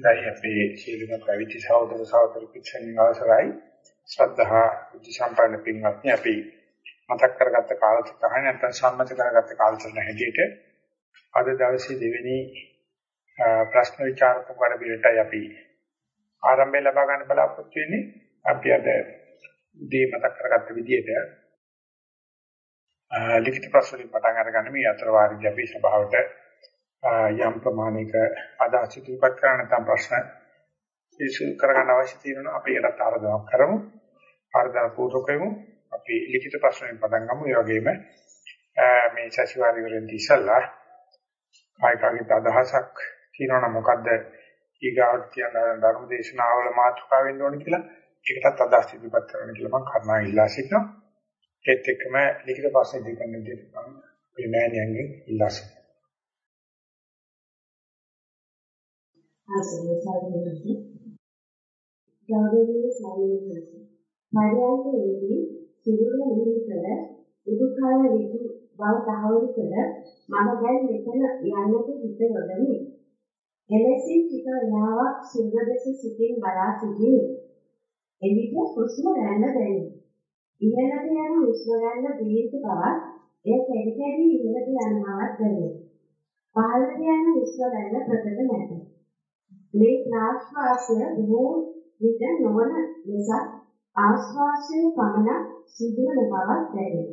දැයි අපේ සීලම පැවිදි සහෝදර සහෝදර පිටසෙන් අවසරයි. ශ්‍රද්ධා බුද්ධ සම්පන්න පින්වත්නි අපි මතක් කරගත්ත කාලසටහන නැත්නම් සම්මත කරගත්ත කාලසටහන හැටියට අද දවසේ දෙවෙනි ප්‍රශ්න විචාරක වැඩ පිළිවෙලටයි අපි ආරම්භය ලබා ගන්න බලාපොරොත්තු වෙන්නේ. අපි අද දී මතක් කරගත්ත විදිහට ලිඛිත ප්‍රශ්න වලින් පටන් අරගන්න මේ අතර වාරිදි අපි සභාවට යම් ප්‍රමාණයක අදහස් ඉදිරිපත් කරන්න නැත්නම් ප්‍රශ්න ඉසු කරගන්න අවශ්‍ය තියෙනවා අපි ඒකට ආරාධනා කරමු. ආරාධනා පූර්වකවම අපි ලිඛිත ප්‍රශ්නෙන් පටන් ගමු. ඒ වගේම මේ සතිವಾರි වලින් ඉස්සල්ලා කායිකාගේ අදහසක් තියෙනවා නම් මොකද්ද? ඊගාවට කියන ධර්ම දේශනාවල මාතෘකාව වෙන්න ඕන කියලා ඒකටත් අදහස් ඉදිරිපත් කරන්න කියලා මම කර්ණා ඉල්ලා සිටිනවා. ඒත් එක්කම ලිඛිත ප්‍රශ්න දෙකක් විදිහට මම මේ මෑණියන්ගෙන් ඉල්ලා සිටිනවා. ආසනය සාධනයි. ගෞරවනීය ස්වාමීන් වහන්සේ. පරියන්කේදී සිරුර නිහිර කර උදුකල ඍතු බව තහවුරු කර මම දැන් මෙතන යන්නට හිත යොදමි. එලෙසින් ටික වෙලාවක් සිරුර දෙස සිටින් බලා සිටිමි. එවිට හුස්ම ගන්න දැනේ. ඉහළට යන හුස්ම ගන්න දීර්ඝ බවක් එය කැඩි කැඩි ඉහළට යනවාක් දැනේ. පහළට යන හුස්ම ගන්න ප්‍රකට නැත. මේ ප්‍රාශ්වාසය බොහෝ විට නොවන ලෙස ආශ්වාසයේ පමණ සිදුවන බවක් දැනේ.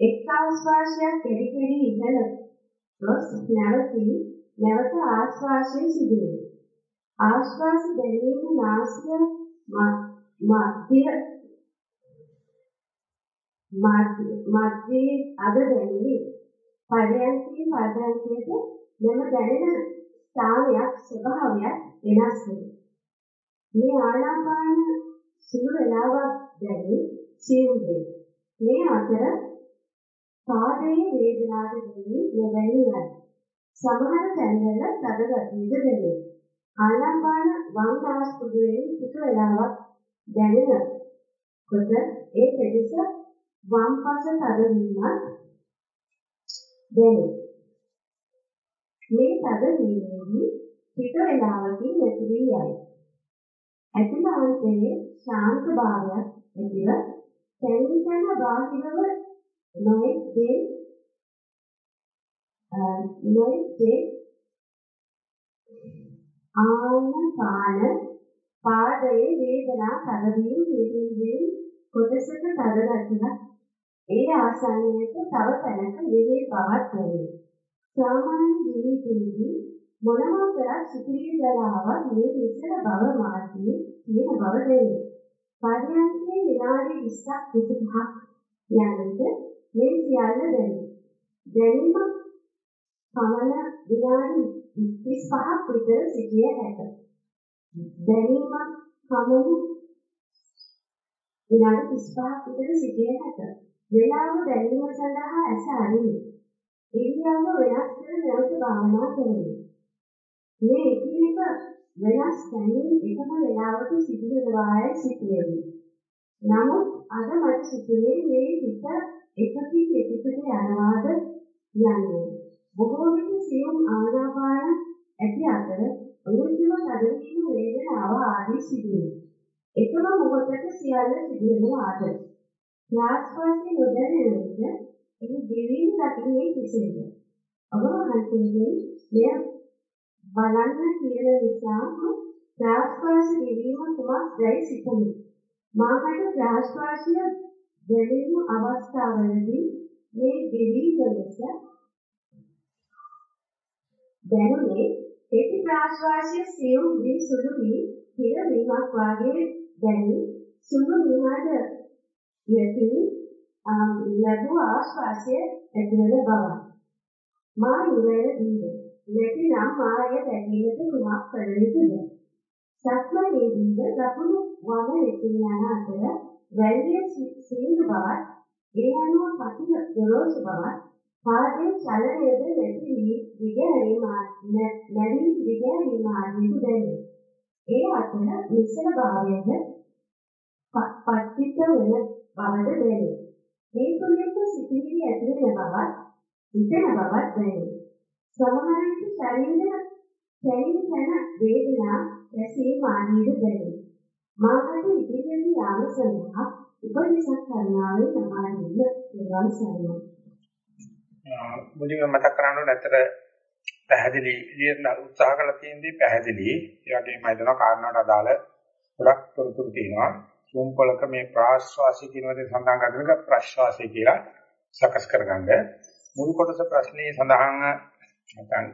එක් ආශ්වාසයක් කෙරි කෙරි ඉහළ ගොස් නැවතී නැවත ආශ්වාසයේ සිදුවේ. ආශ්වාස දැනීම නාසය මධ්‍ය මධ්‍යයේ අද දැනේ. පරයන්කේ පරයන්කේට මෙම දැනෙන ස්ථානයක් ස්වභාවයක් වෙනස් වෙනවා. මේ ආනාපාන සුළු වේලාවක් දැනි සියුම් වේ. මේ අතර පාදයේ වේදනාව දැනි නොදැනී යයි. සමහර තැන්වල තද ගතියද දැනේ. ආනාපාන වම් නාස්පුඩුවේ ටික වේලාවක් දැනෙන කොට ඒ පෙදෙස වම් පස තද වීමක් දැනේ. මේ තද වීමේදී ටික වේලාවකින් නැති වී යයි. ඇතුළාන්තයේ ශාන්ත භාවයක් ඇතිව තැනින් තැන බාහිරව නොයෙක් දේ නොයෙක් දේ ආනපාන පාදයේ වේදනා තදවීම නිදීවීම කොටසක තද ගැටිලා ඒ ආසන්නයට තව තැනක නිවේ බවක් දැනේ. සාමාන්‍ය ජීවිතයේදී මොනවා කරත් සිතිවිලි දලාවක් මේ විසර බව මාර්ගයේ තියෙන බව දැනේ. පරියන්කේ විනාඩි 20ක් 25ක් යනකොට මේ සියල්ල දැනේ. දැනීම පමණ විනාඩි 35ක් විතර සිටිය හැක. දැනීම පමණ විනාඩි 35ක් විතර සිටිය හැක. වේලාව දැනීම සඳහා ඇස අරින්නේ ඉරියව්ව වෙනස් කර නැවත භාවනා කරනවා. මේ එකිනෙක වෙනස් තැනින් එකම වේලාවක සිදුවන වායය සිදුවෙන්නේ. නමුත් අද මට සිතුවේ මේ හිත එකකින් එකකට යනවාද යන්නේ. බොහෝ විට සියුම් ආනාපාන ඇති අතර උරුසිව තදවීම වේදනාව ආදී සිදුවේ. එකම මොහොතක සියල්ල සිදුවෙනවාද? ක්ලාස්පස්සේ නොදැනෙන විට එහි ගෙවීම දකින්නේ කෙසේද? ඔබ වහන්සේගෙන් මෙය බලන්න කියන නිසා ප්‍රාශ්වාස ගෙවීම කුමක්දයි සිතමි. මාකට ප්‍රාශ්වාසය දැනෙන අවස්ථාවලදී මේ ගෙවීම ලෙස දැනුනේ කෙටි ප්‍රාශ්වාසය සියුම් වී සුළු වී හිර වීමක් වාගේ දැනි සුළු නිහඬ යකින් ලඝු ආශ්වාසය ඇතිවන බව. මා නිවැරදිද? නැතිනම් මාය දැකීමට කුමක් කළ යුතුද? සක්මනේදීද ලකුණු වම ලෙසින් යන අතර වැල්ලේ සීළු බවත් ඒ අනුව පතින දොරෝසු බවත් පාදයේ චලනයද නැති වී දිගහැරීම නැවී දිගහැරීම ආදීද දැනේ. ඒ අතර නිසල භාවයද පත්තිත වන බවද දැනේ. මේ තුලින්ම සිතිවිලි ඇති වෙන බවත්, හිතන බවත් දැනේ. සමහර විට ශරීරය සැනින් තන වේදනා රැසී මානීය දැනේ. මාකට ඉදිරියට යාම සඳහා උපනිෂත් කරනාවේ සමාධිය නිවන් සරණයි. මුලින්ම මතක් කරගන්න නැතර පැහැදිලි ලියන්න උත්සාහ කළා තියෙන්නේ පැහැදිලි. ඒ වගේම මම හිතනවා කාරණාවට අදාළ ගොඩක් තොරතුරු තියෙනවා. සූම්පලක මේ ප්‍රාශ්වාසී කියන දේ සඳහන් කරන එක ප්‍රශ්වාසී කියලා සකස් කරගන්න. මුල් කොටස ප්‍රශ්නේ සඳහන් නැත්නම්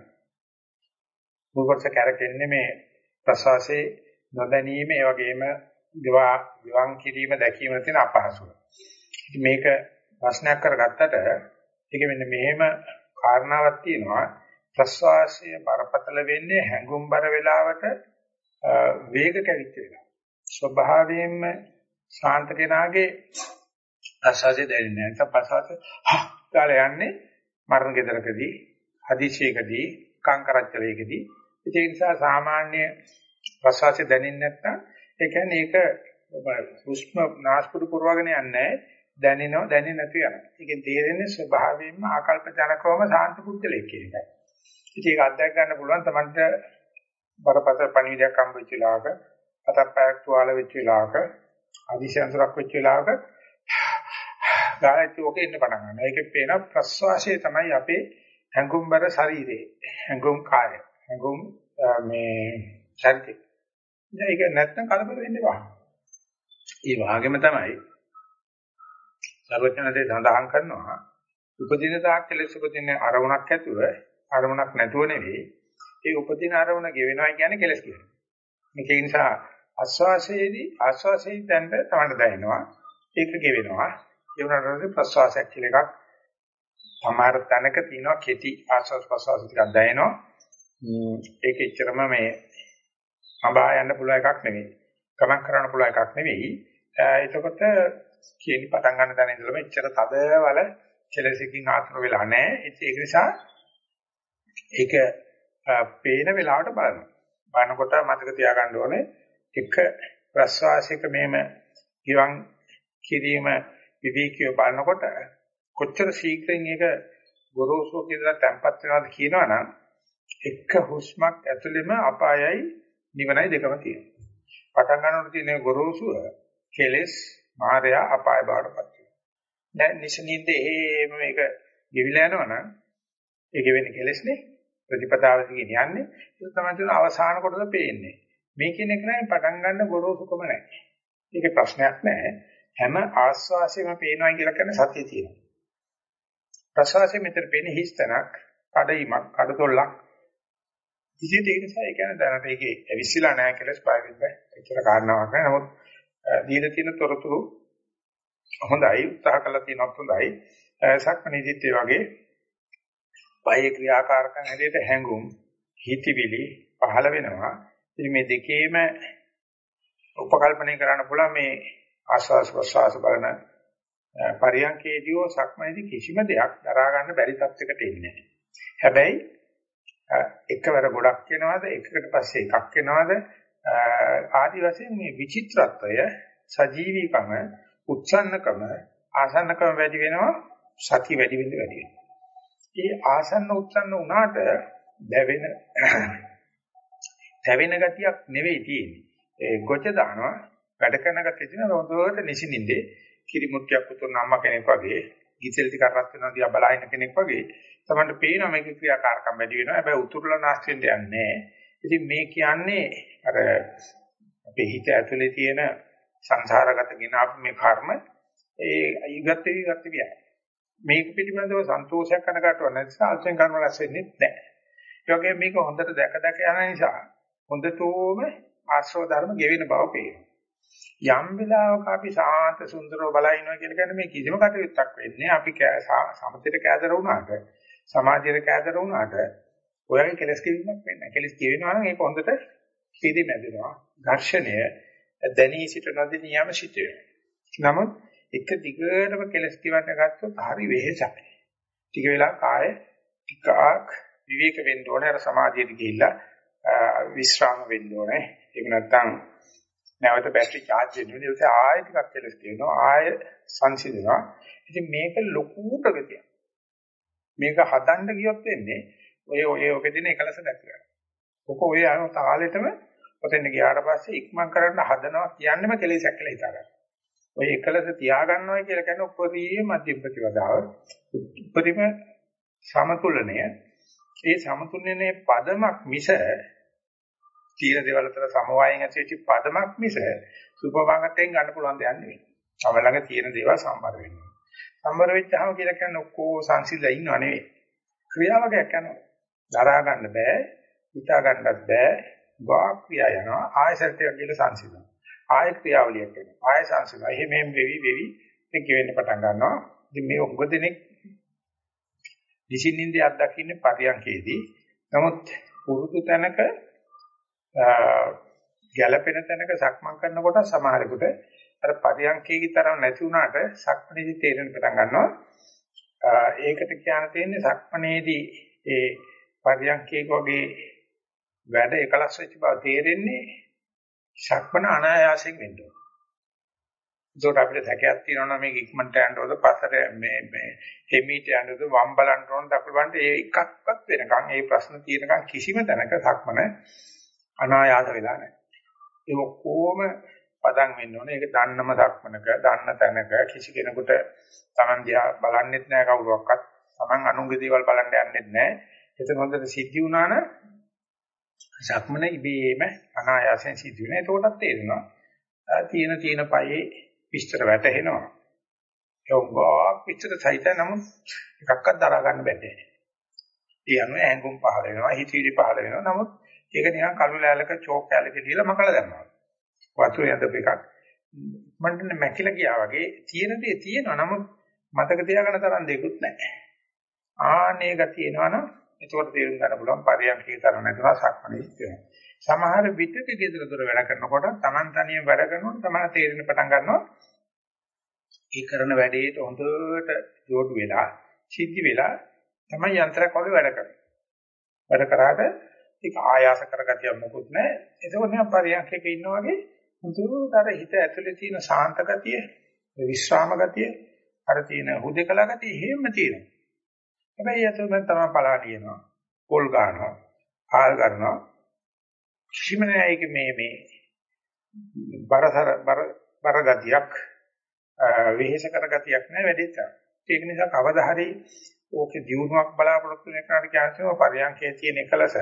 මුල් කොටස කරකෙන්නේ මේ ප්‍රශ්වාසයේ නොදැනීම ඒ වගේම දිවා විවං කිරීම දැකීම තියෙන අපහසුව. ඉතින් මේක ප්‍රශ්නයක් කරගත්තට ඒක මෙන්න මෙහෙම කාරණාවක් තියෙනවා. ප්‍රශ්වාසය බරපතල වෙන්නේ හැඟුම්බර වෙලාවට වේග කැවිච්ච වෙලාව. ස්වභාවයෙන්ම ශාන්ත කෙනාගේ ප්‍රශ්වාසය දැනෙන්නේ නැහැ. ප්‍රශ්වාසය හා යන්නේ මරණ ගෙදරකදී, හදිසියකදී, කාංකරච්චලයකදී. ඒ නිසා සාමාන්‍ය ප්‍රශ්වාසය දැනෙන්නේ නැත්නම් ඒ කියන්නේ ඒක හුස්ම නාස්පුඩු පුරවගෙන යන්නේ දැනෙනව දැනෙන්නේ නැතු යනවා. ඒකෙන් තේරෙන්නේ ස්වභාවයෙන්ම ආකල්ප ජනකවම සාන්ත පුද්ගලෙක් කියන එකයි. ඉතින් ඒක අත්දැක ගන්න පුළුවන් තමන්ට බරපතල පණිවිඩයක් හම්බ වෙච්ච වෙලාවක, අතප්පයක් තුවාල වෙච්ච වෙලාවක, අදිශයන්තරක් වෙච්ච වෙලාවක ගායත්‍රි ඔකේ ඉන්න පටන් ගන්නවා. ඒකේ පේන ප්‍රස්වාසය තමයි අපේ හැඟුම්බර ශරීරේ, හැඟුම් කාය, හැඟුම් මේ ශරීරය. ඒක නැත්තම් කලබල වෙන්න එපා. ඒ වගේම තමයි සර්වඥයන්දී සඳහන් කරනවා උපදින තාක් කෙලෙස් උපදින අරමුණක් ඇතුව අරමුණක් නැතුව නෙවෙයි ඒ උපදින අරමුණ ගෙවෙනවා කියන්නේ කෙලස් කියනවා. මේක නිසා ආස්වාසයේදී ආස්වාසයෙන් දැන්න තමයි දැනෙනවා. ඒක ගෙවෙනවා. ඒ වුණාට ප්‍රස්වාසයක් කියලා එකක් සමහර තැනක තියෙනවා කෙටි ආස්වාස් ප්‍රස්වාස ටිකක් දැනෙනවා. ඒක එච්චරම මේ අබා යන්න පුළුවන් එකක් නෙවෙයි. ගමන් කරන්න පුළුවන් එකක් නෙවෙයි. එතකොට කියන පටන් ගන්න තැන ඉඳලම එච්චර තදවල කෙලසකින් ආතුර වෙලා නැහැ. ඒක නිසා ඒක පේන වෙලාවට බලනවා. බලනකොට මතක තියාගන්න ඕනේ එක ප්‍රස්වාසයක මේම ගිවන් කිරීම විවේකීව බලනකොට කොච්චර ශීඝ්‍රයෙන් ඒක ගොරෝසු කියලා තැම්පත් වෙනවද කියනවනම් එක හුස්මක් ඇතුළෙම අපායයි නිවනයි දෙකම තියෙනවා. පටන් ගන්නකොට තියෙන ගොරෝසුව කෙලස් මායя අපාය බාටපත් වෙනවා. දැන් නිසනින්ද එහෙම මේක ගෙවිලා යනවනම් ඒක වෙන්නේ කෙලස්නේ. ප්‍රතිපදාව දිගේ යන්නේ ඒක තමයි තුන අවසාන කොටස පේන්නේ මේ කියන එක නෑ පටන් ගන්න ගොරෝසුකම නෑ ඒකේ ප්‍රශ්නයක් නෑ හැම ආස්වාසියම පේනවා කියලා කියන්නේ සතිය තියෙනවා. ප්‍රසවාසයේ මෙතන පේන්නේ හිස්තනක් කඩයිමක් කඩතොල්ලක්. කිසිද ඒ නිසා ඒ කියන්නේ දැනට ඒකේ ඇවිස්සලා නැහැ කියලා ස්පයි වෙන්න එච්චර කාරණාවක් නෑ නමුත් දීලා තියෙන තොරතුරු හොඳයි උත්සාහ කළා තියෙනත් හොඳයි. සක්මණේදිත් ඒ වගේ බාහ්‍ය ක්‍රියාකාරකම් හැදෙට හැඟුම් හිතවිලි පහළ වෙනවා. ඉතින් මේ දෙකේම උපකල්පනය කරන්න පුළුවන් මේ ආස්වාස් ප්‍රසවාස බලන පරියන්කේදීෝ සක්මනේදී කිසිම දෙයක් දරා ගන්න බැරි තත්යකට එන්නේ නැහැ. හැබැයි එකවර ගොඩක් වෙනවද එකකට පස්සේ එකක් වෙනවද ආදි වශයෙන් මේ විචිත්‍රත්වය සජීවීකම උත්සන්නකම ආසන්නකම වැඩි වෙනවා සති වැඩි වෙන්න වැඩි වෙනවා. ඒ ආසන්න උත්සන්න වුණාට දැවෙන දැවෙන ගතියක් නෙවෙයි තියෙන්නේ. ඒ ගොච දානවා වැඩ කරන ගතිය තියෙන හොඳට නිසින්ින්දේ කිරිමුත්‍යක් උතුරන අම්මා කෙනෙක් වගේ ගිතෙල් ටිකක් රත් වෙනවා දිහා බලහින්න කෙනෙක් වගේ තමයි පේනවා මේක ක්‍රියාකාරකම් වැඩි වෙනවා. හැබැයි උතුරලා නැස්ෙන්න යන්නේ නැහැ. ඉතින් මේ කියන්නේ අර අපේ හිත ඇතුලේ තියෙන සංසාරගත ගෙන අප මේ කර්ම ඒ ඊගත් ඊගත් වියයි. මේක පිළිබඳව සන්තෝෂයක් කනකට නැති ආශ්‍රයෙන් කරන රැස් වෙන්නේ නැහැ. ඒ වගේම මේක හොඳට දැක දැක යන නිසා හොඳටම ආශ්‍රව ධර්ම ගෙවෙන බව පේනවා. යම් වෙලාවක අපි සාන්ත සුන්දරව බලා ඉනවා කියලා කියන්නේ මේ කිසිම කටයුත්තක් වෙන්නේ අපි සමතේට කෑදර වුණාට සමාජයට කෑදර වුණාට ඔයගේ කෙලස් කිරීමක් වෙන්නේ නැහැ. කෙලස් කියවෙනවා නම් ඒක හොඳට කීදී මැදෙනවා. ඝර්ෂණය දැනී සිට නොදෙනී යම සිටේ. නමුත් එක දිගටම කෙලස් කිවන්න ගත්තොත් හරි වෙහෙසයි. ටික වෙලා කාය ටිකක් විවේක වෙන්න ඕනේ අර සමාධියට ගිහිල්ලා විශ්‍රාම වෙන්න ඕනේ. ඒක නැත්තම් නැවත බැටරි charge වෙන්න ඕනේ. ඒක ආයෙ ටිකක් කෙලස් කියනවා ආයෙ සංසිඳනවා. ඉතින් මේක ලොකු ප්‍රගතියක්. මේක හදන්න ගියොත් වෙන්නේ ඔය ඔය ඔකේ දින එකලස දැක්කලා. ඔක ඔය අර තාලෙටම ඔතෙන් ගියාට පස්සේ ඉක්මන් කරන්න හදනවා කියන්නේම කෙලෙසක් කියලා හිතා ගන්න. ඔය එකලස තියාගන්නවා කියලා කියන්නේ උපරිම මධ්‍යම ප්‍රතිවදාව. උපරිම සමතුලනය. ඒ සමතුලනයේ පදමක් මිස තීන දේවල් අතර සමவாயයෙන් ඇතිවෙච්ච පදමක් මිස සුපර් මාකට් එකෙන් ගන්න පුළුවන් දෙයක් නෙවෙයි. තව ළඟ තියෙන දේවල් සම්බර වෙනවා. සම්බර වෙච්චාම කියලා කියන්නේ ඔක්කොම සංසිඳලා ඉන්නව නෙවෙයි. ක්‍රියාවකයක් යනවා. දරා ගන්න බෑ, හිතා ගන්නත් බෑ. වාක් ක්‍රියා යනවා. ආයසරට කියලා සංසිඳනවා. ආය ක්‍රියාවලියක් වෙනවා. ආය සංසිඳනවා. එහෙම මෙහෙම වෙවි වෙවි එක වෙන්න පටන් ගන්නවා. ඉතින් මේ ඔබ දෙනෙක් දිසින්ින්දී අත්දකින්නේ පරියන්කේදී. නමුත් පුරුදු තැනක ගැළපෙන තැනක සක්මන් කරනකොට සමහරෙකුට අර පරියන්කේකී තරම් නැති වුණාට සක්මනේදී තේරෙන පටන් ගන්නවා. ඒකට කියන්න තියෙන්නේ සක්මනේදී ඒ පරියන්කේක වගේ වැඩ එකලස් වෙච්ච බව තේරෙන්නේ සක්මන අනායාසයෙන් වෙන්න ඕන. ඒකට අපිට සැකයක් තියෙනවා නම් මේක ඉක්මනට යන්න ඕනද පස්සට මේ මේ හිමීට යන්නද වම් බලන්න ඕනද දකුණු බලන්න ඒ එකක්වත් වෙනකන් ඒ ප්‍රශ්න තියෙනකන් කිසිම තැනක සක්මන අනායාස වෙලා නැහැ. ඒ ඔක්කොම පදම් වෙන්න ඕනේ. ඒක දන්නම සක්මනක, දන්න තැනක කිසි කෙනෙකුට Taman දිහා බලන්නෙත් නැහැ කවුරුවක්වත්. Taman අනුන්ගේ දේවල් බලන්න යන්නෙත් නැහැ. එතන හොඳට සිද්ධි වුණා නම් සක්මන ඉබේම අනායාසයෙන් සිද්ධ වෙනවා. ඒකටත් තේරෙනවා. තියෙන තියෙන පයේ විස්තර වැටහෙනවා. ඒ උගාක් විස්තර සහිත නමුත් එකක්වත් දරා ගන්න බැහැ. ඒ අනුව ඇඟුම් පහල වෙනවා, හිතවිලි පහල වෙනවා. නමුත් ඒක නිකන් කළු ලෑල්ලක චෝක් කැලක දීලා මකලා දැම්මා. වතුර යඳප එකක්. මන්ට මැකිලා ගියා වගේ තියෙන දේ තියෙනවා. නමුත් මතක තියාගන්න තරම් දෙයක්වත් නැහැ. ආනේ ගතිය එනවනම් එතකොට තේරුම් ගන්න පුළුවන් පරියන්කේ තරම් නැතුව සක්මනේ ඉන්නවා. සමහර විටක ගෙදර දොර වැඩ කරනකොට Taman තනියම වැඩ කරනකොට තමයි තේරෙන්න පටන් ගන්නවා. ඒ කරන වැඩේට හොඳට ජෝඩු වෙලා, සිද්ධි වෙලා තමයි යන්ත්‍රයක් වගේ වැඩ කරන්නේ. වැඩ කරාට ඒක ආයාස කරගතිය මොකුත් නැහැ. ඒකෝ නිකන් පරියන්කේක ඉන්නා වගේ හුදුට අර හිත ඇතුලේ තියෙන සාන්ත ගතිය, විශ්‍රාම ගතිය, අර තියෙන හුදේකලා ගතිය හැම තියෙනවා. හැබැයි අතෙන් තමයි පලාඩියනවා, පොල් ගන්නවා, ආල් ගන්නවා. කිසිම නෑයක මේ මේ බරසර බර බර ගතියක් වෙහෙස කර ගතියක් නෑ වැඩිට. ඒක නිසා කවදා හරි ඕකේ දියුණුවක් බලාපොරොත්තු වෙන කෙනාට කියනවා පරියන්කේ තියෙන එකලස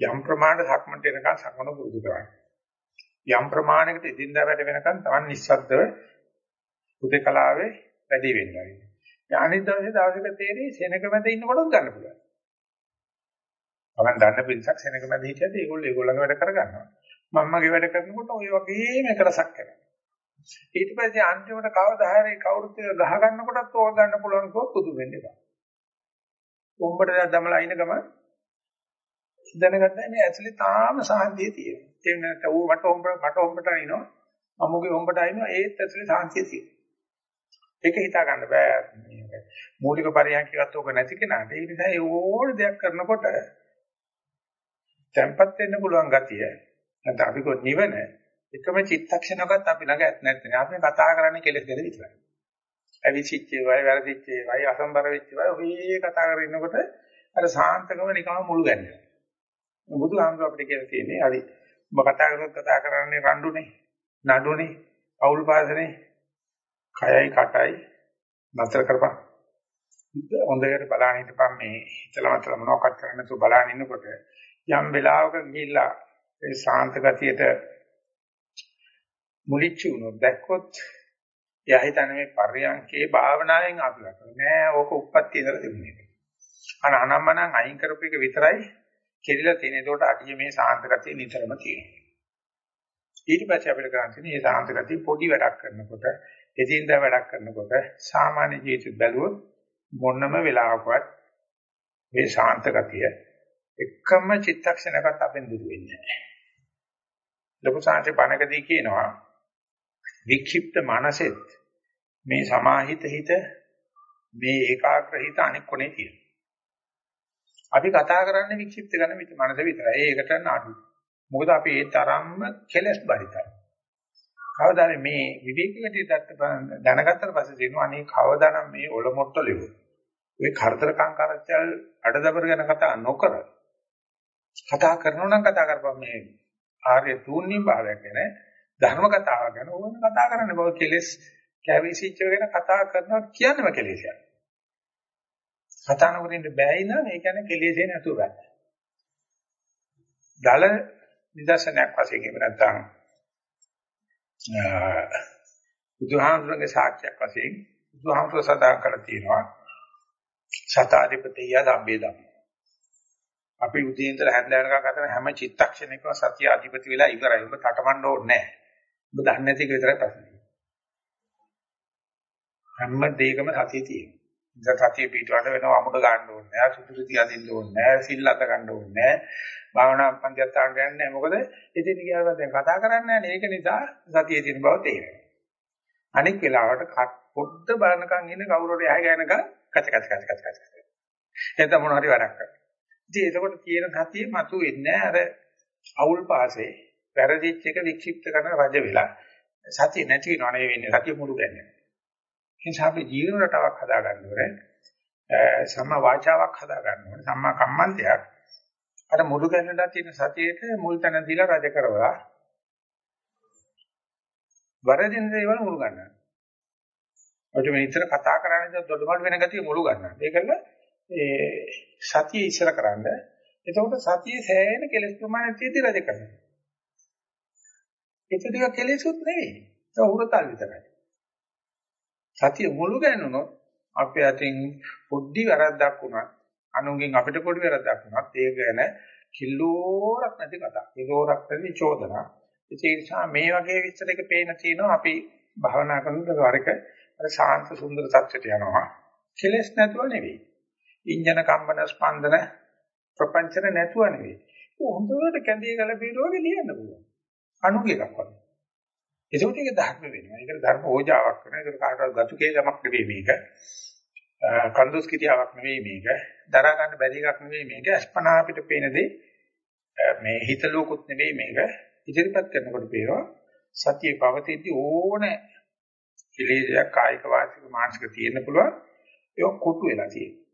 යම් ප්‍රමාණයක් සක්මන්ට එනකන් සක්මන පුරුදු කරන්න. යම් ප්‍රමාණයකට ඉදින්දා වැඩ වෙනකන් Taman නිස්සද්දව උදේකලාවේ වැඩි වෙනවා. අනිත් දවසේ දවසක තේරෙයි සෙනඟ මැද ඉන්නකොටත් ගන්න පුළුවන්. Taman දන්න පිරිසක් සෙනඟ මැද හිටියද ඒගොල්ලෝ ඒගොල්ලන්ගේ වැඩ කරගන්නවා. මම්මගේ වැඩ කරනකොට ඔය වගේම එකලසක් කරනවා. ඊට පස්සේ අන්තිමට කවදා හරි කවුරුත් එක ගහ ගන්නකොටත් ඕක ගන්න පුළුවන් කෝ පුදු වෙන්නේ නැහැ. උඹට දමලා අයින ගම දැනගත්තා නේ ඇතුලේ තාම සාන්තිය තියෙනවා. ඒ නැත්නම් ඌ මට උඹ මට උඹට අයින්නවා. අමුගේ උඹට අයින්නවා ඒත් ඇතුලේ සාන්තිය තියෙනවා. ඒක හිතා ගන්න බෑ. මූලික පරියන්කවත් ඕක නැති කෙනාට ඒ නිසා ඒ ඕන දෙයක් කරනකොට tempat වෙන්න පුළුවන් ගතිය. නැත්නම් අපි කො නිවන එකම චිත්තක්ෂණයකත් අපි ළඟ නැත්නම් අපි කතා කරන්නේ කෙලෙස් ගැන විතරයි. අවිචිච්ච වයි වැරදිච්ච වයි අසම්බර වෙච්ච වයි ඔහේ කතා කරගෙන ඉන්නකොට අර සාන්තකම නිකම්ම මුළු ගන්නවා. බුදුහාමුදුර අපිට කියලා තියෙන්නේ හරි. ඔබ කතා කරනකොට කතා කරන්නේ රණ්ඩුනේ, නඩුනේ, අවුල් පාසනේ, කයයි කටයි නතර කරපන්. හොඳට බලන්න හිටපන් මේ හිතලමතල මොනවක්වත් කරන්න නැතුව බලන්න ඉන්නකොට යම් වෙලාවක ගිහිල්ලා ඒ ශාන්ත ගතියට මුලිච්චු වුණොත් දැක්කොත් එයා හිතන්නේ මේ පර්යංකේ භාවනාවෙන් අපලක නෑ ඕක උප්පත්ති ඉඳලා තිබුණේ. අන අනම්මනම් අයින් කරපු එක විතරයි කෙරිලා තියෙන. ඒකට අඩිය මේ සාන්ත ගතිය නිතරම තියෙනවා. ඊට පස්සේ අපිට කරන්න තියෙන්නේ මේ සාන්ත ගතිය පොඩි වැඩක් කරනකොට, එදින්දා වැඩක් කරනකොට, සාමාන්‍ය ජීවිත බැලුවොත් මොනම වෙලාවකවත් මේ සාන්ත ගතිය එකම චිත්තක්ෂණයකට අපෙන් දුර වෙන්නේ නැහැ. ලොකු සාංශේ බණකදී කියනවා වික්ෂිප්ත මනසෙත් මේ සමාහිත හිත මේ ඒකාග්‍ර හිත අනෙක් කොනේ තියෙනවා. අපි කතා කරන්නේ වික්ෂිප්ත ගන්න විත මනස විතරයි. ඒකට නඩු. මොකද අපි ඒ තරම්ම කෙලස් බරිතයි. කවදාද මේ විවේකීකදී දැනගත්තට පස්සේ දෙනවා අනේ කවදානම් මේ ඔලොමොට්ට ලෙව. මේ කරදර කාංකාරච්චල් අඩදබර ගැන කතා නොකර කතා කරනවා නම් කතා කරපම් මේ ආර්ය තුන්ණි භාවයක් ගැන ධර්ම කතාවක් ගැන ඕන කතා කරන්න බව කෙලස් කැවිසිච්ච ගැන කතා කරනවා කියන්නම කෙලෙසයක්. කතා නොකරින්න බෑයි නම් ඒ කියන්නේ කෙලෙසේ නැතුව බෑ. දල නිදර්ශනයක් වශයෙන් කියව නැත්නම් බුදුහාමුදුරන්ගේ සාක්ෂියක් වශයෙන් බුදුහාමුදුර සදා කර තියෙනවා සතාධිපතිය සම්බේ ධම්ම. අපි උදේ ඉඳලා හැන්ද වෙනකන් කරන හැම චිත්තක්ෂණයකම සත්‍ය අධිපති වෙලා ඉවරයි. ඔබ තටමඬ ඕනේ නැහැ. ඔබ දන්නේ නැති එක විතරයි ප්‍රශ්නේ. හැම දෙයකම සතිය තියෙනවා. ඉතින් සතිය පිටවට වෙනව අමුඩ ගන්න ඕනේ නැහැ. සුදුසු තියා දෙන්න ඕනේ නැහැ. සිල් අත ගන්න ඕනේ නැහැ. භාවනා පන්තියක් තාන්න යන්නේ නැහැ. මොකද ඉතින් කියනවා දැන් කතා කරන්නේ නැහැ. ඒක නිසා සතියේ තියෙන බව තේරෙනවා. අනික් වෙලාවට පොඩ්ඩ බලනකන් ඉන්න කවුරුහරි ඇහැ ගෑනකන් කච කච කච කච කච. එතන මොන හරි වැඩක් කරනවා. ඉතින් එතකොට තියෙන සතිය මතු වෙන්නේ අර අවුල් පාසේ වැරදිච්ච එක වික්ෂිප්ත කරන රජ වෙලා සතිය නැති වෙනව නෙවෙයි වෙන්නේ. සතිය මුළු ගන්නේ. ඒ නිසා අපි ජීවන රටාවක් හදා ගන්න ඕනේ. සම්මා වාචාවක් හදා ගන්න ඕනේ. සම්මා කම්මන්තයක්. අර මුළු ගැනලා තියෙන සතියේට මුල් තැන දීලා රජ කරවලා වරදින දේවල් මුළු ගන්නවා. ඔය මේ ඉතර කතා කරන්නේ දොඩමඩ වෙන ගතිය මුළු ගන්නවා. ඒකල ඒ සතිය ඉස්සර කරන්න. එතකොට සතියේ සෑහෙන කෙලෙස් ප්‍රමාණයක් තියෙද්දි රජ කරනවා. ඒක ටික කෙලෙසුත් නෙවෙයි. ඒක හුරතල් විතරයි. සතිය මුළු ගන්නනොත් අපි අතින් පොඩි වැරද්දක් වුණා අනුන්ගෙන් අපිට පොඩි වැරද්දක් වුණත් ඒක ගැන කිලෝරක් නැති කතා. කිලෝරක් නැති චෝදනා. ඒ නිසා මේ වගේ විස්තරයක පේන තියෙනවා අපි භවනා කරනකොට වරක අර ශාන්ත සුන්දර තත්ත්වයට යනවා. කෙලස් නැතුව නෙවෙයි. ඉන්ජන කම්පන ස්පන්දන ප්‍රපංචන නැතුව නෙවෙයි. හොඳට කැඳේ ගල බීරෝගේ ලියන්න පුළුවන්. අනුගේ එකක් වගේ. ඒකට ඒක ධර්ම වෙනවා. ඒකට ධර්ම ඕජාවක් වෙනවා. ඒකට කාටවත් ගතුකේ ගමක් නෙවෙයි මේක. කන්දුස් කිතියාවක් නෙවෙයි මේක. දරා ගන්න බැරි එකක් නෙවෙයි මේක. අස්පනා අපිට පේන දේ මේ හිතලෝකුත් නෙවෙයි මේක. ඉදිරිපත් කරනකොට පේනවා සතිය පවතිද්දී ඕනේ කෙලෙසයක් කායික වාචික මානසික තියෙන්න පුළුවන්. ඒක කොටු වෙලා තියෙනවා.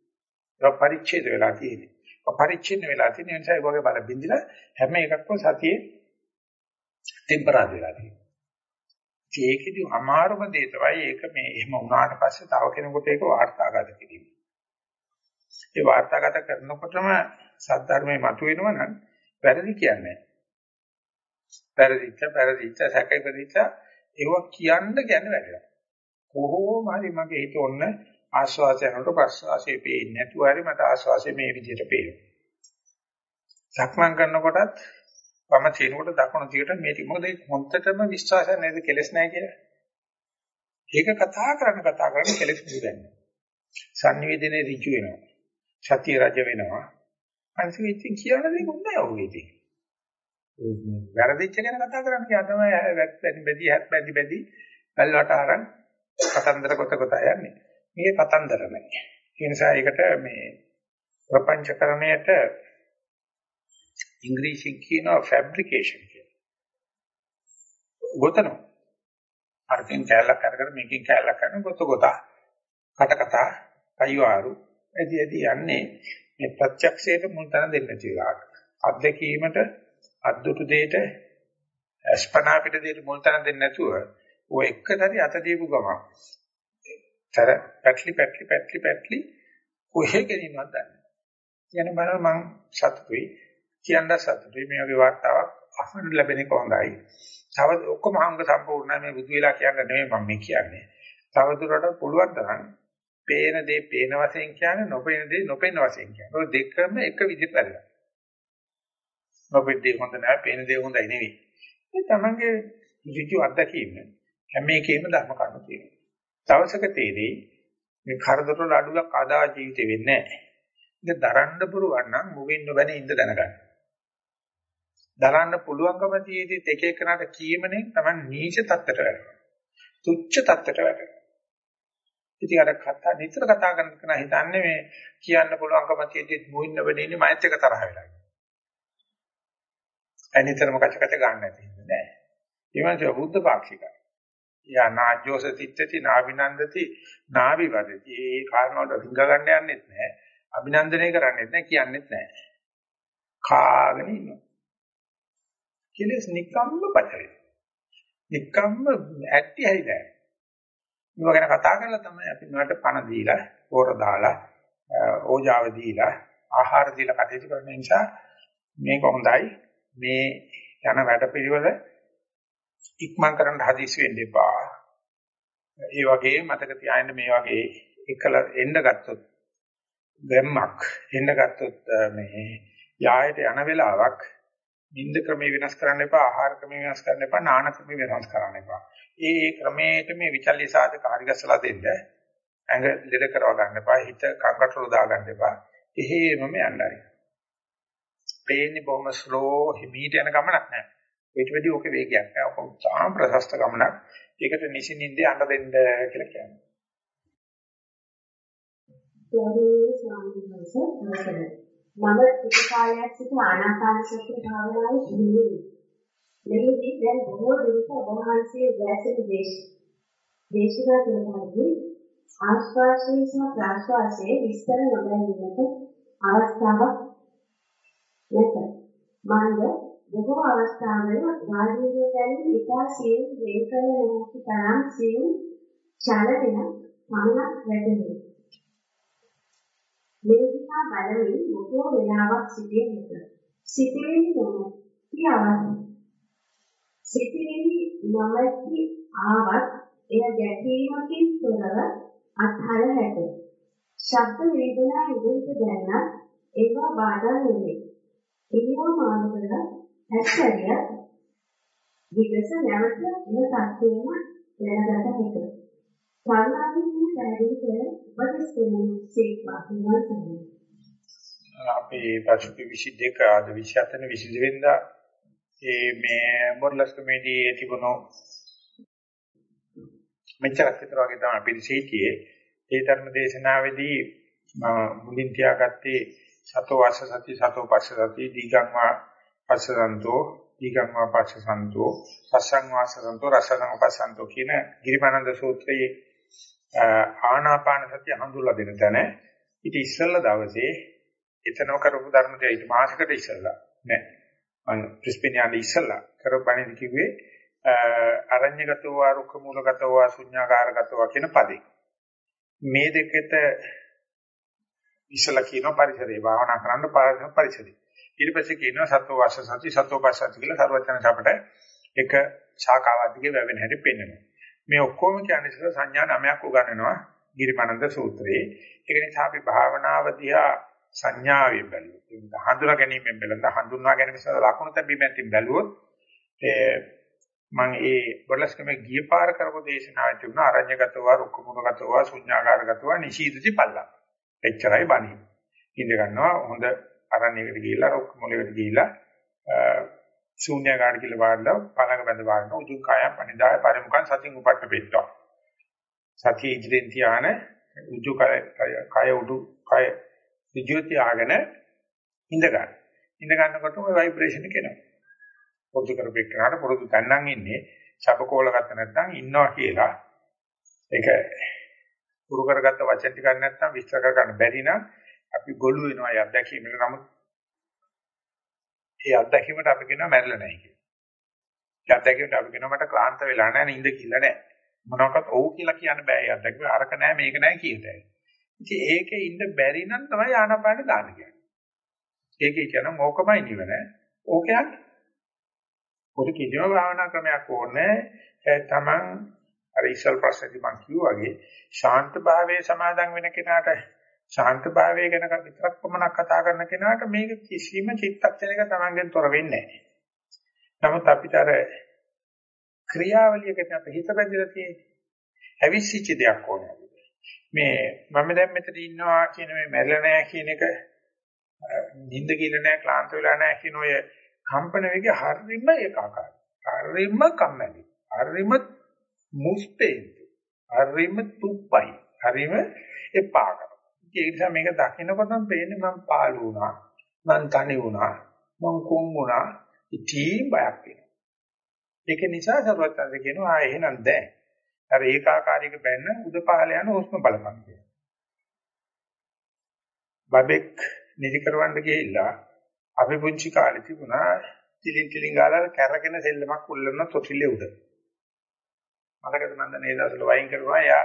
ඒක පරිච්ඡේද වෙලා තියෙනවා. ඒක පරිච්ඡින්න වෙලා තියෙන නිසා ඒ වගේ බල බින්දිලා හැම එකක්ම සතියේ ටෙම්පරරි වෙලා තියෙනවා. ඒකෙදි අමාරුම දේ තමයි ඒක මේ එහෙම වුණාට පස්සේ තව කෙනෙකුට ඒක වාර්තාගත කිරීම. ඒ වාර්තාගත කරනකොටම සද්ධර්මයේ මතුවෙනවා නම් වැරදි කියන්නේ වැරදිච්ච වැරදිච්ච සැකයිපදිච්ච ඒව කියන්න ගැන වැඩලා. කොහොම හරි මගේ හිත ඔන්න ආස්වාසයනට ප්‍රස්වාසයේ පේන්නේ නැතුව හරි මට ආස්වාසය මේ විදිහට පේනවා. සක්මන් කරනකොටත් වම තිනකොට දකුණු තියට මේ මොකද ඒක හොන්තටම විශ්වාසය නේද කෙලස් නැහැ කියලා. ඒක කතා කරන කතා කරන කෙලස් මුදන්නේ. සංනිවේදනයේ ඍජු වෙනවා. සතිය රජ වෙනවා. අනිත් ඉතින් කියන දේ මොන්නේ ඔහුගේ ඉතින්. වැරදිච්ච ගැන කතා කරන්න කියා තමයි වැටි බැදි හැත් බැදි බැදි වැල්වට අරන් කතන්දර කොට කොට යන්නේ. මේක කතන්දර නැහැ. ඒ නිසා ඒකට මේ ප්‍රපංචකරණයට ඉංග්‍රීසියෙන් කියනවා ෆැබ්‍රිකේෂන් කියලා. ගොතනවා. අරකින් කැලක් අරගෙන මේකෙන් කැලක් කරන ගොත ගොතා. කට කතා, අයිවාරු එදි එදි යන්නේ මේ ප්‍රත්‍යක්ෂයට මුල් තැන දෙන්න කියලා. අත්දැකීමට අද්දුටු දෙයට අස්පනා පිට දෙයට මුල් තැන දෙන්නේ නැතුව ඔය එකතරි අත දීපු ගමන් තර පැටලි පැටලි පැටලි පැටලි කොහෙ ගෙනින්වත් දන්නේ. කියන බලන්න මං සතුටුයි. කියන්න සතුටුයි මේ වගේ වාර්තාවක් අහන්න ලැබෙන එක හොඳයි. තව ඔක්කොම අංග සම්පූර්ණයි මේ බුදු වෙලා කියන්න නෙමෙයි මම මේ කියන්නේ. තව දුරටත් පුළුවන් තරම් පේන දේ පේන වශයෙන් කියන්නේ නොපේන දේ නොපේන වශයෙන් කියන්නේ. ඔය දෙකම එක විදිහට වැඩලා. නොපේන දේ හොඳ නැහැ, පේන දේ හොඳයි නෙවෙයි. ඒ තමන්ගේ ඍජු අත්දැකීම හැම එකේම ධර්ම කරුණු තියෙනවා. දවසක තේරෙයි මේ කරදර වල අඩුවක් ආදා ජීවිතේ වෙන්නේ නැහැ. ඒක දරන්න පුරුවන් නම් මුවින් නොබැන ඉඳ දැනගන්න. දරන්න පුළුවන්කම තියෙදි එක එකනට කීමනේ තමයි නීච තත්ත්වයට වැටෙනවා. තුච්ච තත්ත්වයට වැටෙනවා. ඉතින් අර කතා නිතර කතා කරන කෙනා හිතන්නේ මේ කියන්න පුළුවන්කම තියෙදි මුවින් නොබැන ඉන්නේ මයිත් එක තරහ වෙලා. අනිතරම කච කච ගන්න නැති නෑ. ඒ වගේ බුද්ධ පාක්ෂිකයි. යා නාජ්ජෝස තිත්තති නාවිනන්දති නාවිවදති. ඒ කාරණාවට රිංග ගන්න යන්නෙත් නෑ. අභිනන්දනය කරන්නෙත් නෑ කියන්නෙත් නෑ. කාගෙන ඉන්නවා. කෙලස් නිකම්ම පතරේ. නිකම්ම ඇටි හැයිදෑ. මේවා ගැන කතා කරලා තමයි අපි නට පණ දීලා, ඕර දාලා, ඕජාව දීලා, ආහාර දීලා කටයුතු කරන නිසා මේක හොඳයි. මේ යන වැඩපිළිවෙල ඉක්මන් කරන්න හදිසි වෙන්න එපා. ඒ වගේ මතක තියාගන්න මේ වගේ එකල එන්න ගත්තොත් ගැම්මක් එන්න ගත්තොත් මේ යායට යන වෙලාවක් නිින්ද ක්‍රමේ වෙනස් කරන්න එපා ආහාර ක්‍රමේ වෙනස් කරන්න එපා නාන ක්‍රමේ වෙනස් කරන්න එපා. ඒ ඒ ක්‍රමයට මේ විචල්්‍ය සාධක හරිගස්සලා දෙන්න ඇඟ ලෙඩ කරව ගන්න එපා හිත කංකටොල දා ගන්න එපා. එහෙමම යන්නයි. පේන්නේ බොහොම ස්ලෝ හිමීට යන ගමනක් නෑ. ඊට වැඩි ඔක වේගයක් නෑ. ඔක තාම ප්‍රශස්ත ගමනක්. ඒකට නිසින්ින්ද යන්න දෙන්න කියලා කියන්නේ. ගෞරවනීය ස්වාමීන් වහන්සේ අවසරයි. මම ටික කාලයක් සිට ආනාපාන සති භාවනාවේ ඉන්නේ. මෙහිදී දැන් බොහෝ දිනක ඔබ වහන්සේ දැසෙන දේශ දේශනා කරනදී ආශ්වාසයේ සහ ප්‍රාශ්වාසයේ විස්තර නොදැනීමට අවස්ථාවක් නැත. මන්ද බොහෝ අවස්ථාවල වාඩිවේ දැනී ඉතා සියුම් වේකල නැති තරම් සියුම් චලනයක් පමණක් වැටහේ. වේදිකා බලමින් බොහෝ වේලාවක් සිටිය හැකිය. සිටින්නේ නොමැති අවස්ථාව. සිටින්නේ නොමැති ආවත් එය ගැටීමකින් තොරව අත්හල හැකිය. ශබ්ද වේදනා ඉදිරියට දැනන ඒවා බාධා නෙවේ. ඉරියව් මානවල හැස්සරිය විගස නැවත එම තත්ත්වයම දැනගත හැකිය. කරුණාවෙන් මේ පැහැදිලි කර උපදෙස් දෙනු සීක්වා කියනවා අපේ පසුගිය 22 ආද 27 22 වෙනිදා ඒ මේ මොරලස් කමේඩියේ තිබුණු මෙච්චරක් විතර වගේ තමයි පිළිසීතියේ ඒ ධර්ම දේශනාවේදී මුලින් තියාගත්තේ සතෝ වාස සති සතෝ පස්ස සති දීගං වා පස්සසන්තෝ දීගං වා පස්සසන්තෝ සසං වාසසන්තෝ රසං පස්සන්තෝ කියන ගිරිමානන්ද සූත්‍රයේ ආනාපාන සතිය හඳුල්ලා දෙන තැන. ඊට ඉස්සෙල්ලා දවසේ එතනම කරපු ධර්මයේ ඊට මාසකට ඉස්සෙල්ලා නෑ. මම ප්‍රිස්පෙනියාලි ඉස්සෙල්ලා කරපණි කිව්වේ අරඤ්‍යගතෝ වා රුක්ඛ මූලගතෝ වා ශුඤ්ඤාකාරගතෝ කියන පදේ. මේ දෙකට ඉස්සලා කියන පරිසරේ භාවනා කරන්න පරිසරේ ඊට පස්සේ කියනවා සත්ව වාස සති සත්ව පස්සති කියලා සර්වචන අපට එක ශාඛාවාදිකේ වැවෙන හැටි පෙන්වනවා මේ ඔක්කොම කියන්නේ ඉතල සංඥා නමයක් උගන්වනවා ගිරිමානන්ද සූත්‍රයේ. ඒක නිසා අපි භාවනාව දිහා සංඥාවෙන් බැලුවොත් හඳුනා ගැනීමෙන් බැලඳ හඳුන්වා ගැනීම සඳහා ලකුණු තැබීමෙන් බැලුවොත් මම ඒ බොරලස්කමේ ගිය පාර කරපු දේශනාවේ තිබුණා අරඤ්‍යගතව රුක්කමුණගතව ශුඤ්ඤාකාරගතව නිශීදති පල්ලා. එච්චරයි බණි. ඉඳ ගන්නවා හොඳ අරණ්‍යයකට ගිහිල්ලා රොක් මොලේකට ගිහිල්ලා ශූන්‍යකාර කියලා වාඩිලා පළඟ බඳ වාගෙන උතුම් කායම් පණිදාය පරිමුඛං සතින් උපට්ඨ පිට්ඨා සතිය ඉදිරියෙන් තියාන උජු කය කය උඩු කය විජ්‍යෝති ආගෙන ඉඳ ගන්න. ඉඳ ගන්නකොට ওই ভাইබ්‍රේෂන් එක එනවා. පොදු කරපේ කරාට පොදු ගන්නන් ඉන්නේ සබකෝල ගත්ත නැත්නම් ඉන්නවා කියලා. ඒක පුරු කරගත්ත වචන ටිකක් නැත්නම් විස්තර කර ගන්න බැරි නම් අපි ගොළු වෙනවා යද්දැකීමෙන් නමුත් ඒ අත්දැකීමට අපි කියනවා මැරිලා නැහැ කියලා. ඒ අත්දැකීමට අපි කියනවා මට ක්ලාන්ත වෙලා නැහැ නිින්ද කියලා නැහැ. මොනවාකට ඔව් කියලා කියන්න බෑ. ඒ අත්දැකීම අරක නැහැ මේක නැහැ කියතයි. ඉතින් ඒකේ ඉන්න බැරි නම් තමයි ආනාපාන දාන්න කියන්නේ. ඒකේ කියන මොකමයි නිවන. ඕක යන්නේ. පොඩි කිසිම භාවනා ක්‍රමයක් ඕනේ. තමන් අර ඉස්සල් ප්‍රශ්නේදී මම කිව්වා වගේ ශාන්ත භාවයේ සමාදන් වෙන කෙනාට ශාන්ත භාවය ගැන විතරක් පමණක් කතා කරන කෙනාට මේක කිසිම චිත්තක්ෂණයක තමන්ගෙන් තොර වෙන්නේ නැහැ. නමුත් අපිට අර ක්‍රියාවලියකට අපේ හිත බැඳලා තියෙන්නේ. ඇවිස්සිච්ච දෙයක් ඕනේ. මේ මම දැන් මෙතන ඉන්නවා කියන මේ මැරෙලා නැහැ කියන එක නිින්ද කියලා නැහැ ක්ලාන්ත වෙලා නැහැ කියන ඔය කම්පන වේගය හරිම ඒකාකාරයි. හරිම කම්මැලි. හරිම මුස්පේන්ති. හරිම තුප්පයි. හරිම එපා කරන. ඒ නිසා මේක දකිනකොටම පේන්නේ මම පාළු වුණා. මං තනි වුණා. මං කොන් වුණා. ඉතින් බයක් වෙනවා. ඒක නිසා සරුවත්තරද කියනවා ආ එහෙනම් දැන් අර ඒකාකාරීක බැන්න උද පහල යන හුස්ම බලපන් කියලා. බබෙක් නිදි කරවන්න ගිහිල්ලා අපි පුංචි කාලේ තිබුණා තිලින් තිලින් ගාලා කැරගෙන සෙල්ලමක් උල්ලන තොටිල්ලේ උඩ. මලකද මන්ද නේද අසල වයින් කරනවා යා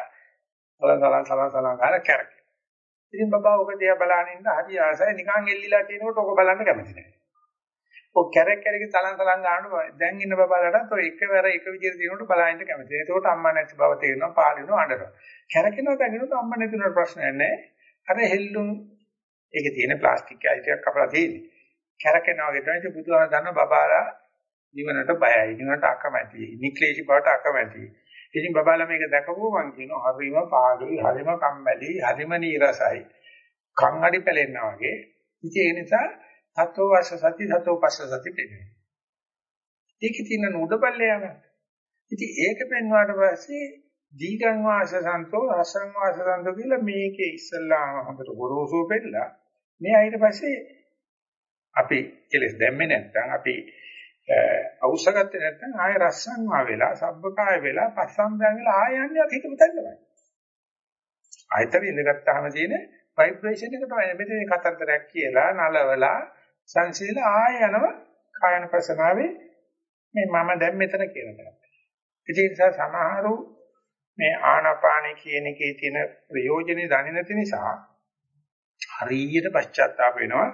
සලන් සලන් සලන් සලන් ගාලා කැරගෙන. ඉතින් බබා ඔක දිහා බලන ඉන්න හරි ආසයි නිකන් එල්ලිලා තියෙනකොට ඔක බලන්න කැමති නැහැ. ඔය කැරක් කැරක සලන් සලන් ගන්නකොට දැන් ඉන්න බබාලටත් ඔය එකවර එක විදිහට දිනනකොට බලන්න කැමති. ඒකට අම්මා නැති බව තේරෙනවා පාලිනවා අඬනවා. කැරකිනවා දැනෙනකොට අම්මා නැති උනට ප්‍රශ්නයක් නැහැ. අර හෙල්ලුම් ඒකේ තියෙන ප්ලාස්ටික් අයිතියක් කපලා තියෙන්නේ. කැරකෙනවා වගේ තමයි බුදුහාම දන්න බබාලා නිවනට බයයි. නිවනට අකමැතියි. නික්ලේශී බවට අකමැතියි. ඉතින් බබාලා මේක දැකපුව මං කියනවා හරිම පාළුයි, හරිම කම්මැලි, හරිම නීරසයි. කන් අඩි පැලෙනවා වගේ. ඉතින් ඒ නිසා සතෝ වාස සති සතෝ පස්ස සති පෙන්නේ. ඒකේ තියෙන උඩපල්ලේ යන. ඉතින් ඒක පෙන්වාට පස්සේ දීගං වාස සන්තෝ රසං වාස සන්තෝ කියලා මේකේ ඉස්සල්ලාම හොඳට ගොරෝසු පෙන්නලා මේ ඊට පස්සේ අපි කෙලස් දැම්මේ නැත්නම් අපි අවශ්‍යගත්තේ නැත්නම් ආය රස්සන් වා වෙලා සබ්බකාය වෙලා පස්සම්බයන් වෙලා ආය යන්නේ අපි හිතමු තමයි. ආයතන ඉඳගත්තාම තියෙන ভাইබ්‍රේෂන් එක තමයි මෙතන කතරතරයක් කියලා නලවලා සංසීල ආය යනවා කායන ප්‍රසනාවේ මේ මම දැන් මෙතන කියන දේ. ඒ නිසා සමහරු මේ ආනාපාන කියන එකේ තියෙන ප්‍රයෝජනේ දන්නේ නැති නිසා හරියට පශ්චාත්තාප වෙනවා.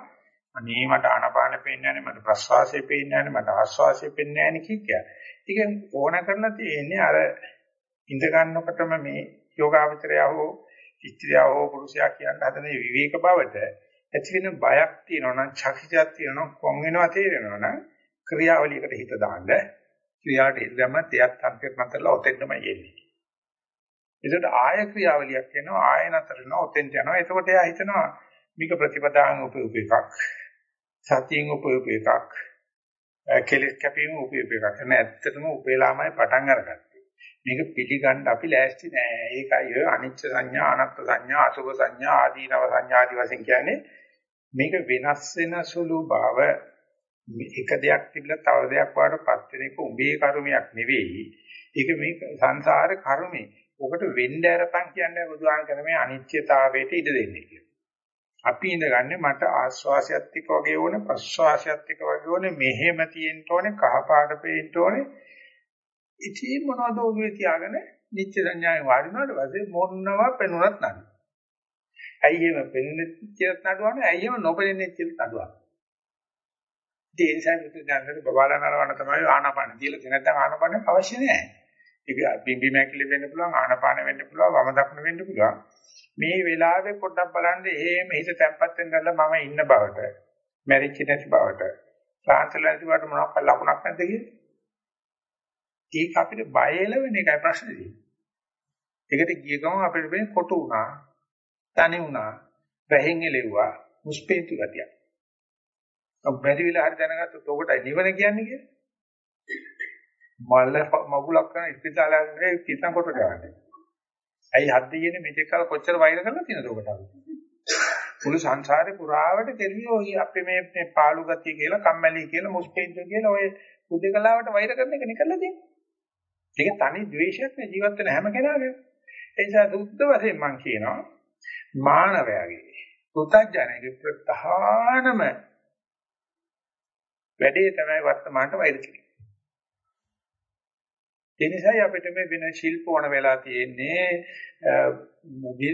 අනේ මට ආනාපාන පේන්නේ නැහැ මට ප්‍රස්වාසය පේන්නේ නැහැ මට ආස්වාසය පේන්නේ නැහැ කිය. ඒක ඕන කරලා තියෙන්නේ අර ඉඳ ගන්නකොටම මේ යෝගාවචරය හෝ ස්ත්‍රිය හෝ පුරුෂයා කියන හදන විවේක බවට ඇති වෙන බයක් තියෙනවා නම් චකිතයක් තියෙනවා කොන් වෙනවා තේරෙනවා නම් ක්‍රියාවලියකට හිත දාන්න ක්‍රියාවට හිත දැම්මත් එයත් අන්තිමට නතරලා ඔතෙන්ටම යන්නේ. ඒකට ආය ක්‍රියාවලියක් වෙනවා ආය නතර වෙනවා ඔතෙන්ට යනවා. එතකොට එයා හිතනවා මේක ප්‍රතිපදාන් උපයෝග එකක්. සතියෙන් උපයෝග එකක්. කෙලෙස් කැපීම උපයෝග එකක්. නෑ ඇත්තටම උපේලාමයි පටන් අරගත්තේ. මේක පිළිගන්න අපි ලෑස්ති නෑ. ඒකයි ඔය අනිච්ච සංඥා, අනත්ත් සංඥා, අසුභ සංඥා, ආදීනව සංඥා ආදී වශයෙන් කියන්නේ මේක වෙනස් වෙන සුළු බව එක දෙයක් තිබිලා තව දෙයක් වඩපත් වෙන එක උඹේ කර්මයක් නෙවෙයි. ඒක මේ සංසාර කර්මේ. ඔකට වෙන්න අරපන් කියන්නේ බුදුහාම කරන මේ අනිත්‍යතාවයට ඉඩ දෙන්නේ කියලා. අපි ඉඳගන්නේ මට ආස්වාසයත් එක්ක වගේ ඕනේ ප්‍රස්වාසයත් එක්ක වගේ ඕනේ මෙහෙම තියෙන්න ඕනේ කහ පාට පේන්න ඕනේ. ඉතින් මොනවද ඔළුවේ තියාගෙන නිත්‍ය සංඥාවේ වාඩිනාට පස්සේ මොනවා පෙනුනත් නැහැ. ඇයි එහෙම පෙනෙන්නේ කියලා නඩුවන්නේ ඇයි එහෙම නොපෙනෙන්නේ කියලා නඩුවන්නේ. ඉතින් ඒ නිසා මුතු දැනට බබාලා නරවන්න තමයි ආනාපාන කියලා තියෙන නැත්නම් ආනාපාන අවශ්‍ය නැහැ. ඒක බිම්බි මැකිලි වෙන්න පුළුවන් ආනාපාන වෙන්න පුළුවන් වම දකුණ වෙන්න පුළුවන්. මේ වෙලාවේ පොඩ්ඩක් බලන්න එහෙම හිත තැම්පත් වෙන්නදලා මම ඉන්න බවට මැරිච්ච නැති බවට සාන්තල නැති බවට මොනවක් ලකුණක් නැද්ද කියලා. ඒක අපිට බය එළවෙන එකයි ප්‍රශ්නේ තියෙන්නේ. ඒකට ගිය ගමන් අපිට මේ කොටු වුණා, තනි වුණා, වැහෙන් එලෙව්වා, මුස්පේන්තු ගතියක්. ඔබ බැරි වෙලා හරි දැනගත්තොත් ඔකට නිවන කියන්නේ කියලා. මල්ල මගුලක් කරන ඉස්පිතාලේ කිතන් කොට ගන්න. ඇයි හත් දිනේ මෙතෙක් කල කොච්චර වෛර කරලා තියෙනද ඔකට අපි? මුළු සංසාරේ පුරාවට කෙරුවේ ඔය අපේ මේ මේ පාළු ගතිය කියලා, කම්මැලි කියලා, මුස්පේන්තු කියලා ඔය උදේකලාවට වෛර කරන එක නිකල්ලා තියෙන්නේ. ඒක තනි ද්වේෂයක් නේ ජීවත් වෙන හැම කෙනාගේම. ඒ නිසා දුක්ඛ වශයෙන් මම කියනවා මානවයාගේ පුතඥයාගේ ප්‍රධානම වැඩේ තමයි වර්තමානට වෛර කිරීම. ඒ නිසායි අපිට මේ වෙන ශිල්ප ඕන වෙලා තියෙන්නේ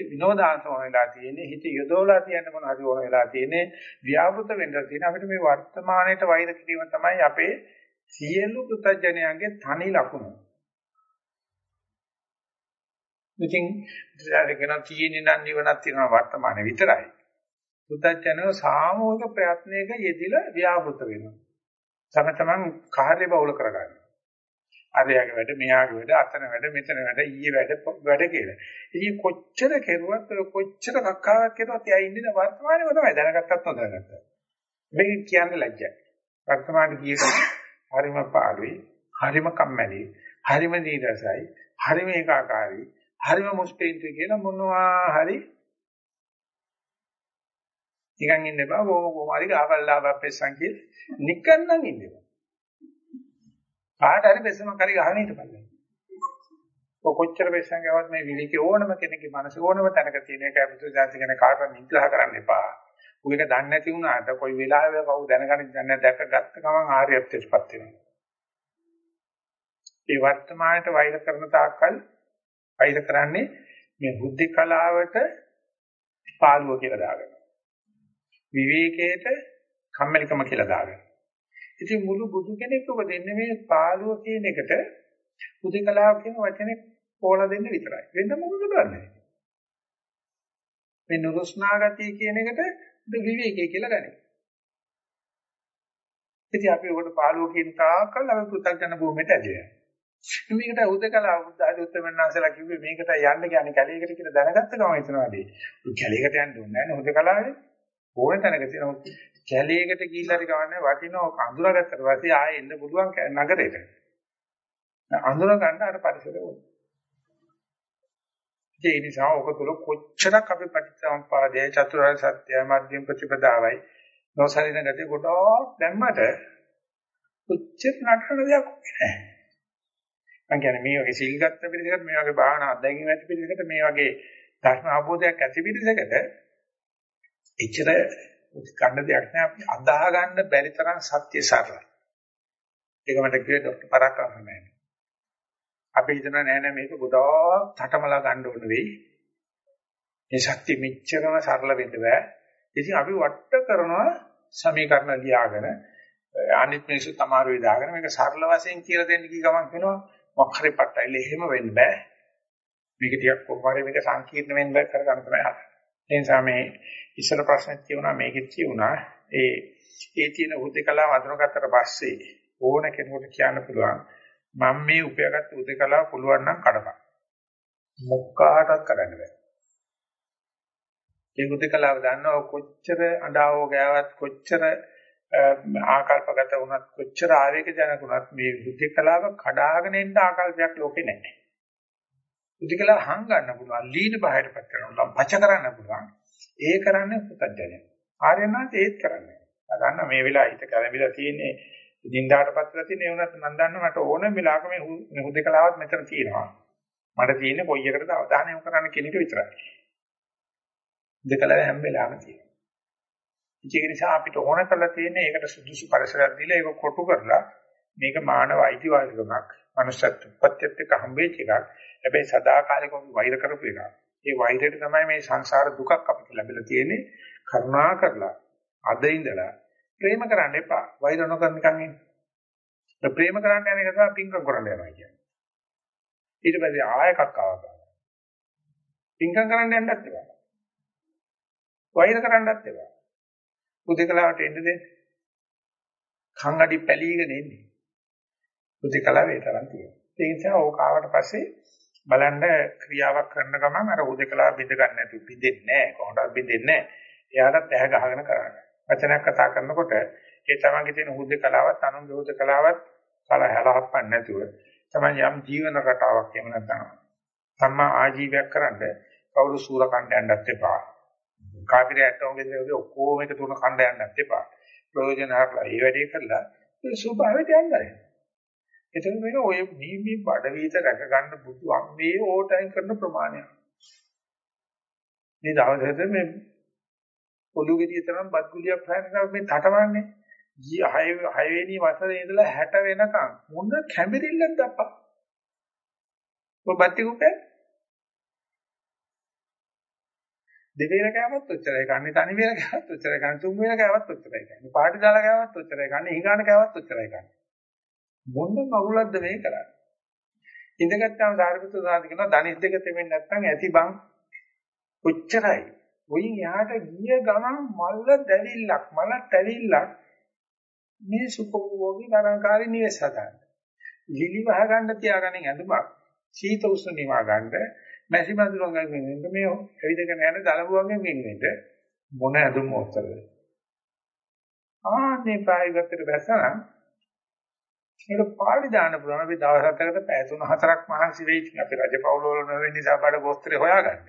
විනෝදාංශ ඕන වෙලා තියෙන්නේ හිත යොදවලා තියන්න මොන හරි ඕන වෙලා තියෙන්නේ ව්‍යාවෘත වෙන්න තියෙන අපිට මේ වර්තමානයේ වෛර කිරීම තමයි අපේ සියලු පුතඥයන්ගේ තනි ලකුණ. ඉතින් ඉතින් තියෙන්නේ නම් නිවනක් තියෙනවා වර්තමානයේ විතරයි. පුතඥයෝ සාමූහික ප්‍රයත්නයක යෙදිලා ව්‍යාවෘත වෙනවා. තම තමන් කාර්ය බහුල කරගන්න. අරයාගේ වැඩ මෙයාගේ වැඩ අතන වැඩ මෙතන වැඩ ඊයේ වැඩ වැඩ කියලා. ඉතින් කොච්චර කෙරුවත් කොච්චර කක්කාවක් කෙරුවත් එයා ඉන්නේ වර්තමානයේම තමයි දැනගත්තත් නොදැනගත්තත්. මේක කියන්න ලැජ්ජයි. වර්තමානයේ කියන්නේ හරිම පාළුයි, හරිම කම්මැලි, හරිම නීරසයි, හරිම ඒකාකාරී, හරිම මුස්පේන්තු කියලා මොනවා හරි නිකන් ඉන්න බා බොහොම කොහොම හරි ගහපල්ලා බප්පෙස්සන් කියලා නිකන් නම් ඉන්න බා. කාට හරි බෙස්සමක් හරි ගහගෙන හිටපල්ලා. ඔය කොච්චර බෙස්සන් ගාවත් මේ විලිකේ ඕනම කෙනෙක්ගේ මනස ඕනම තැනක තියෙන එක අමුතු જાති ගැන කාටවත් නිග්‍රහ කරන්න එපා. ඌ එක දන්නේ නැති වුණාට කොයි වෙලාවෙ කවුද දැනගන්නේ දන්නේ දැක ගත්ත ගමන් ආර්යත්වයටපත් වෙනවා. ඒ වර්තමානයට වෛර කරන තාක්කල් වෛර කරන්නේ මේ බුද්ධි කලාවට පාළුව කියලා දාගෙන. විවේකයට කම්මැලිකම කියලා දාගෙන. ඉතින් මුළු බුදු කෙනෙක් උපදින්නේ මේ පාළුව කියන එකට බුද්ධි කලාව කියන වචනේ පෝලා දෙන්න විතරයි. වෙන මොකද කරන්නේ? මේ නුරුස්නා ගතිය කියන එකට විවේකය කියලා ගන්නේ. ඉතින් අපි උකට පාළුව කියන තාක්කල් අපි පෘථග්ජන භූමියට ඇදෙනවා. මේකට උදකලා බුද්ධ ආදී උත්තරමන්නාසලා කිව්වේ මේකට යන්න කියන්නේ කැලේකට කියලා දැනගත්ත ගමන් හිතනවාදී. කැලේකට යන්න ඕනේ නැහැ උදකලාවේ. ඕන තැනක තියෙන කැලේකට ගිහිල්ලා හරි ගමන්නේ වටිනව අඳුරගත්තට පස්සේ ආයෙ එන්න පුළුවන් නගරයට. අඳුර ගන්න අර පරිසරය ඕනේ. ඒ නිසා ඔක තුල කොච්චරක් අපි පටිච්චසමුප්පාදයේ චතුරාර්ය සත්‍ය මධ්‍යම ප්‍රතිපදාවයි නොසලින ගතිය ගොඩක් දැම්මට කොච්චර නටන දෙයක් නැහැ. මම කියන්නේ මේ වගේ සීල් ගත්ත පිළිසකට මේ වගේ භාවනා අධ්‍යයනය ඇති පිළිසකට මේ වගේ ධර්ම අවබෝධයක් ඇති පිළිසකට එච්චර ගන්න දෙයක් නෑ අපි අදාහ ගන්න බැරි තරම් සත්‍ය සරලයි. ඒක මට කිව්වේ ડોક્ટર පරාක්‍රම නෑ. අපි හිතනවා නෑ නෑ මේක ගොඩාක් තටමලා ගන්න ඕන වෙයි. මේ ශක්තිය මෙච්චරම සරල වෙන්න බෑ. ඉතින් අපි වට කරනවා සමීකරණ ලියාගෙන අනිත් මිනිස්සු තමාරු විදාගෙන මේක සරල වශයෙන් කියලා දෙන්න කී ගමන් වෙනවා මොකක් හරි පට්ටයිල එහෙම වෙන්න බෑ. මේක ටිකක් කොහොමද මේක සංකීර්ණ වෙන්න බෑ කරගන්න තමයි හදන්නේ. ඒ නිසා මේ ඉස්සර ප්‍රශ්නක් කියුණා මේකෙත් කියුණා ඒ ඒ තියෙන උද්දකලාව අඳුනගත්තට පස්සේ ඕන කෙනෙකුට කියන්න පුළුවන් මම මේ උපයාගත්ත උද්දකලාව පුළුවන් නම් කඩපන්. මොක්කාටවත් කරන්න බෑ. ඒ උද්දකලාව දන්නව කොච්චර අඬාවෝ ගෑවත් කොච්චර ආකල්පගත වුණත් කොච්චර ආවේගජනක වුණත් මේ උද්දකලාව කඩාගෙන එන්න ආකල්පයක් ලෝකේ නැහැ. උද්දකලාව හංගන්න පුළුවන් ලීන බාහිරපත් කරනවා පච කරන්න පුළුවන් ඒ කරන්නේ පුතඥය. ආර්යනාත් ඒත් කරන්නේ. ගන්න මේ වෙලාව හිත කැළඹිලා තියෙන්නේ දින්දාට පස්සලා තියෙන ඒ වුණත් මම දන්නවා මට ඕන වෙලාවක මේ හුදකලාවත් මෙතන තියෙනවා. මට තියෙන්නේ කොයි එකකටද අවධානය යොමු කරන්න කියන එක විතරයි. හුදකලාව හැම වෙලාවෙම තියෙනවා. ඒක නිසා අපිට ඕන කරලා තියෙන්නේ ඒකට සුදුසු පරිසරයක් දීලා ඒක කොටු කරලා මේක මානව අයිතිවාසිකමක් මනුෂ්‍යත්ව උපත්යත් එක්ක හම්බෙච්ච එකක්. හැබැයි සදාකාලිකව වෛර කරපු එකක්. ඒ වෛරයට තමයි මේ සංසාර දුකක් අපිට ලැබිලා තියෙන්නේ. කරුණා කරලා අද ඉඳලා ප්‍රේම කරන්න එපා. වෛර නොකරන නිකන් ඉන්න. ඒ ප්‍රේම කරන්න යන එක තමයි පිංකම් කරන්න යනවා කියන්නේ. ඊට පස්සේ ආයකක් ආවා. පිංකම් කරන්න යන්නත් එපා. වෛර කරන්නත් එපා. උදේකලාවට එන්න දෙන්න. කන් අඩි පැලීගෙන එන්නේ. උදේකලාවේ තරම් තියෙනවා. ඒ නිසා ඕක ආවට පස්සේ බලන්න ක්‍රියාවක් කරන ගමන් අර උදේකලා බින්ද ගන්න නැතු බින්දෙන්නේ නැහැ. කොහොමද බින්දෙන්නේ නැහැ. එයාට ඇහ ගහගෙන කරන්න. වචනයක් කතා කරනකොට ඒ තමන්ගේ තියෙන උදේකලාවත් අනුන්ගේ උදේකලාවත් කල හැලහප්පන්නේ නැතුව තමයි යම් ජීවන රටාවක් එහෙම නැත්නම් සම්මා ආජීවයක් කරන්න කවුරු සූර කණ්ඩ යන්නත් එපා කාපිරයට ඔගේ ඔක්කොම එක තුන කණ්ඩ යන්නත් එපා. ප්‍රයෝජන හරලා ඒ වැඩේ කරලා ඒ සුභාවයට යන්නයි එතන මේක ඔය නීමි බඩ වීත රැක ගන්න බුදු අම්මේ ඕටයින් කරන ප්‍රමාණය. මේ දවසට මේ පොළු ගෙඩිය තරම් බත් ගුලියක් හොයනවා මේ තටවන්නේ. ගිය 6 6 වෙනි වසරේ ඉඳලා 60 වෙනකන් මොන කැඹිරිල්ලක් දැප්පා. ඔය බත්ති කුප්පේ දෙවේල කෑවත් ඔච්චරයි කන්නේ තනි වේල කෑවත් ඔච්චරයි කන්නේ තුන් වේල කෑවත් ඔච්චරයි කන්නේ පාටි දාලා කෑවත් ඔච්චරයි කන්නේ ඊගාන කෑවත් ඔච්චරයි කන්නේ මොන මගුලක්ද මේ කරන්නේ? ඉඳගත්තාම සාරිපුත්‍ර සාන්ති කියනවා ධනිස් දෙක තෙමෙන්නේ නැත්නම් ඇති බං කොච්චරයි. ඔයින් එහාට ගිය ගමන් මල්ල දැවිල්ලක් මල තැවිල්ලක් මේ සුඛෝභෝගී නරකාරී නිවෙස් හදන්න. ලිලි වහ ගන්න තියාගන්න ඇඳුමක් සීත උෂ්ණ නිවා ගන්න මැසි මදුරුවන්ගෙන් වෙන්නේ මේ ඇවිදගෙන යන දලබුවන්ගෙන් වෙන්නේ මොන ඇඳුම් මොස්තරද ආන්නේ ප්‍රායෝගිකව දැසනම් ඒක පාළි දාන්න පුළුවන් අපි දවස් හතරකට පැය තුන හතරක් මහන්සි වෙයි ඉතින් අපි රජපෞල වල නොවෙන නිසා බඩ ගෝස්තරේ හොයාගන්න.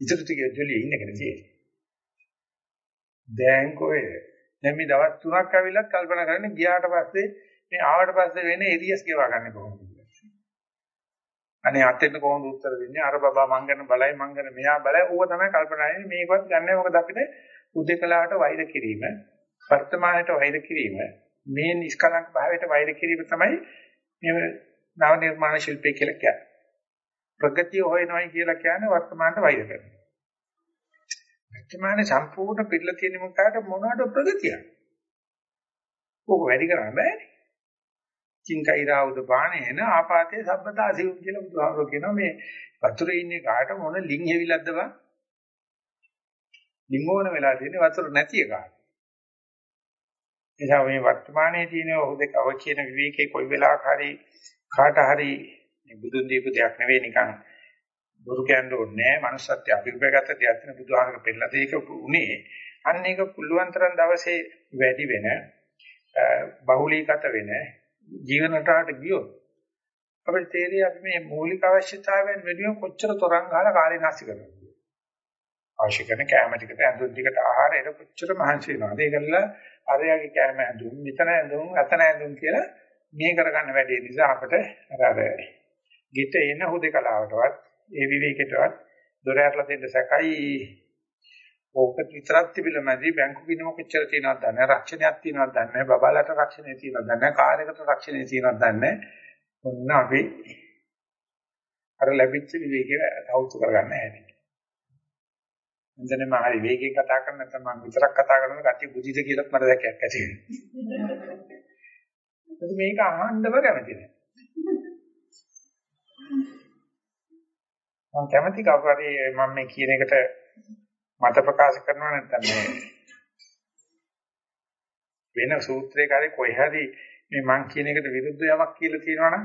ඉතින් ටික ජොලියේ ඉන්නකනේ තියෙන්නේ. දැන් කොහෙද? දැන් මේ දවස් තුනක් ඇවිල්ලත් කල්පනා කරන්නේ ගියාට පස්සේ මේ ආවට පස්සේ වෙන්නේ එරියස් ගෙවා ගන්න කොහොමද කියලා. අනේ අතෙන් කොහොමද උත්තර දෙන්නේ? අර බබා මං ගැන බලයි මං ගැන මෙයා බලයි ඌව තමයි කල්පනා කරන්නේ මේකවත් ගන්නෑ මොකද අපිට උදේකලාවට වෛර කිරීම, වර්තමානයට වෛර කිරීම, මේ නිෂ්කලංක භාවයට වෛර කිරීම තමයි මේ නව නිර්මාණ ශිල්පය කියලා කියන්නේ. ප්‍රගතිය හොයනවායි කියලා කියන්නේ වර්තමානට වෛර කරනවා. වර්තමානයේ සම්පූර්ණ පිළිලා තියෙන මොකකට මොනවද ප්‍රගතියක්? ඕක වැඩි කරන්න බෑනේ. චින්කයිරා උදපාණේන ආපාතේ සබ්බතා සිව් කියලා බුදුහාමුදුරුවෝ කියනවා මේ වතුරේ ඉන්නේ කාට මොන ලිං හෙවිලක්ද බං? ලිං ඕන වෙලා තියෙන්නේ වතුර නැති එකට. එසා මේ වර්තමානයේ තියෙන ඔහුදේ කව කියන විවේකේ කොයි වෙලාවක හරි කාට හරි බුදුන් දීපු දෙයක් නෙවෙයි නිකන් බොරු කියන්න ඕනේ නැහැ. manussත්ය අභිප්‍රයගත දෙයක් නෙවෙයි බුදුහාමර පෙළලා දෙයක උනේ. අන්න ඒක පුළුවන් තරම් දවසේ වැඩි වෙන බහුලීගත වෙන ජීවන රටාවට ගියොත් අපිට තේරෙයි අපි මේ මූලික අවශ්‍යතාවයන් වෙනුවෙන් කොච්චර තරං ගහලා කාලේ නැති කරනවද. අවශ්‍ය කරන කැම ටිකට ඇඳුම් ටිකට ආහාරයට කොච්චර මහන්සි වෙනවද? ඒකල්ල අරයාගේ කැම ඇඳුම්, මෙතන ඇඳුම්, අතන ඇඳුම් කියලා මේ කරගන්න වැඩේ නිසා අපිට අර අර ගිට එන හුදකලාවටවත් ඒ විවේකයටවත් දොර ඇරලා දෙන්න සැකයි. ඕක විතරක් තිබිලමදී බැංකු කිනම කොච්චර තියෙනවද දන්නේ රක්ෂණයක් තියෙනවද දන්නේ බබාලට රක්ෂණය තියෙනවද දන්නේ කාර්යකට රක්ෂණය තියෙනවද දන්නේ ඔන්න අපි අර ලැබිච්ච විවේකය තවුතු කරගන්න හැටි එතනම හරි වේගයෙන් කතා කරන නැත්නම් මම විතරක් කතා කරන කට්ටිය බුද්ධිද කියලාත් මට දැක්කයක් ඇති වෙනවා. මේක අහන්නව කැමති නෑ. මම කැමති කවුරු හරි මම මේ කියන එකට මත ප්‍රකාශ කරනවා නැත්නම් මේ වෙන සූත්‍රයක හරි කොයි හරි මේ මං කියන එකට විරුද්ධ යමක් කියලා තියෙනවා නම්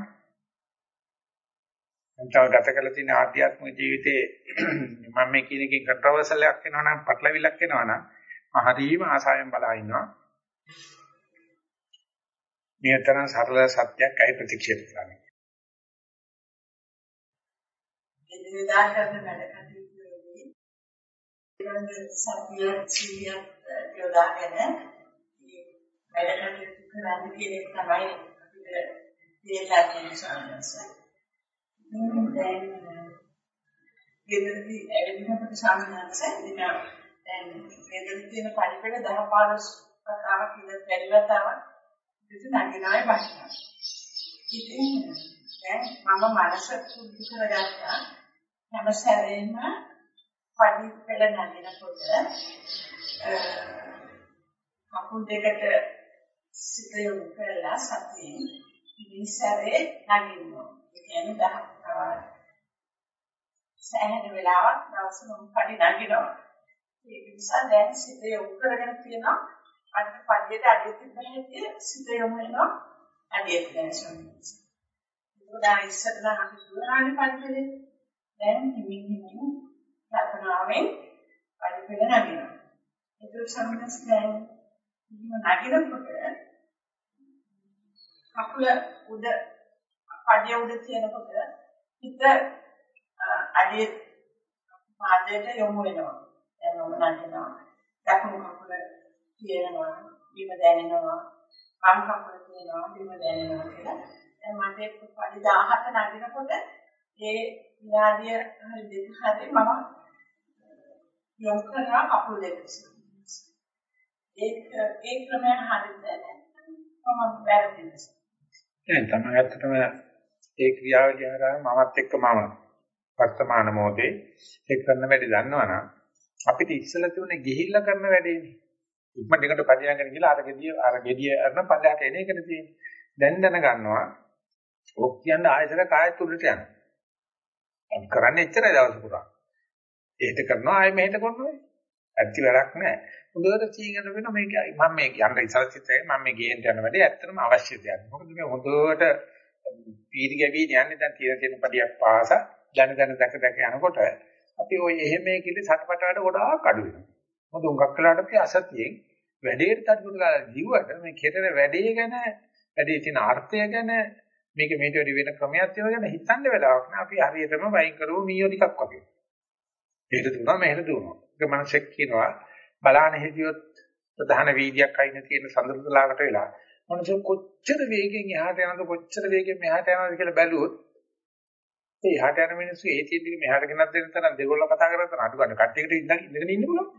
නැත්නම් ගත කළ තියෙන ආධ්‍යාත්මික ජීවිතේ මම මේ කියන එකකින් කන්ට්‍රවර්සල් එකක් වෙනවා නම් පටලවිලක් වෙනවා නම් මම හරීම ආසාවෙන් බලා ඉන්නවා මේ තරම් සරල සත්‍යයක් අයි ප්‍රතික්ෂේප කරන්නේ එදිනෙදා කරන වැඩ කටයුතු වලදී සතිය සිහිය යොදාගෙන වැඩ කටයුතු කරන්න කියන එක තමයි අපිට තේරලා තියෙන සම්මත. දැන් ගෙදරදී ඇවිදිනකොට සම්මත දින දැන් ගෙදරදී තියෙන පරිපෙළ 10 15 කතාවක් ඉඳන් පරිවතාවක් ඉතින් නැගිනායි වශයෙන්. ඉතින් දැන් මම මනස සුද්ධ කරගත්තා හැම සැරේම පඩි පෙළ නැගිනකොට කකුල් දෙකට සිත යොමු කරලා සතියෙන් ඉතින් සැරේ නැගිනවා. ඒ කියන්නේ දහ සෑහෙන වෙලාවක් දවස් මොන පඩි නැගිනවා. ඒක නිසා දැන් සිත යොමු කරගෙන තියෙනවා අන්න පඩියට අඩිය තිබ්බ හැටි සිත යොමු වෙනවා අඩියට දැන් සම්මත. ඒක ඉස්සරලා අපි දුරානේ පඩි පෙළේ දැන් හිමින් හිමින් කල්පනාවෙන් පරිපෙළ නැගෙනවා. ඒක සම්මත දැන් නගිනකොට කකුල උඩ පඩිය උඩ තියනකොට හිත අඩිය පාදයට යොමු වෙනවා. දැන් මම නගිනවා. දකුණු කකුල තියෙනවා, බිම දැනෙනවා. වම් කකුල තියෙනවා, බිම දැනෙනවා කියලා. දැන් මට පඩි 17 නගිනකොට ඒ විනාඩිය හරි දෙක හරි මම යොමු කරනවා කකුල් දෙක. ඒක ඒ ක්‍රමය හරිද මම වැරදිද? දැන් තමයි ඇත්තටම ඒ ක්‍රියාවලිය හරහා මමත් එක්ක මම වර්තමාන මොහොතේ ඒ කරන වැඩි දන්නවනම් අපිට ඉස්සලා තිබුණේ ගිහිල්ලා කරන වැඩේනේ. ඉක්මනට එකට පදිනගෙන ගිහලා අර ගෙඩිය අර ගෙඩිය අරන පල්ලයට එන එකනේ තියෙන්නේ. දැන් දැනගන්නවා ඔක් කියන්න ආයතන කායත් උඩට යනවා. අපි කරන්නේ එච්චරයි දවස් පුරා. එහෙට කරනවා ආයෙ මෙහෙට කරනවා. ඇත්ති වැඩක් නැහැ. හොඳට සීගන වෙන මේක මම මේ යන්න ඉස්සර සිතේ මම මේ ගේන්න යන වැඩේ ඇත්තටම අවශ්‍ය දෙයක්. මොකද මේ හොඳට පීරි ගැවි යන්නේ දැන් තියෙන තියෙන පඩියක් පාස දැන දැන දැක දැක යනකොට අපි ওই එහෙම කිලි සටපටවට ගොඩාක් අඩු වෙනවා. මොකද උඟක් කළාට අපි අසතියෙන් වැඩේට තත්පුරු ගාලා ජීවට මේ කෙරෙන වැඩේ ගැන වැඩේ තියෙන අර්ථය ගැන මේක මේට වැඩි වෙන ක්‍රමයක් තියෙනවා ගැන හිතන්න වෙලාවක් නෑ අපි හරියටම වයින් කරමු මීයෝ ටිකක් වගේ. එහෙට දුනා මෙහෙට දුනා. ඒක මනසෙක් කියනවා බලාන හිටියොත් ප්‍රධාන වීදියක් අයින තියෙන සඳරුදලාකට වෙලා මනස කොච්චර වේගෙන් එහාට යනද කොච්චර වේගෙන් මෙහාට යනද කියලා බැලුවොත් ඒ එහාට යන මිනිස්සු ඒ තියෙද්දි මෙහාට ගෙනත් දෙන්න තරම් දෙගොල්ලෝ කතා කරලා තරම් අඩු ගන්න කට්ටියකට ඉඳන් ඉඳගෙන ඉන්න පුළුවන්.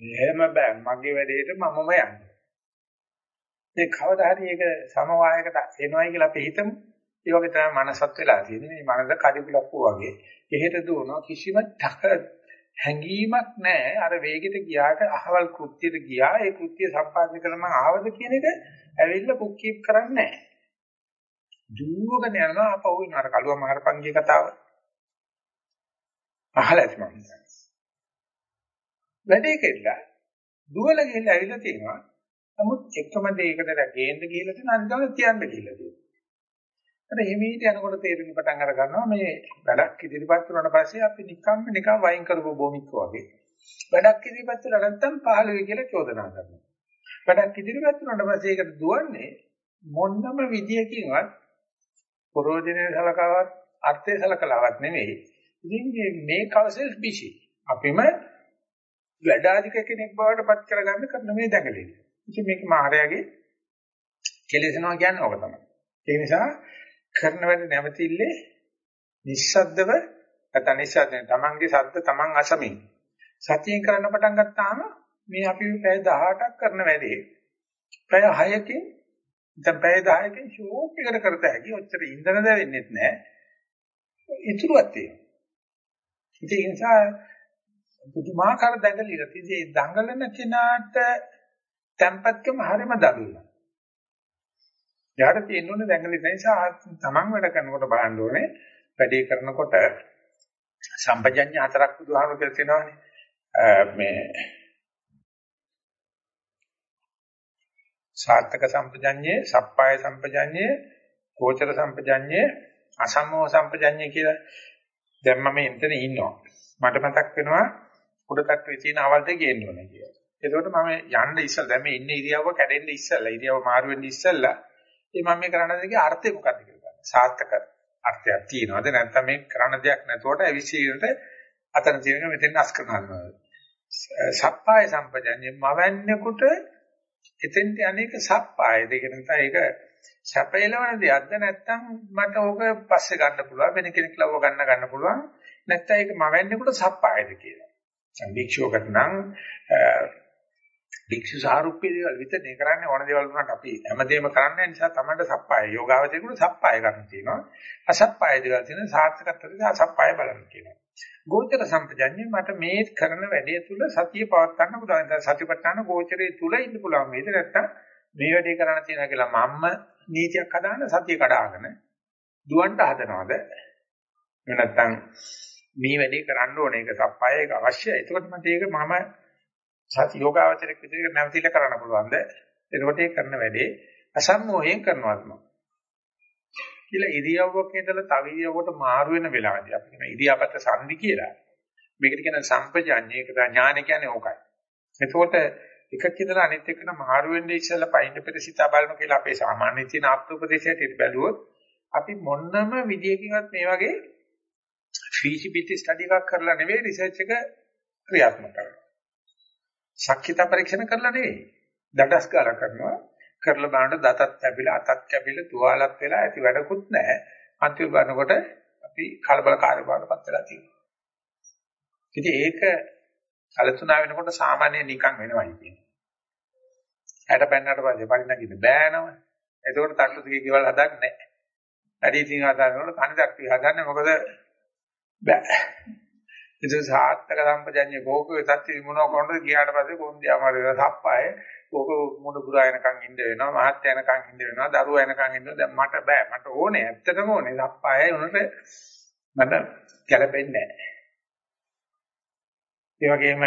එහෙම බෑ මගේ වැඩේට මමම යන්නේ. මේ කවදා හරි ඒක සමவாயකට එනවයි කියලා අපි හිතමු. ඒ වගේ තමයි මනසත් වෙලා තියෙන්නේ. මේ මනස කඩිපුලක් වගේ. එහෙට දුවනවා කිසිම තක හැඟීමක් නැහැ. අර වේගෙට ගියාට අහවල් කෘත්‍යයට ගියා. ඒ කෘත්‍ය සම්පාදනය කරන මම ආවද කියන එක ඇවිල්ලා කුක්කීප් කරන්නේ නැහැ. දුවගෙන යනවා අපෝ ඉන්න අර කළුව මහරපන්ගේ කතාව. අහලා ඇති මම. වැඩේ කෙල්ලා දුවල ගිහලා ඇවිල්ලා තියෙනවා. නමුත් එකම දෙයකට ගේන්න ගිහලා තියෙන අනිදාන තියන්න ගිහලා තියෙනවා. අර හිමීට යනකොට තේරෙන පටන් අර ගන්නවා මේ වැඩක් ඉදිරිපත් වුණාට පස්සේ අපි නිකම්ම නිකම් වයින් කරපු බොමික් වගේ. වැඩක් ඉදිරිපත් වුණා නැත්නම් පහළුවේ කියලා චෝදනා කරනවා. වැඩක් ඉදිරිපත් වුණාට පස්සේ ඒකට දුවන්නේ මොන්නම විදියකින්වත් ප්‍රෝජනේ සලකාවක් අර්ථය සලකලාවක් නෙමෙයි. ඉතින් මේ කවසෙස් බිසි. අපිම වැඩාධික කෙනෙක් බවට පත් කරගන්න කරන මේ දැකලෙන්නේ. ඉතින් මේක මායාවේ කෙලෙසනවා කියන්නේ ඕක තමයි. ඒ නිසා කරන වැඩ නැවතිල්ලේ නිස්සද්දව නැත්නම් නිස්සද්දෙන් තමන්ගේ සද්ද තමන් අසමින් සතියෙන් කරන්න පටන් ගත්තාම මේ අපි පැය 18ක් කරන වැඩේ පැය 6කින් දැන් පැය 10කින් ෂෝක් එකට කරත හැකි ඔච්චර ඉන්ධන දැවෙන්නේ නැහැ. ඉතුරුවත් තියෙනවා. ඉතින් ඒ නිසා පුදුමාකාර දඟලිලා ඉතින් දඟලන කෙනාට tempatකම හරිම දඟලනවා. යාට තියෙන්න ඕනේ දඟලින නිසා තමන් වැඩ කරනකොට බලන්න ඕනේ වැඩේ කරනකොට සම්පජඤ්ඤ හතරක් බුදුහාමුදුරු කියලා තියෙනවානේ. මේ සාර්ථක සම්පජඤ්ඤේ, සප්පාය සම්පජඤ්ඤේ, ගෝචර සම්පජඤ්ඤේ, අසම්මෝහ සම්පජඤ්ඤේ කියලා දැන් මම එතන ඉන්නවා. මට මතක් වෙනවා උඩ තට්ටුවේ තියෙන අවල් දෙක ගේන්න ඕනේ කියලා. එතකොට මම යන්න ඉස්සෙල්ලා දැන් මේ ඉන්නේ ඉරියව්ව කැඩෙන්න ඉස්සෙල්ලා ඉරියව්ව මාරු වෙන්න ඉස්සෙල්ලා ඒ මම මේ කරන්න දෙකේ අර්ථය මොකක්ද කියලා ගන්න. සාර්ථක අර්ථයක් තියෙනවද නැත්නම් මේ කරන්න දෙයක් නැතුවට අවිශ්ීරට අතන තියෙන මෙතෙන් අස් කරනවා. සප්පාය සම්පජන්‍ය මවන්නේකට එතෙන්ට අනේක සප්පාය දෙක නිසා ඒක සැපයලවන දෙයක්ද නැත්නම් මට ඕක පස්සේ ගන්න පුළුවන් වෙන කෙනෙක් ලව ගන්න ගන්න පුළුවන් නැත්නම් ඒක මවන්නේකට සප්පායද කියලා. සම්භික්ෂුවකට නම් භික්ෂු සාරුප්පේ දේවල් විතරනේ කරන්නේ ඕන දේවල් වුණාට අපි හැමදේම කරන්නේ නිසා තමයි සප්පාය. යෝගාවචරේකට සප්පාය ගන්න තියෙනවා. අසප්පාය දේවල් තියෙන සාර්ථකත්වයට අසප්පාය බලන්න කියනවා ගෝචර සම්පජඤ්ඤය මට මේ කරන වැඩේ තුල සතිය පවත් ගන්න පුළුවන්. දැන් සතිපට්ඨාන ගෝචරයේ තුල ඉන්න පුළුවන්. මේක නැත්තම් මේ වැඩේ කරන්න තියෙනවා කියලා මම්ම නීතියක් හදාන්න සතිය කඩාගෙන දුවන්ට හදනවද? නැත්තම් මේ වැඩේ කරන්න ඕනේ. ඒක සප්පාය ඒක අවශ්‍යයි. එතකොට මට ඒක මම සති යෝගාවචරයක් විදිහට නැවතිලා කරන්න පුළුවන්ද? එතකොට ඒ කරන වැඩේ අසම්මෝහයෙන් කරනවාද මම. කියලා ඉරියව්වක ඉඳලා තව ඉරියව්වකට මාරු වෙන වෙලාවදී අපි කියන ඉරියාපත සංදි කියලා. මේකට කියන සම්පජාඤ්ඤය ඒක ඥාන කියන්නේ ඕකයි. එතකොට එකක් ඉඳලා අනිත් එකට මාරු වෙන්නේ ඉස්සෙල්ලා පයින් පෙර සිතා බලන කියලා අපේ සාමාන්‍ය තියෙන ආත්මෝපදේශයට බැලුවොත් අපි මොන්නම විදියකින්වත් මේ වගේ feasibility study එකක් කරලා නෙවෙයි research එක ක්‍රියාත්මක කරන්නේ. ශක්්‍යතා පරීක්ෂණ කරලා නෙවෙයි. දඩස් ගාලා කරනවා. කරලා බලනකොට දතත් කැපිලා අතත් කැපිලා තුවාලත් වෙලා ඇති වැඩකුත් නැහැ. අන්තිම බලනකොට අපි කලබලකාරී බවටපත් වෙලා තියෙනවා. ඉතින් ඒක කලතුණා වෙනකොට සාමාන්‍ය නිකන් වෙනවයි කියන්නේ. ඇට පැන්නට පස්සේ පරිණගින්න බෑනම. එතකොට තට්ටු දෙකේ ගෙවල් හදන්නේ නැහැ. වැඩි තින් හදනකොට කණිදක් හදන්නේ මොකද බෑ. ඉතින් සාත්තක සම්පජඤ්ඤ කෝකේ සත්‍ය විමුණව කොණ්ඩ ගියාට පස්සේ කොන්දිය අමාරු සප්පාය. කෝක මුණ පුරායනකන් ඉඳ වෙනවා මහත් යනකන් ඉඳ වෙනවා දරුවා යනකන් ඉඳ දැන් මට බෑ. මට ඕනේ ඇත්තටම ඕනේ. සප්පාය උනට මට ගැලපෙන්නේ නැහැ. ඒ වගේම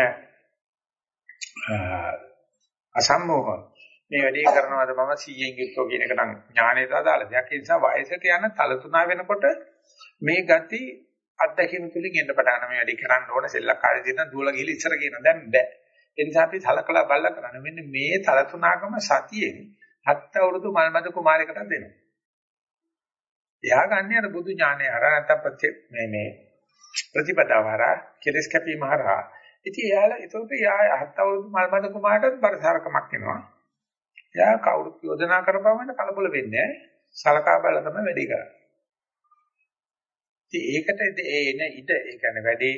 අසම්මෝහ. මේ වැඩේ කරනවාද මම 100න් යුක්තෝ කියන එක නම් ඥානයට අදාළ දෙයක්. ඒ නිසා වයසට යන තල තුනා වෙනකොට මේ ගති අත්දැකීම් තුලින් එන්න පටන් ගන්න මේ වැඩි කරන්න ඕන සෙල්ලක්කාරී දින දුවලා ගිහලා ඉස්සර කියන දැන් බෑ. ඒ නිසා අපි සලකලා බලලා කරන්න. මෙන්න මේ තලතුණකම සතියෙන් හත් අවුරුදු මල්මද කුමාරයකට දෙනවා. එයා ගන්න යන බුදු ඥානය හරහා නැත්නම් ප්‍රති මේ මේ ප්‍රතිපදාව හරහා කෙලස් කැපීම හරහා. ඉතින් එයාලා ඒකට එයා හත් අවුරුදු මල්මද කුමාරටත් බරසාරකමක් වෙනවා. එයා කවුරුත් යෝජනා කරපුවම කලබල වෙන්නේ නැහැ. සලකා බලලා තමයි වැඩි කරන්නේ. ඉතින් ඒකට එන ඉඩ ඒ කියන්නේ වැඩි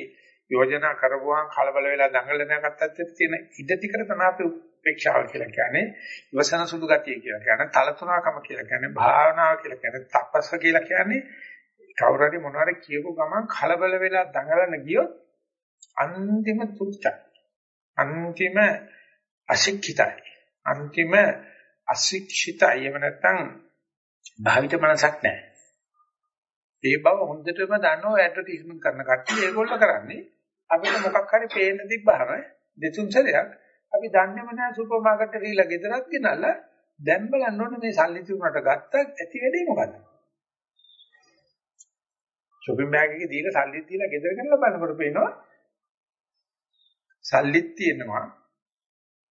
යෝජනා කරපුවාන් කලබල වෙලා දඟලන ගත්තත් තියෙන ඉඩ ටිකට තමයි අපි උපේක්ෂාව කියලා කියන්නේ ඉවසන සුළු ගතිය කියලා කියන්නේ තලතුණකම කියලා කියන්නේ භාවනාව කියලා කියන්නේ තපස්ස කියලා කියන්නේ කවුරු හරි මොනවාරි කියපු ගමන් කලබල වෙලා දඟලන ගියොත් අන්තිම තුච්චයි. අන්තිම අශික්ෂිතයි. අන්තිම අශික්ෂිතයි. එහෙම නැත්නම් භාවිත මනසක් නැහැ. ඒ බව හොඳටම දන්නව ඇඩ්වර්ටයිස්මන්ට් කරන කට්ටිය ඒගොල්ලෝ කරන්නේ. අපිට මොකක් හරි පේන්න තිබ්බහම දෙතුන් සැරයක් අපි දන්නේම නැහැ සුපර් මාකට් එකේ ගිහලා ගෙදරක් ගෙනල්ලා දැන් බලන්න ඕනේ මේ සල්ලි තුනට ගත්ත ඇති වැඩේ මොකද්ද? shopping bag එකේ දීලා සල්ලි දීලා ගෙදර ගෙනල්ලා බලනකොට පේනවා සල්ලිත් තියෙනවා.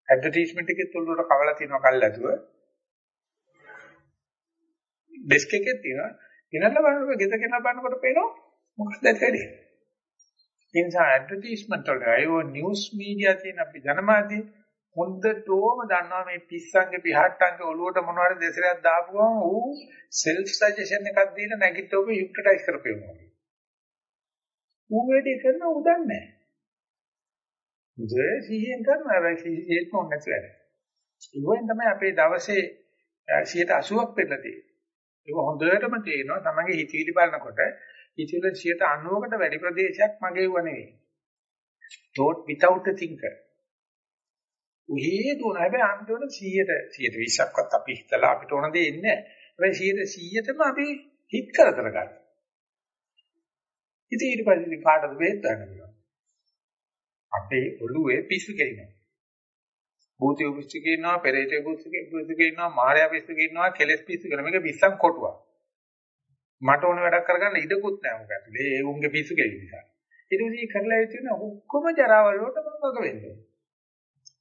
ඇඩ්වර්ටයිස්මන්ට් එකේ තුල්ලට කවලා තියෙනවා කල්ලාතුව ඩෙස්ක් එකේ තියෙනවා. ගෙනල්ලා බලනකොට ගෙදර ගෙනල්ලා බලනකොට පේනවා මොකක්ද ඇත්තේ? ඒ නිසා ඇඩ්වර්ටයිස්මන්ට් වල අයෝ නිවුස් මීඩියා තියෙන අපි ජනමාධ්‍ය හොඳටම දන්නවා මේ පිස්සන්ගේ පිහට්ටන්ගේ ඔළුවට මොනවාරි දෙසරයක් දාපු ගමන් ඌ සෙල්ෆ් සජෙෂන් එකක් දීලා නැගිට්ටෝක හිප්නොටයිස් කරපෙනවා. ඌ වැඩි කරන උදන්නේ නැහැ. මුදේ සීයෙන් කරනවා හැබැයි සීයෙන් මොන්නේ නැතුව. ඉවෙන් තමයි අපේ දවසේ 80ක් පෙරලා තියෙන්නේ. ඒක හොඳටම තේරෙනවා තමන්ගේ හිතවිලි බලනකොට හිතවිලි 90කට වැඩි ප්‍රදේශයක් මගේ වුණ නෙවෙයි. thought without a thinker. උහි දුන හැබැයි අන්තිමට 100ට 120ක්වත් අපි හිතලා අපිට ඕන දේ එන්නේ නැහැ. හැබැයි 100ටම අපි හිත කර කරගන්නවා. ඉතින් ඊට පස්සේ කාටද වේත් ගන්නවා. අපේ ඔළුවේ පිස්සු කෙලිනවා. භූතය පිස්සු කියනවා, පෙරේතය පිස්සු කියනවා, මායя පිස්සු කියනවා, කෙලෙස් පිස්සු කියනවා. මේක පිස්සන් කොටුවක්. මට ඕන වැඩක් කරගන්න ඉඩකුත් නැහැ මොකද ඇතුලේ ඒ උන්ගේ පිස්සු කෙලි නිසා. ඊට පස්සේ කරලා තියෙන ඔක්කොම ජරාවල් වලට මම වග වෙන්නේ.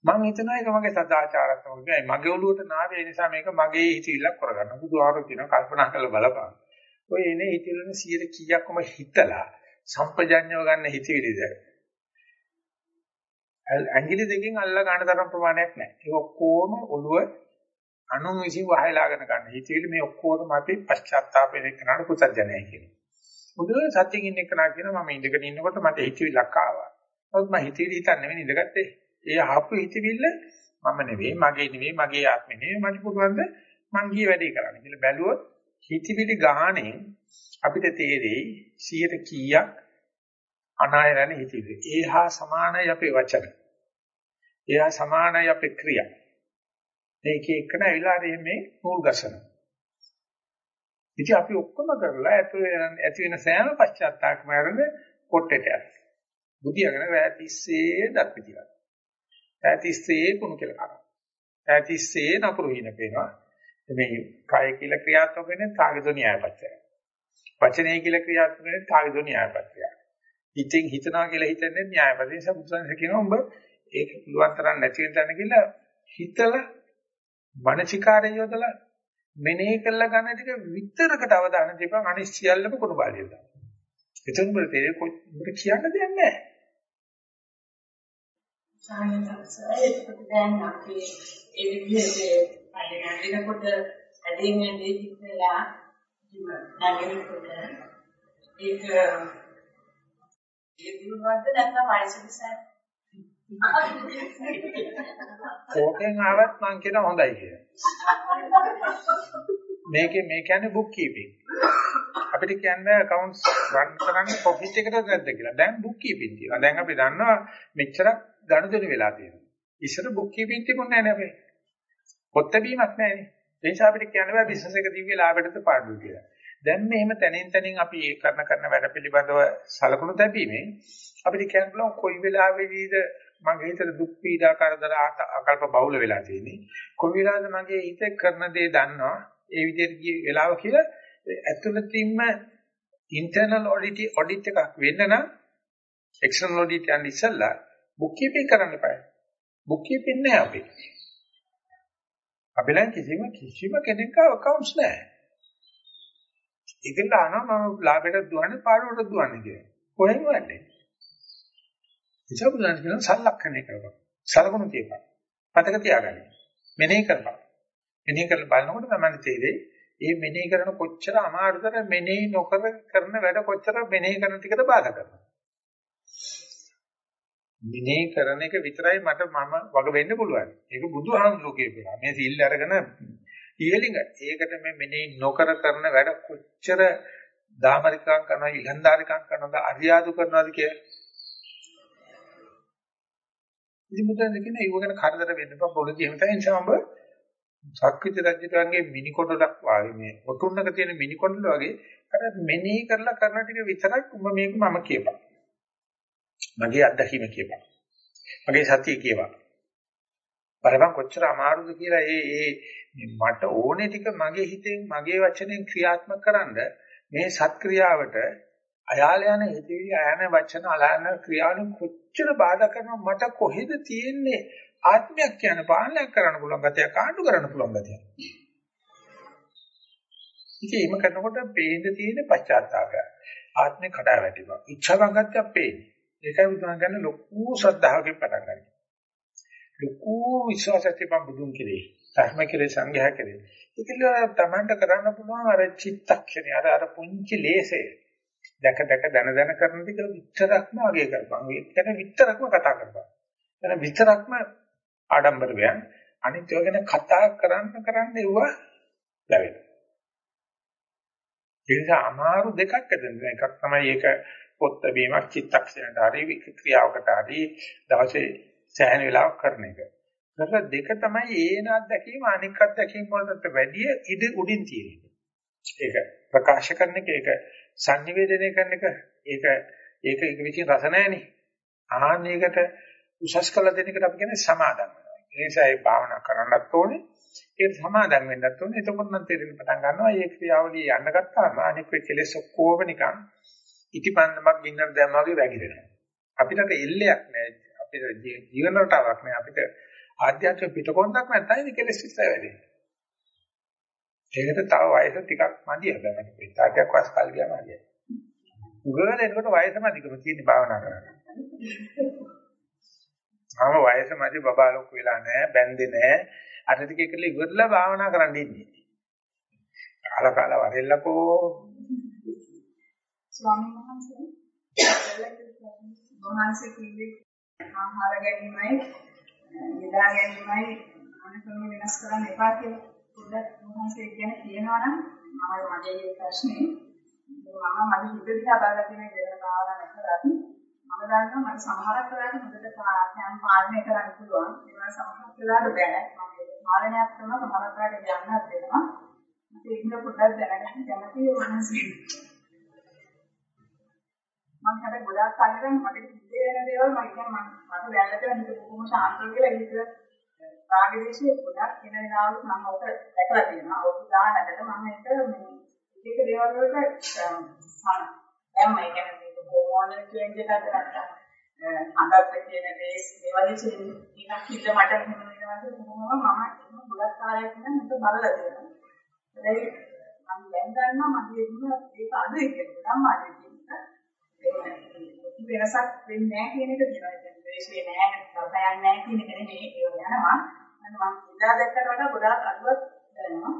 මම හිතනවා ඒක මගේ සදාචාරාත්මකයි. මගේ ඔළුවට නාවේ නිසා මේක මගේ හිතිලක් කරගන්න. බුදුහාරු කියන කල්පනා කරලා බලපන්. ඔය එනේ හිතිලන 100 කීයක්ම හිතලා සම්පජඤ්ඤව ගන්න හිතවිලිද ඇඟිලි දෙකෙන් අල්ලා ගන්න තරම් ප්‍රමාණයක් නැහැ. ඒක ඔක්කොම ඔළුව අනුන් විසින් වහලාගෙන ගන්න. හිතවිලි මේ ඔක්කොම අපි පශ්චාත්තාපයෙන් කරන පුතඥයයි කියනවා. මුදුවේ සත්‍යකින් ඉන්න කෙනා කියනවා මම ඉඳගෙන ඉන්නකොට මට හිතවිල්ලක් ආවා. නමුත් මම හිතවිලි හිතන්නේ නෙවෙයි ඉඳගත්තේ. ඒ ආපු හිතවිල්ල මම නෙවෙයි, මගේ නෙවෙයි, මගේ ආත්මෙ නෙවෙයි. මට පුළුවන් ද මං ගියේ වැඩේ කරන්න කියලා බැලුවොත් හිතවිලි ගාහණයෙන් අපිට තේරෙයි 100ට කීයක් අනායරණ හිතවිලි. ඒහා සමානයි අපේ වචන. ඒහා සමානයි අපේ ක්‍රියා. මේක එක්කන ඇවිල්ලා මේ නූල් ගසනවා. ඉතින් අපි ඔක්කොම කරලා ඇති වෙන සෑම පශ්චාත්තාපකම ආරම්භ කොට්ටේට යනවා. බුදියාගෙන රැය තිස්සේ දත් පිටියක්. රැය තිස්සේ කුණු කියලා කරනවා. රැය තිස්සේ නපුරු හින පේනවා. මේ කය කියලා ක්‍රියාත්මක වෙන්නේ කාගේදෝ න්‍යායපත්‍ය. වචනේ කියලා ක්‍රියාත්මක වෙන්නේ කාගේදෝ න්‍යායපත්‍ය. හිතෙන් හිතනවා කියලා හිතන්නේ න්‍යායපත්‍ය. ඒ නිසා බුදුන් කියනවා උඹ ඒක පුළුවන් තරම් නැති වෙන තැන කියලා හිතලා මනසිකාරය යොදලා මෙනෙහි කළ ගන්න ටික විතරකට අවධානය දීපන් අනිත් සියල්ලම කුණු බාලිය දාන්න. එතන උඹට තේරෙන්නේ කොච්චර කියන්න දෙයක් නැහැ. සාමාන්‍යයෙන් ඒකට දැන් අපි ඒ විදිහට අඩේනකොට අඩේන්නේ දෙවිලා නැගෙනකොට ඒක ඒ දිනුවද්ද නැත්නම් වයසට කෝකෙන් ආවත් මං කියන හොඳයි කියලා. මේකේ මේ කියන්නේ බුක් කීපින්. අපිට කියන්නේ accounts run කරන්නේ profit එකටද නැද්ද කියලා. දැන් බුක් කීපින් තියෙනවා. දැන් අපි දන්නවා මෙච්චරක් ගනුදෙනු වෙලා තියෙනවා. ඉස්සර බුක් කීපින් තිබුණේ නැහැ නේ පොත් බැීමක් නැහැ නේ. ඒ නිසා අපිට කියන්න බෑ බිස්නස් එක දිව්‍ය ලාභයටද පාඩුව කියලා. දැන් මෙහෙම තනින් තනින් අපි ඒ කරන කරන වැඩ පිළිබඳව සලකුණු තැබීමෙන් අපිට කියන්න පුළුවන් කොයි වෙලාවෙදීද මගේ හිතේ දුක් පීඩා කරදර ආකල්ප බහුල වෙලා තියෙන්නේ. කොයි වෙලාවද මගේ හිත කරන දේ දන්නවා ඒ විදිහට ගිය වෙලාව කියලා ඇතුළතින්ම ඉන්ටර්නල් ඔඩිට් ඔඩිට් එකක් වෙන්න නම් එක්ස්ටර්නල් ඔඩිට් යන ඉස්සෙල්ලා බුක් කීපින් කරන්න එපා. බුක් කීපින් නෑ අපි. අපි නම් කිසිම කිසිම කෙනෙක් අකවුන්ට්ස් නැහැ. ඒකල අහනවා මම ලාභයට දුවන්නේ පාඩුවට දුවන්නේ කියලා. කොහෙන් වන්නේ? ඉතින් කියන සලක්ෂණය කරපන්. සලකුණු තියපන්. පතක තියාගන්න. මෙනෙහි කරපන්. මෙනෙහි කරලා බලනකොට තමයි තේරෙයි මේ මෙනෙහි කරන කොච්චර අමාරුද මෙනෙහි නොකර කරන වැඩ කොච්චර මෙනෙහි කරන ටිකට බාධා කරනවා. මිනේ කරන එක විතරයි මට මම වග වෙන්න පුළුවන්. ඒක බුදුහාමුදුරුවෝ කියපුවා. මේ සීල් අරගෙන ඉහෙලින්ග. ඒකට මේ මිනේ නොකර කරන වැඩ කොච්චර දාමරිකම් කරනවා, ඉලන්දාරිකම් කරනවද, අරියාදු කරනවද කියලා. ඉතින් මුදෙන් කියන්නේ ඒව ගැන කරදර වෙන්න බෑ පොළොදී එහෙම තමයි නිසා ඔබ සක්විති රජුගේ මිනි කොටලක් වාගේ මේ ඔතුන්නක තියෙන මිනි කොටල වගේ අර මෙනෙහි කරලා කරන ටික විතරක් උඹ මේක මම කියපන්. මගේ අත්දැකීම කියපන්. මගේ සතිය කියපන්. බලපන් කොච්චර අමාරුද කියලා ඒ ඒ මට ඕනේ ටික මගේ හිතෙන් මගේ වචනෙන් ක්‍රියාත්මක කරන්න මේ සත්ක්‍රියාවට අයාල යන හිතවිලි අයන වචන අලයන ක්‍රියාවලින් කොච්චර බාධා කරනව මට කොහෙද තියෙන්නේ ආත්මයක් කියන පාලනය කරන්න පුළුවන් ගතිය කාණ්ඩු කරන්න පුළුවන් ගතිය. ඉතින් එහෙම කරනකොට පේන්න තියෙන පශ්චාත්තාපය. ආත්මේ කඩා වැටෙනවා. ඉච්ඡාවංගත්වයක් පේන්නේ. ඒකයි බුදුන් ගන්න ලොකු ශ්‍රද්ධාවකින් පටන් ගන්න. ලොකු විශ්වාසයක් තිබන් බුදුන් කෙරේ. ධර්ම කෙරේ සංඝයා කෙරේ. ඒකල තමන්ට කරන්න පුළුවන් අර චිත්තක්ෂණය අර අර පුංචි ලේසේ. දැක දැක දන දන කරන ටික විතරක්ම අගය කරපන්. ඒකට විතරක්ම කතා කරපන්. එතන විතරක්ම ආඩම්බර වෙයන් අනිත් ඒවා ගැන කතා කරන්න කරන්න ඒවා ලැබෙනවා. ඒ නිසා අමාරු දෙකක් ඇතිවෙන එකක් තමයි ඒක පොත් බීමක් චිත්තක්ෂණයට හරි වික්‍රියාවකට හරි දවසේ සෑහෙන වෙලාවක් කරන එක. කරලා දෙක තමයි ඒන අත්දැකීම අනික් අත්දැකීම් වලට වැඩිය ඉද උඩින් තියෙන ඒක ප්‍රකාශ කරන එක ඒක sannivedanaya කරන එක ඒක ඒක ඒක විදිහින් රස නැහෙනේ. ආන්න ඒකට උසස් කළ දෙන එකට අපි කියන්නේ සමාදම් වෙනවා. ඒ නිසා ඒ භාවනා කරන්නත් ඕනේ. ඒක සමාදම් වෙන්නත් ඕනේ. එතකොට නම් තේරෙන්න පටන් ගන්නවා මේ ක්‍රියාවලිය යන්න ගත්තාම අනික් වෙ කෙලෙස් ඔක්කොම නිකන් ඉටිපන්දමක් ගින්නර දැම්මා වගේ වැగిරෙනවා. අපිට එල්ලයක් නැහැ. අපිට ජීවන රටාවක් නැහැ. අපිට ආධ්‍යාත්මික පිටකොන්දක් නැත්නම් මේ කෙලෙස් ඉස්සර වෙන්නේ. ඒකට තව වයස ටිකක් මදි හදන්න. පිටාටයක් වස් කල් ගියාම හරියයි. උගල එනකොට වයස මදිකම තියෙන භාවනා කරන්න. ආම වයස මැදි බබා ලොකු වෙලා නැහැ, බැන්දේ නැහැ. අර ටික එකල ඉවරලා භාවනා කරන්න ඉන්නේ. කාල කාල වරෙල්ලකෝ. ස්වාමීන් වහන්සේ වහන්සේ කිව්වේ ආහාර ගැනීමයි, නිදා ගැනීමයි අනකම වෙනස් කරන්න එපා කියලා. පොඩ්ඩක් වහන්සේ කියන කියනවා නම් මම මගේ ප්‍රශ්නේ මම මගේ හිත දිහා බලලා කියන දෙයක් භාවනා කරලා මම දන්නවා මට සමහරක් වෙලාවට හොඳට කාර්යයන් පාලනය කරන්න පුළුවන්. ඒවා සමහරක් වෙලාවට බෑ. මම පාලනයක් කරනවා සමහරක් වෙලාවට යන්නත් වෙනවා. මට ඒක පොඩ්ඩක් දැනගන්න කැමතියි වහන්සේ. මම හැබැයි ගොඩාක් කාලෙකින් මට හිතේ වෙන දේවල් මම කියන්නේ මට වැල්ලට හිත බොහොම ශාන්තව කියලා හිත රාගදේශයේ ගොඩක් වෙන වෙලාවක මම ඔක දැකලා තියෙනවා. ඔක දානකට මම ඒක මේ එක දේවල් වලට දැන් මම කියන්නේ හෝමෝන චේන්ජ් එකක් නැත්තම් හඳත් කියන දේ මේ වගේ චේන්ජ් එකක් හිත මට එහෙම වෙනවාද කොහොමද මම එහෙම ගොඩක් කාලයක් ඉඳන් හිත බලලා තියෙනවා. ඒයි මම දැන් ගන්නවා මගේ ඉන්න ඒක අද එක ධම්මාදී කියන වෙනසක් වෙන්නේ නැහැ කියන එක කියනවා. දැන් ද්වේෂේ නැහැ, සබයන් නැහැ කියන එක නෙමෙයි ඒක යනවා. මම ඉඳා දැක්කට වඩා ගොඩාක් අඩුවක් දැනෙනවා.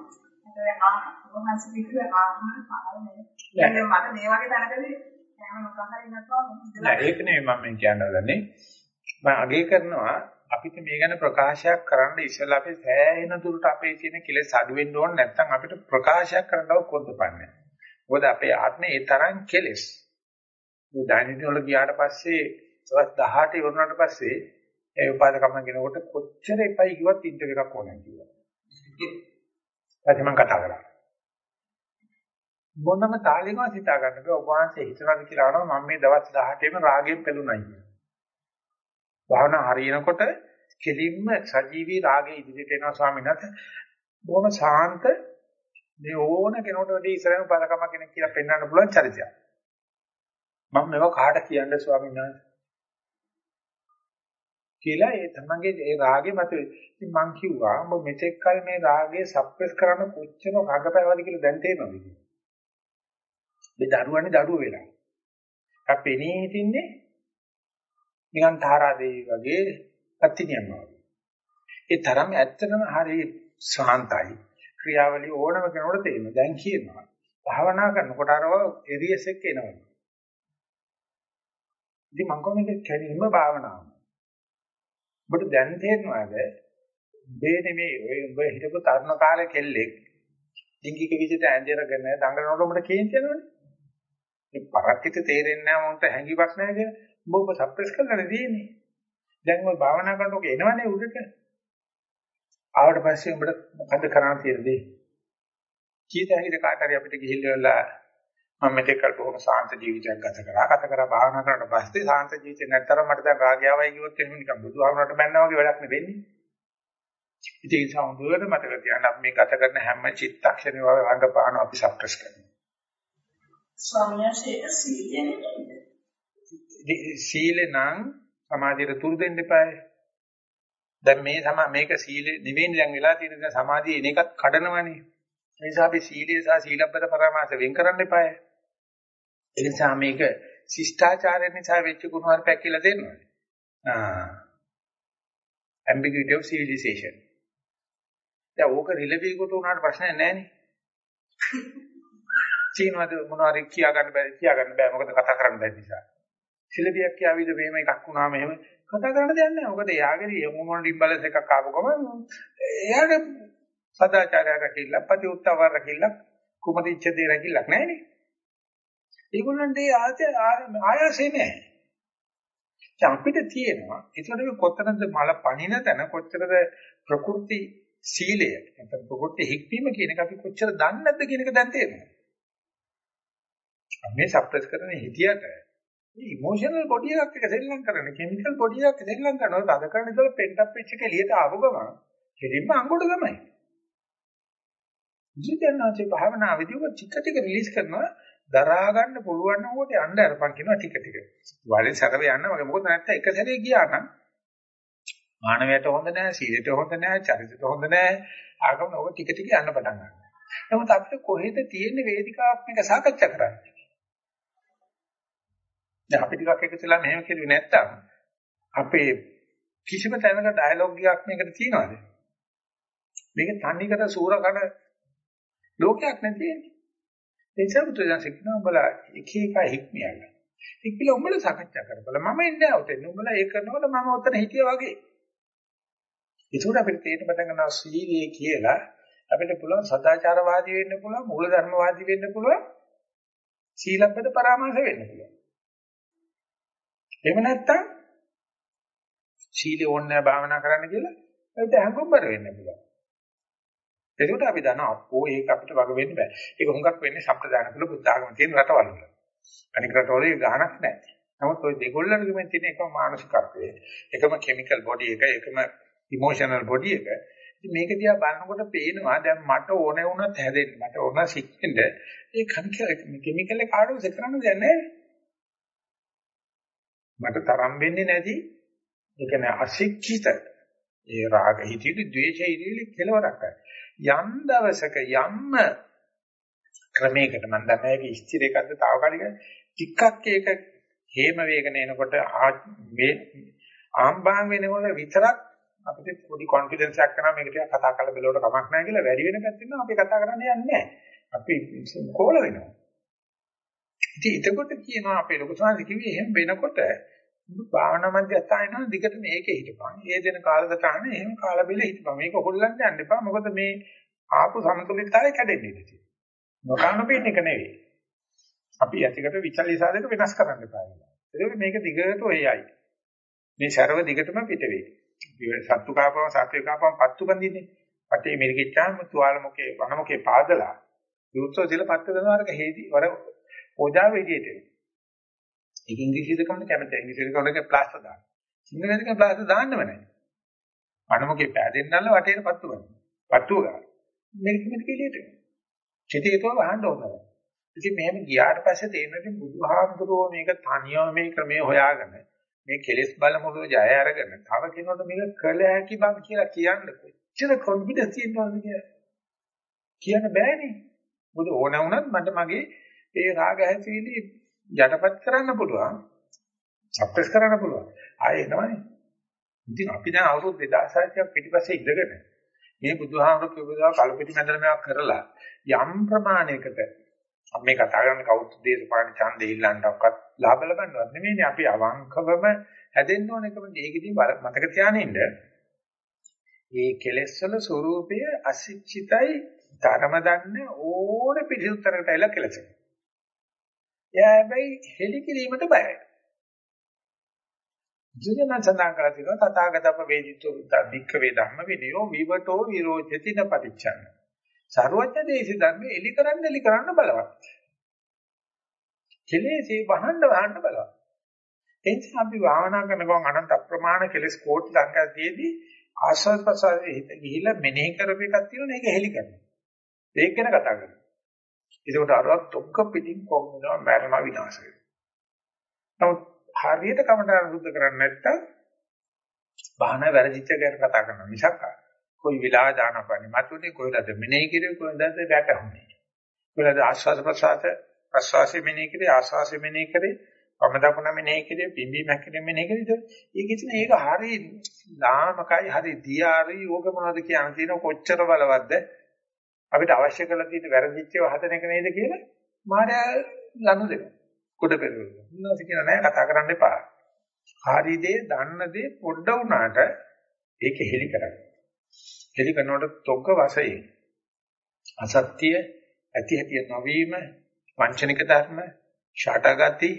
ඒක ආ මොහොන්සි පිටුවේ ආහාර පාලනය. මට මේ වගේ තැනකදී නෑ ඒක නෙමෙයි මම කියන්න හදන්නේ. මම අගය කරනවා අපිට මේ ගැන ප්‍රකාශයක් කරන්න ඉස්සෙල්ලා අපි සෑහෙන දුරට අපේ තියෙන කෙලෙස් අඩු වෙන්න ඕන නැත්නම් අපිට ප්‍රකාශයක් කරන්නව කොද්දපන්නේ. මොකද අපේ ආත්මේ ඒ තරම් කෙලෙස්. මේ දෛනික වල ගියාට පස්සේ දවස් 18 ඉවරනාට පස්සේ ඒ උපාදකම කෙනෙකුට කොච්චර එපයි කිව්වත් ඉන්ටර් එකක් ඕනේ කියලා. ඊට මම කතා කරා. මොනම තාලෙකවත් හිතා ගන්න බෑ ඔබ වහන්සේ හිතනවාද කියලා අහනවා මම මේ දවස් 18ෙම රාගයෙන් පෙළුණයි කියලා. භාවනා හරියනකොට කෙලින්ම සජීවී රාගයේ ඉදිරියට එනවා ස්වාමීන් වහන්සේ. බොහොම ශාන්ත මේ ඕන කෙනෙකුට වැඩි ඉස්සරහම බලකම කෙනෙක් කියලා පෙන්වන්න පුළුවන් චරිතයක්. මම මේව කාට කියන්න ස්වාමීන් වහන්සේ? කියලා ඒ තමන්ගේ ඒ රාගේ මත ඉතින් මං කිව්වා ඔබ මෙතෙක් කල මේ රාගේ සප්‍රෙස් කරන්න කොච්චර රගපෑවද කියලා දැන් තේරෙනවද කියලා. මේ දරුවනේ දරුව වෙලා. අපෙනී හිටින්නේ නිකන් තාරා දේවි වගේ අත්තිනියම් වගේ. ඒ තරම් ඇත්තටම හරි ශාන්තයි. ක්‍රියාවලිය ඕනම කෙනෙකුට තේරෙනවා. දැන් කියනවා. භාවනා කරනකොට අරව එරියස් එක්ක එනවා. ඉතින් මම කියන්නේ කැණීම භාවනාව. ඔබට දැන් තේරෙනවද? මේ නෙමෙයි ඔය උඹ හිටපු තරුණ කාලේ කෙල්ලෙක්. ඩිංගික විදිහට ඇඳගෙන දඟලනකොට උඹට කේන්ති යනවනේ. මේ පරක්කිත තේරෙන්නේ නැහැ මොන්ට හැංගිවක් නැහැ කියලා. උඹ ඔබ සප්‍රෙස් කරලා නෙදීනේ. දැන් ඔය භාවනා කරනකොට එනවනේ උඩට. ආවට පස්සේ උඹට මොකද කරන්න තියෙන්නේ? කීත හැකිද කාට හරි අපිට ගිහිල්ලා මම මෙතෙක් කල් බොහොම සාන්ත ජීවිතයක් ගත කරා. ගත කරා භාවනා කරනකොට පස්සේ සාන්ත ජීවිතේ නැත්තරම මට දැන් රාගය ආවයි කිව්වොත් එහෙම නිකන් බුදුහාමුදුරට බැන්නා වගේ වැඩක් නෙවෙන්නේ. ඉතින් ඒ සමුදුවේද මතක තියාගන්න අපි මේ ගත කරන හැම චිත්තක්ෂණේ වගේ රංගපාන අපි සප්‍රෙස් කරනවා. ස්වාමීන් වහන්සේ සීලෙන්නේ සීලේ නම් සමාධියට තුරු දෙන්න එපායි. දැන් මේ සම මේක සීලේ නෙවෙයි දැන් වෙලා තියෙන සමාධිය එන එකත් කඩනවනේ. ඒ නිසා අපි සීලය සහ සීලබ්බත පරමාස වෙන් කරන්න එපායි. ඒ නිසා මේක ශිෂ්ටාචාරය නිසා වෙච්ච ගුණවර්පයක් කියලා දෙනවා. ආ. ambiguity of civilization. දැන් ඕක රිලෙවි කොට උනාට ප්‍රශ්නයක් නැහැ නේ. චීනවද මොනවාරි කියා ගන්න බැරි කියා ගන්න බෑ මොකද කතා කරන්න බැරි නිසා. සිලබියක් කියාවිද මෙහෙම එකක් වුණා මෙහෙම කතා කරන්න දෙයක් නැහැ. මොකද එයාගේ මොන ඩිම්බලස් එකක් ආපු ගමන් එයාගේ සදාචාරය රැකිල්ල, ප්‍රතිඋත්තර රැකිල්ල, කුමදිච්ච දේ රැකිල්ලක් නැහැ නේ. ඒගොල්ලන්ට ආයාසෙ නැහැ. අපිට තියෙනවා ඒකට මේ කොතනද මල පණින තැන කොච්චරද ප්‍රകൃති සීලය නැත්නම් ප්‍රകൃති හික්මීම කියන එක අපි කොච්චර දන්නේ නැද්ද කියන එක දැන් තේරෙනවා. මේ සප්‍රෙස් කරන හිතියට මේ ඉමෝෂනල් බොඩි එකක් එක සෙල්ලම් කරන කෙමිකල් බොඩි එකක් සෙල්ලම් කරනවා තද කරන ඉතල පෙන්ට් අප් වෙච්ච එක එළියට ආව ගමන් කෙලින්ම අඟුඩ තමයි. ජීවිතනාචේ භාවනාවේදී ඔබ ටික ටික රිලීස් කරනවා දරා ගන්න පුළුවන් නෝට යන්න අරපන් කියනවා ටික ටික. වලින් සැරව යන්න මගේ මොකද නැත්නම් එක සැරේ ගියා නම් මානවයට හොඳ නැහැ, සීලයට හොඳ නැහැ, චරිතයට හොඳ නැහැ. ආගම ඔබ ටික ටික යන්න පටන් ගන්නවා. නමුත් අපිට කොහෙද තියෙන වේදිකාවක් මේක සාකච්ඡා කරන්නේ? දැන් අපි ටිකක් එකතුලා මෙහෙම කෙරුවේ නැත්තම් අපේ කිසිම තැනක ඩයලොග් එකක් මේකට තියනවාද? මේක තනිකර සූරකන ලෝකයක් නැතිනේ. ඒ නිසා බුදුදහම කියනවා උඹලා එක එක හික්මියන්න. ඉක්පිල උඹලා සාකච්ඡා කරපළ මම එන්නේ නැහැ උතෙන්. උඹලා ඒක කරනකොට මම උතන හිටියා වගේ. ඒකට අපිට තේරෙන්න පටන් ගන්නවා සීලයේ කියලා අපිට පුළුවන් සදාචාරවාදී වෙන්න පුළුවන් මූලධර්මවාදී වෙන්න පුළුවන් සීලබ්බත පරාමාස වෙන්න පුළුවන්. එහෙම නැත්තම් සීලෙ ඕනේ භාවනා කරන්න කියලා ඒකට හැඟුම්බර වෙන්න පුළුවන්. එතකොට අපි දන්නවා අපෝ ඒක අපිට වග වෙන්න බෑ. ඒක හුඟක් වෙන්නේ සම්ප්‍රදාන කුල බුද්ධ ආගම තියෙන රටවල් වල. අනික රටවල ගහනක් නැහැ. නමුත් ওই දෙගොල්ලන්ගෙම තියෙන එකම මානසිකත්වය, එකම කිමිකල් බොඩි එක, එකම ඉමෝෂනල් බොඩි එක. ඉතින් මේක දිහා බලනකොට පේනවා දැන් මට ඕනේ වුණත් හැදෙන්න, මට ඕන සික්ෙන්ද ඒ කිමිකල් එක ආඩෝස් කරන්න දෙයක් නැහැ. මට තරම් වෙන්නේ නැති ඒ කියන්නේ අශික්ෂිත ඒ රාග හිතිලි ද්වේෂ හිතිලි කෙලවරක් යම් දවසක යම්ම ක්‍රමයකට මම දන්නේ ඒක ස්ථිර එකක්ද తాවකාලික ටිකක් ඒක හේම වේගන එනකොට මේ ආම්බාන් වෙනකොට විතරක් අපිට පොඩි කොන්ෆිඩන්ස් එකක් කරනවා මේක ටිකක් කතා කරලා බලවට කමක් නැහැ කියලා වැඩි වෙන පැත්තෙන් අපි කතා කරන්න යන්නේ නැහැ. අපි කෝල වෙනවා. ඉතින් එතකොට කියනවා අපේ ලොකු සංහස කිව්වේ එහෙම වෙනකොට භාවනා මධ්‍යස්ථානයේ නම් දිගට මේකේ හිටපන්. ඒ දෙන කාලසටහන එහෙම කාල බෙල හිටපන්. මේක හොල්ලන්න යන්න එපා. මොකද මේ ආපු සමතුලිතතාවය කැඩෙන්නේ ඉතින්. නොකරන පිටින් එක නෙවෙයි. අපි ඇතිකට විචල්්‍ය සාධක වෙනස් කරන්න එපා. ඒක මේක දිගට ඔයයි. මේ ਸਰව දිගටම පිට වෙයි. සත්තු කාපම සත්‍ය කාපම පත්තු බඳින්නේ. පටේ මිරිකිච්චාම තුවාල මොකේ වන මොකේ පාදලා. යුත්සෝ දිල පත්ත දෙනවාරක හේදි වර ඕජා වෙදියේ ඒක ඉංග්‍රීසිද කවන්න කැමති. ඉංග්‍රීසිද කවන්නක ප්ලාස්ටර් දාන්න. සිංහලෙන්ද කවන්න ප්ලාස්ටර් දාන්නම නැහැ. අනමකේ පෑදෙන්නල්ල වටේට පත්තු ගන්න. පත්තුව ගන්න. මේක කිමිත් කෙලියට. චිතේතව වහන්න ඕනද? ඉතින් මෙහෙම ගියාට පස්සේ තේරෙන්නේ බුදුහාමුදුරුවෝ මේක තනියම මේ ක්‍රමයේ හොයාගෙන මේ කෙලෙස් බල මුළු ජය අරගෙන තව කෙනෙකුට මේක කළ හැකි බං කියලා කියන්න කොච්චර කොන්ෆිඩන්ස් තියෙනවද කියලා කියන්න බෑනේ. බුදු ඕන වුණත් මට මගේ ඒ රාග හැසිරීලි යටපත් කරන්න පුළුවන්. සප්‍රෙස් කරන්න පුළුවන්. ආයේ එනවනේ. ඉතින් අපි දැන් අවුරුදු 2600ක් පිටිපස්සේ ඉඳගෙන මේ බුදුහාමුදුරුවෝ කියපුවා කලපිටි මැදලා මේවා කරලා යම් ප්‍රමාණයකට අපි මේ කතා කරන්නේ කවුරුත් දේශපාලන ඡන්දෙ ඉල්ලන්නවක්වත් ලාභ ලබන්නවත් නෙමෙයිනේ අපි අවංකවම හැදෙන්න ඕන එකම ඒකෙදී මතක තියානින්න මේ කෙලෙස් වල ස්වરૂපය අසිච්චිතයි ධර්ම දන්න ඕනේ පිළිතුරකට ඇවිල්ලා කෙලසෙන. එයා හැබැයි හෙලි කිරීමට බයයි. ජීවන සඳහන් කරලා තියෙනවා තථාගතප්ප වේදිතෝ ධම්මික වේ ධම්ම විනයෝ විවටෝ විරෝචති න පටිච්චන්න. සර්වඥ දේශි ධර්මයේ එලි කරන්න එලි කරන්න බලවත්. කෙලෙසේ වහන්න වහන්න බලවත්. එනිසා අපි භාවනා කරන ගමන් අනන්ත අප්‍රමාණ කෙලස් කෝටි සංකල්පයේදී ආස්වාද ප්‍රසාරයේ හිත ගිහිලා මෙනෙහි කරපු එකක් තියෙනවා ඒක හෙලි කරනවා. ඒක ගැන කතා කරනවා. ඒකට අරවත් ඔක්ක පිටින් කොම් වෙනවා මරණ විනාශ වෙනවා. නමුත් හරියට කමටහන් සුද්ධ කරන්නේ නැත්තම් බාහන වැරදිච්ච ගැන කතා කරනවා මිසක් කොයි වෙලාව දානපන්නේ මතුනේ කොයිලාද මෙනෙහි කිරුවේ කොයිලාද වැටහුනේ. කොයිලාද ආස්වාද ප්‍රසාර ප්‍රසවාසය මෙනෙහි කරේ ආස්වාසය මෙනෙහි කරේ වම දකුණ මෙනෙහි කරේ පිම්බි මැක්කේ මෙනෙහි කරේ ඒක ඉතින් ඒක හරි ලාමකයි හරි දියාරි යෝග මොනවද කියන තියෙන කොච්චර බලවත්ද අපිට අවශ්‍ය කරලා තියෙන වැරදිච්චව හදන එක නේද කියලා මාර්යා ලනු දෙනවා. කොට පෙරෙනවා මොනවද කියන නෑ කතා කරන්න එපා. හරි දේ දන්න දේ පොඩ්ඩ වුණාට ඒක හෙලි කරගන්න. හෙලි කරනකොට තොග්ග වශයෙන් අසත්‍ය ඇති හැටි නොවීම වංචනික ධර්ම ෂාටගති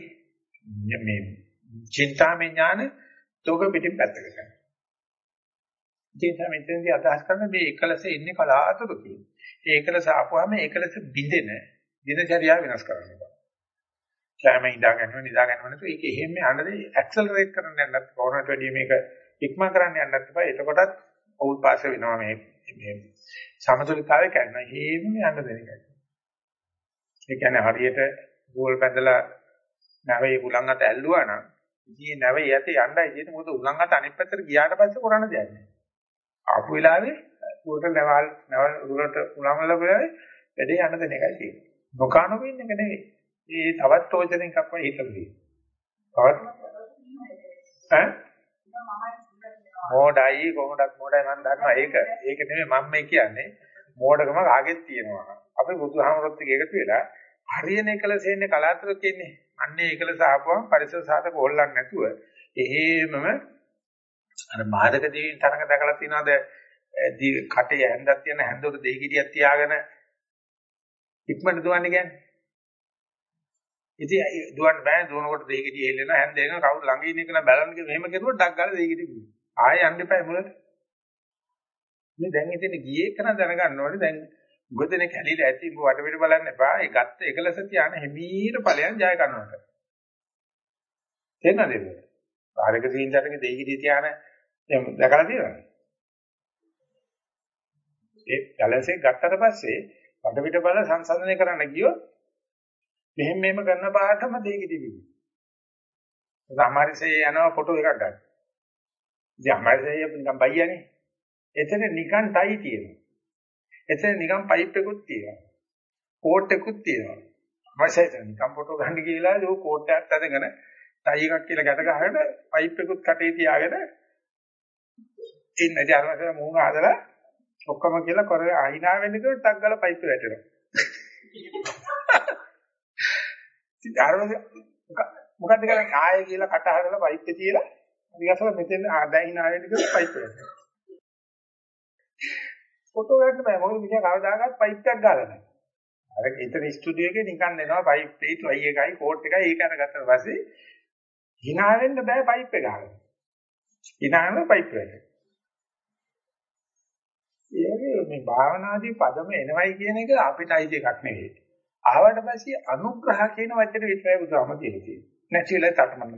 මේ චින්තාමය ඥාන තෝක පිටින් පැත්තකට කරනවා. ඉතින් තමයි මෙතනදී අදහස් කරන මේ එකලස ඉන්නේ කලාතුරකින්. ඒ එකලස ආපුවාම ඒකලස බිඳෙන දිනචර්යාව වෙනස් කරනවා. කැම ඉඳා ගන්නවා නිදා ගන්නවා නේද? ඒක එහෙම යන්නදී ඇක්සලරේට් කරන්න යන්නත් කොරනට වැඩිය මේක ඉක්මන් කරන්න යන්නත් එපා. එතකොටත් අවුල් පාස වෙනවා මේ මේ සමතුලිතතාවය කරනවා. එහෙම යන්න දෙන එකයි. ඒ කියන්නේ හරියට ගෝල් බැඳලා නැවේ උලන් අත ඇල්ලුවා නම් ඉතින් නැවේ යතේ යන්නයි තියෙන්නේ මොකද උලන් අත අනිත් පැත්තට ගියාට පස්සේ කරන්න දෙයක් නැහැ. ආපු වෙලාවේ උඩට නැවල් නැවල් උඩට උලන් වල වෙලාවේ වැඩේ යන්න දෙන එකයි තියෙන්නේ. නොකානෝ වෙන්නේ එක නෙවෙයි. ඒ තවත් තෝජන එකක් වගේ හිතලා තියෙනවා. තවත් ඈ මොඩයි කොහොමදක් මොඩයි මම දන්නවා ඒක ඒක නෙමෙයි මම මේ කියන්නේ මෝඩකම කාගෙත් තියෙනවා. අපි බුදුහාමරොත් එක්ක එකතු වෙලා හරියන එකලස එන්නේ කලාතුරක ඉන්නේ. අන්නේ එකලස ආපුවම පරිසර සාධක ඕල්ලන්නේ නැතුව එහෙමම අර මාදක දේවින් තරඟ දැකලා තියනවාද කටේ හැන්දක් තියෙන හැන්දොට දෙහි ගෙඩියක් තියාගෙන ඉක්මනට දුවන්නේ කියන්නේ. ඉතින් දුවන්න බෑ දුවනකොට දෙහි ගෙඩිය හෙල්ලෙනවා හැන්ද එනවා කවුරු ළඟ ඉන්න කෙනා බලන්න කියලා මෙහෙම කරුවොත් ඩක් ගාලා දෙහි ගෙඩිය බිමි. ආයෙ යන්න එපා මුලට. මේ දැන් ඉතින් ගියේ කරන දැනගන්න ඕනේ දැන් උගදෙන කැලිලා ඇති උඹ වට පිට බලන්න එපා. ඒ ගත්ත එකලස තියාන හැමීට ඵලයන් ජය ගන්නවට. තේරෙනවද ඒක? ආරක සීන්දරගේ දෙයිගිදී තියාන දැකලා තියෙනවද? ඒ කැලසේ ගත්තට පස්සේ වට පිට බල සංසන්දනය කරන්න ගියොත් මෙහෙම මෙහෙම කරන පාටම දෙයිගිදී විදි. සමහරසේ යනවා ෆොටෝ එකක් ගන්න. ඉතින් අමාරසේ නිකන් බයියනේ. එතන නිකන් ටයි තියෙනවා. එතන නිකන් පයිප් එකකුත් තියෙනවා. කෝට් එකකුත් තියෙනවා. අවශ්‍යයි නිකන් ෆොටෝ ගන්න කියලා ඒ කෝට් එකක් අදගෙන ටයි එකක් කියලා ගැට ගහගෙන පයිප් එකකුත් කටේ තියාගෙන ඉන්න ජානක මූණ හදලා ඔක්කොම කියලා කර අහිනා වෙන්න කියලා ටක් ගාලා පයිප් වැටෙනවා. ඉතින් ආරවද මොකද්ද කරන්නේ ආයේ කියලා කට හදලා පයිප් එක තියලා ඊගසල මෙතෙන් දැන් hina වෙන්න කියලා පයිප් එක. ෆොටෝ ගන්න බෑ මොකද මිනිහා කවදාකවත් පයිප් එකක් ගාලා නැහැ. අර ඉතින් ස්ටුඩියෝ එකේ නිකන් දෙනවා පයිප් ප්ලේට් වයි එකයි කෝට් එකයි ඒක අරගත්තට පස්සේ hina වෙන්න බෑ පයිප් එක ගාලා. hina වෙන පයිප් එක. ඒ මේ භාවනාදී පදම එනවයි කියන එක අපිට අයිති එකක් නෙවෙයි. ආවට පස්සේ අනුග්‍රහ කියන වචනේ විතරයි බුදුහාම කියන්නේ. නැතිල තටමන.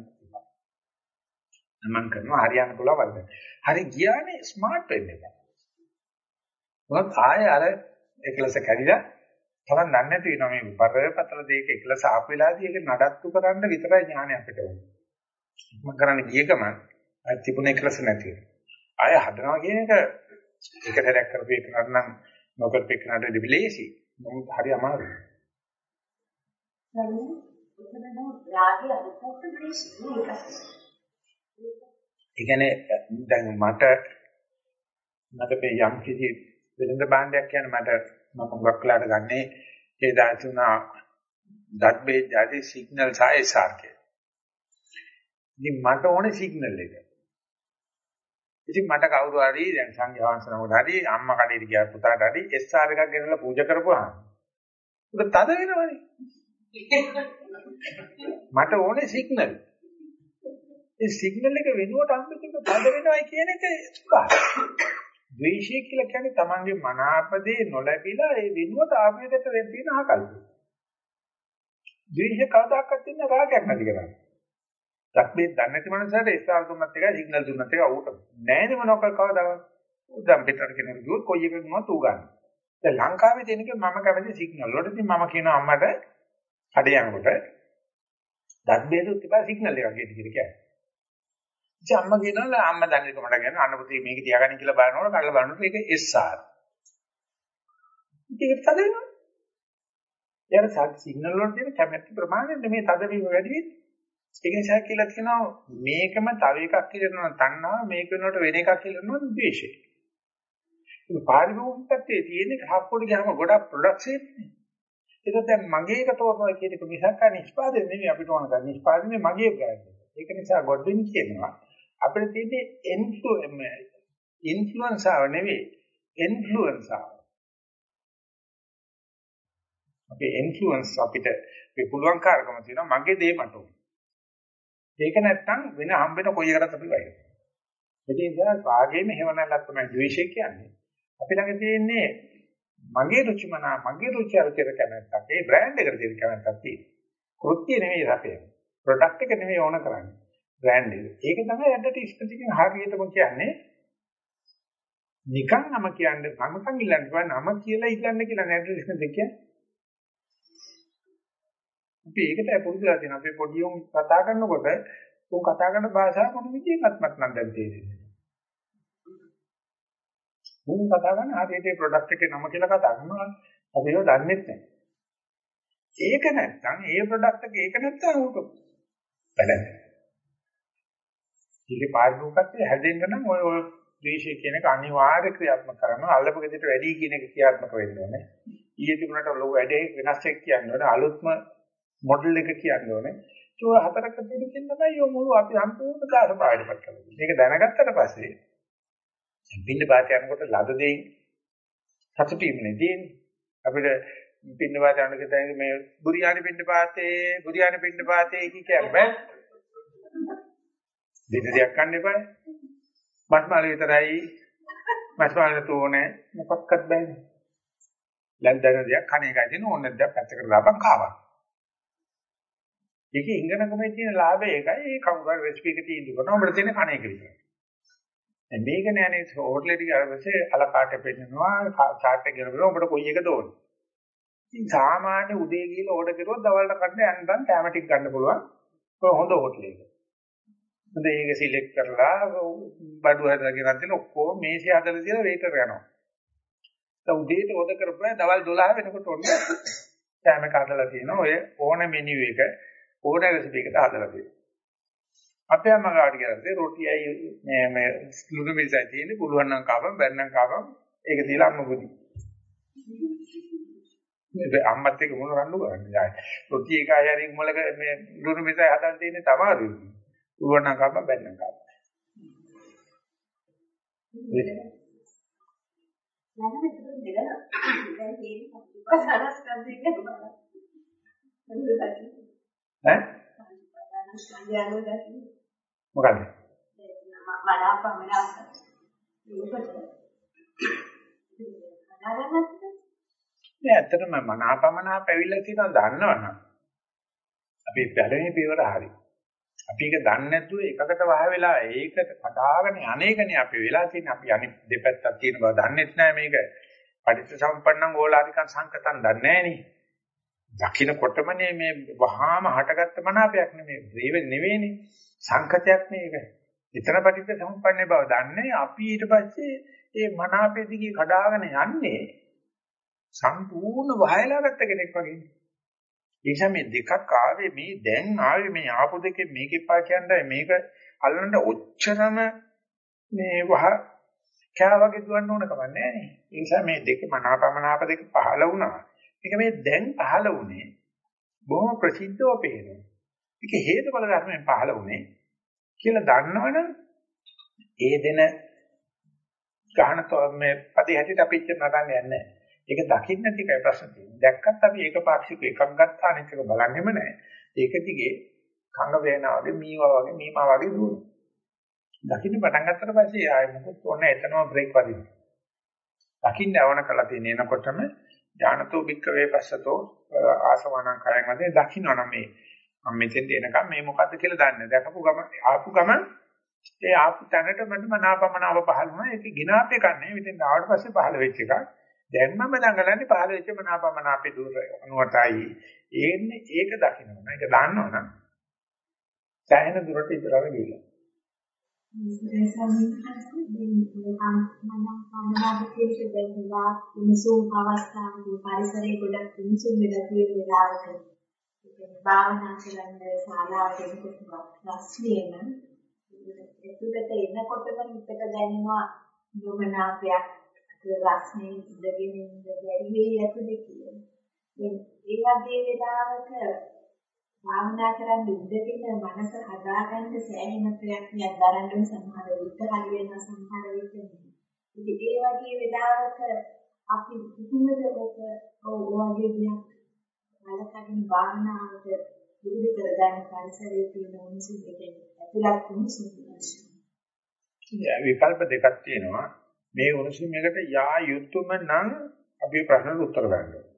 මම කරනවා හරියන්න පුළුවන් වද. හරි ගියානේ ස්මාර්ට් වෙන්න එක. මොකද ආයේ අර එකලස කැඩිලා තරම් දන්නේ නැති වෙනවා මේ බරපතල දෙයක එකලස ආපු වෙලාවදී ඒක නඩත්තු කරන්න විතරයි ඥානය අපිට ඕනේ. මම කරන්න ගිය ගමන් අය තිබුණ එකලස නැති වෙනවා. ආය හදනවා කියන එක එක සැරයක් කරපු එක නම් නොකරපු එක නඩ දෙවිලේසි. මොකද හරි අමාරුයි. ඒ කියන්නේ දැන් මට මට මේ යම් කිසි වෙළඳ භාණ්ඩයක් කියන්නේ මට මම හුඟක් වෙලාට ගන්නේ ඒ දාතුනා ඩට් බේස් යටි සිග්නල් සායසාර්කේ. ඉතින් මට ඕනේ සිග්නල් එක. ඉතින් මට කවුරු හරි දැන් සංඝයාංශනමකට හරි අම්මා කඩේට ගියා පුතාට හරි SR එකක් ගෙනලා පූජා කරපුවාම ඒක තද වෙනවනේ. මට ඕනේ සිග්නල්. ඒ සිග්නල් එක වෙනුවට අම්මිට තද වෙනවයි කියන එක සුඛා. ද්වේෂය කියලා කියන්නේ Tamange මනාපදේ නොලැබිලා ඒ වෙනුවට ආපේකට වෙන්න තියෙන ආකල්පය. ද්වේෂය කවදාකවත් ඉන්න රාගයක් නැති කරන්නේ. ධක්මේ දන්නේ නැති මනසට ස්ථාන දුන්නත් එකයි සිග්නල් දුන්නත් එකයි ඌට නෑනේ මොනවාක් කවදාවත්. උදම් පිටර කෙනෙක් ගියොත් කොයි එකකින් මොනවද ඌ ගන්න. දැන් ලංකාවේ තියෙනක මම කැමති සිග්නල් වලට ඉතින් මම කියනවා අම්මට කඩේ යනකොට දත් බේදුත් තිබා සිග්නල් එකක් ගේන්න කියලා කියන්නේ. ඉතින් අම්මා කියනවා අම්මා දන්නේ කොමඩ කියන අන්න පුතේ මේක තියාගන්න කියලා බලනකොට කල්ලා බලනකොට ඒක SR. ඉතින් ඒක තද වෙනවා. යාර සිග්නල් වල තියෙන කැමැති ප්‍රමාණය නෙමෙයි තද වීම වැඩි වෙන්නේ. ඒක නිසා කියලා කියනවා මේකම තව එකක් කියලා තණ්හාව මේක වෙනකොට වෙන එකක් කියලා නෝ ද්වේෂය. ඒ පාරිභෝගික පැත්තේ තියෙන හප්පොඩි ගහම ගොඩක් ප්‍රොඩක්ට්ස් එන්නේ. ඒක දැන් මගේ එක තෝරනවා කියන එක මිසක් නිෂ්පාදනය නෙමෙයි අපිට ඕන කරන්නේ. නිෂ්පාදනය මගේ බ්‍රෑන්ඩ් එක. ඒක නිසා ගොඩින් කියනවා අපිට තියෙන්නේ ඉන්ෆ්ලුවන්සාව නෙවෙයි ඉන්ෆ්ලුවන්සාව. අපේ ඉන්ෆ්ලුවන්ස් අපිට මේ පුළුවන්කාරකම තියෙනවා මගේ දේ මට ඕන. ඒක නැත්තම් වෙන හම්බෙන කොයි එකටත් අපි වයින්. ඒ නිසා රාගයේම හේවණල්ලක් තමයි ද්වේෂය කියන්නේ. අපි ළඟ තියෙන්නේ මගේ රුචිමනා මගේ රුචි අරුචිර කැමැත්තක්. ඒ බ්‍රෑන්ඩ් එකට තියෙන කැමැත්තක් තියෙනවා. කෘත්‍ය නෙවෙයි රපේ. ප්‍රොඩක්ට් එක නෙවෙයි ඕන කරන්නේ. බ්‍රෑන්ඩ් එක. ඒක තමයි ඇඩ්වර්ටයිස්මන්ට් එකෙන් හරියටම කියන්නේ. නිකන් නම කියන්නේ නමකන් ඉල්ලන්න බෑ නම කියලා ඉල්ලන්න කියලා ඇඩ්වර්ටයිස්මන්ට් එක කියන්නේ. අපි ඒකට පුරුදුලා තියෙනවා. අපි පොඩි උන් කතා කරනකොට උන් කතා කරන භාෂාව මොන විදිහකටවත් නම් දැන් තේරෙන්නේ. උන් කතා කරන හරියට ප්‍රොඩක්ට් එකේ නම කියලා කතා කරනවා. අපි ඒක දන්නේ නැහැ. ඒක නැත්තම් ඒ ප්‍රොඩක්ට් එක ඒක නැත්තම් උක වැඩක්. ඉලි පාරිභෝගිකත්වයේ හැදෙන්න නම් ඔය ඔය ද්වේෂය කියන එක අනිවාර්ය ක්‍රියාත්මක කරනවා. අල්ලපු ගෙදරට වැඩි කියන එක ක්‍රියාත්මක වෙන්න ඕනේ. ඊයේ තිබුණාට ලොකු වැඩේ වෙනස් එක් කියන්නේ ඕනේ. අලුත්ම මොඩල් එක කියන්නේ ඕනේ. ඒක හතරක දෙකකින් තමයි යෝ මුළු අපි සම්පූර්ණ කාර්ය පාඩපත් කරන්නේ. මේක දැනගත්තට පස්සේ පින්න පාත යනකොට ලද දෙයින් සතුටීමනේ තියෙන්නේ. අපිට පින්න පාත යනකොට මේ බුරියානි පින්න පාතේ බුරියානි පින්න පාතේ කි කියන්නේ දෙන්න දෙයක් ගන්න එපා. මස්මාල විතරයි මස්මාල තෝනේ මොකක්වත් බෑනේ. ලැන්දන දෙයක් කණ එකයි තියෙන ඕන දෙයක් පැත්තකට දාපන් කාවා. ඒකේ ඉංගනකමේ තියෙන ලාභය ඒකයි ඒ කවුරු හරි රෙසිපි එක තීන්දුව කරනවා අපිට තියෙන කණ එක විතරයි. දැන් මේක නෑනේ හෝටලෙට ගියාපස්සේ අලකාට පෙන්නනවා චාට් එක ගෙනබල ඔබට කොයි එකද ඕනේ. ඉතින් සාමාන්‍ය උදේ ගිහලා ඕඩර් කරුවොත් දවල්ට කන්න යන්නම් කැමටික් ගන්න පුළුවන්. ඔය හොඳ හෝටලයක. හොඳ ඒක සිලෙක්ට් කරලා බඩු හදලා ගෙනත් දෙන ඔක්කොම මේසෙ හදලා තියලා වේටර් යනවා. දැන් උදේට ඕඩර් කරපුවා දවල් 12 වෙනකොට ඔන්න කැම කඩලා තියෙනවා. ඔය ඕන මෙනු එක ඕන රෙසිපි එකට හදලා තියෙනවා. අපේ අම්මා ගාවට ගියත් රොටියයි මේ මේ ලුණු මිරිසයි තියෙන්නේ පුළුවන් නම් කාපම් බැන්නම් කාපම් ඒක දීලා අම්ම බුදි. මේ අම්මත් එක්ක මොන රණ්ඩු කරන්නේ ආයි. රොටි එක අයරින් මොලක මේ ලුණු මිරිසයි හදලා තියෙන්නේ තමයි. පුළුවන් නම් කාපම් බැන්නම් කාපම්. මම හිතුවා දෙල දැන් තියෙන පස්සරස් කන්දේ කියලා. ඈ? මොකද නෑ ඇත්තටම මනාපමනා පැවිලා තියෙනවා දන්නවනම්. අපි පළවෙනි පියවර හරි. අපි ඒක දන්නේ නැතුව එකකට වහ වෙලා ඒකට කඩාගෙන අනේකනේ අපි වෙලා තියෙන්නේ. අපි අනිත් දෙපැත්තක් තියෙන බව දන්නේත් නෑ මේක. පටිච්චසමුප්පන්නං ඕලාරිකං සංකතං දන්නේ නෑනේ දකින්නකොටමනේ මේ වහාම හටගත්ත මනාපයක් නෙමෙයි. ඒව නෙවෙයිනේ. සංකතයක් නේ ඒක. එතන පිටිත සම්පන්නේ බව දන්නේ අපි ඊට පස්සේ ඒ මනාපෙ දිගේ කඩාගෙන යන්නේ සම්පූර්ණ වහයලා ගත්ත කෙනෙක් වගේ. ඒ නිසා මේ දෙකක් ආවේ මේ දැන් ආවේ මේ ආපු දෙකේ මේකේ පා කියන්නේ මේක අල්ලන්න ඔච්චරම මේ වහ කෑ වගේ දුවන්න ඕන කම නැහැ නේ. ඒ නිසා මේ දෙක මනාපමනාප දෙක පහළ වුණා. ඒක මේ දැන් පහළ වුණේ බොහොම ප්‍රසිද්ධව පේනවා. ඒක හේතුඵල ධර්මයෙන් පහළ වුණේ කියලා දන්නවනම් ඒ දෙන ගහන මේ පදේ හැටියට අපි ඉච්ච නටන්නේ නැහැ. ඒක දකින්න ටිකයි ප්‍රශ්න තියෙන්නේ. දැක්කත් අපි ඒක පාක්ෂික එකක් ගත්තා අනිත් එක බලන්නෙම නැහැ. ඒක දිගේ කංග වේනා වගේ මීවා වගේ මීමා වගේ දුවනවා. දකින්න පටන් ගත්තට පස්සේ ආයෙ මොකද ඕනේ එතනම බ්‍රේක් වදිනවා. දකින්න අවන කළා තියෙන එනකොටම ඥානතෝ භික්කවේ පස්සතෝ ආසවණං කයං වදේ දකින්නවනම් මේ මම මෙතෙන්ට එනකම් මේ මොකද්ද කියලා දන්නේ. දැකපු ගම ආපු ගමන් ඒ ආපු තැනට මට මනාපමනාව පහළ වුණා. ඒක ගිනාපේ කන්නේ. මෙතෙන් ආවට පස්සේ පහළ වෙච්ච එකක්. දැන් මම දඟලන්නේ පහළ වෙච්ච මනාපමනාපේ දුර අනුවටයි. ඒන්නේ ඒක දකින්නවනම් ඒක දන්නවනම් සෑහෙන දුරට ඉතරව ගිහිල්ලා. අවස්ථාවේදී පරිසරයේ ගොඩක් මිනිසුන් වෙලා තියෙන වෙලාවක භාවනා කරන්න ශාලාවට එනකොට රස්නියන එතුකට එනකොටම හිතට දැනෙනවා යොමනාපයක් රස්නේ ඉඳගෙන ඉඳ බැරි වෙයි ඇතුලේ කියලා. ඒ වගේ වෙලාවක භාවනා කරන් ඉඳගෙන මනස හදාගන්න සෑහෙන ප්‍රයත්නයක් දරන්න සමහර විට හරි වෙන සමහර විට ඉතින් ඒ වගේ වෙලාවක අපි කිසිමද ඔක ඔය වගේ දෙයක් බලකගෙන භාවනාවට විවිධ කරගන්න පරිසරයේ තියෙන උණුසුම එකෙන් ඇතුළත් උණුසුම විකල්ප දෙකක් තියෙනවා. මේ උණුසුම එකට යා යුතුයම නම් අපි ප්‍රශ්නට උත්තර ගන්නවා.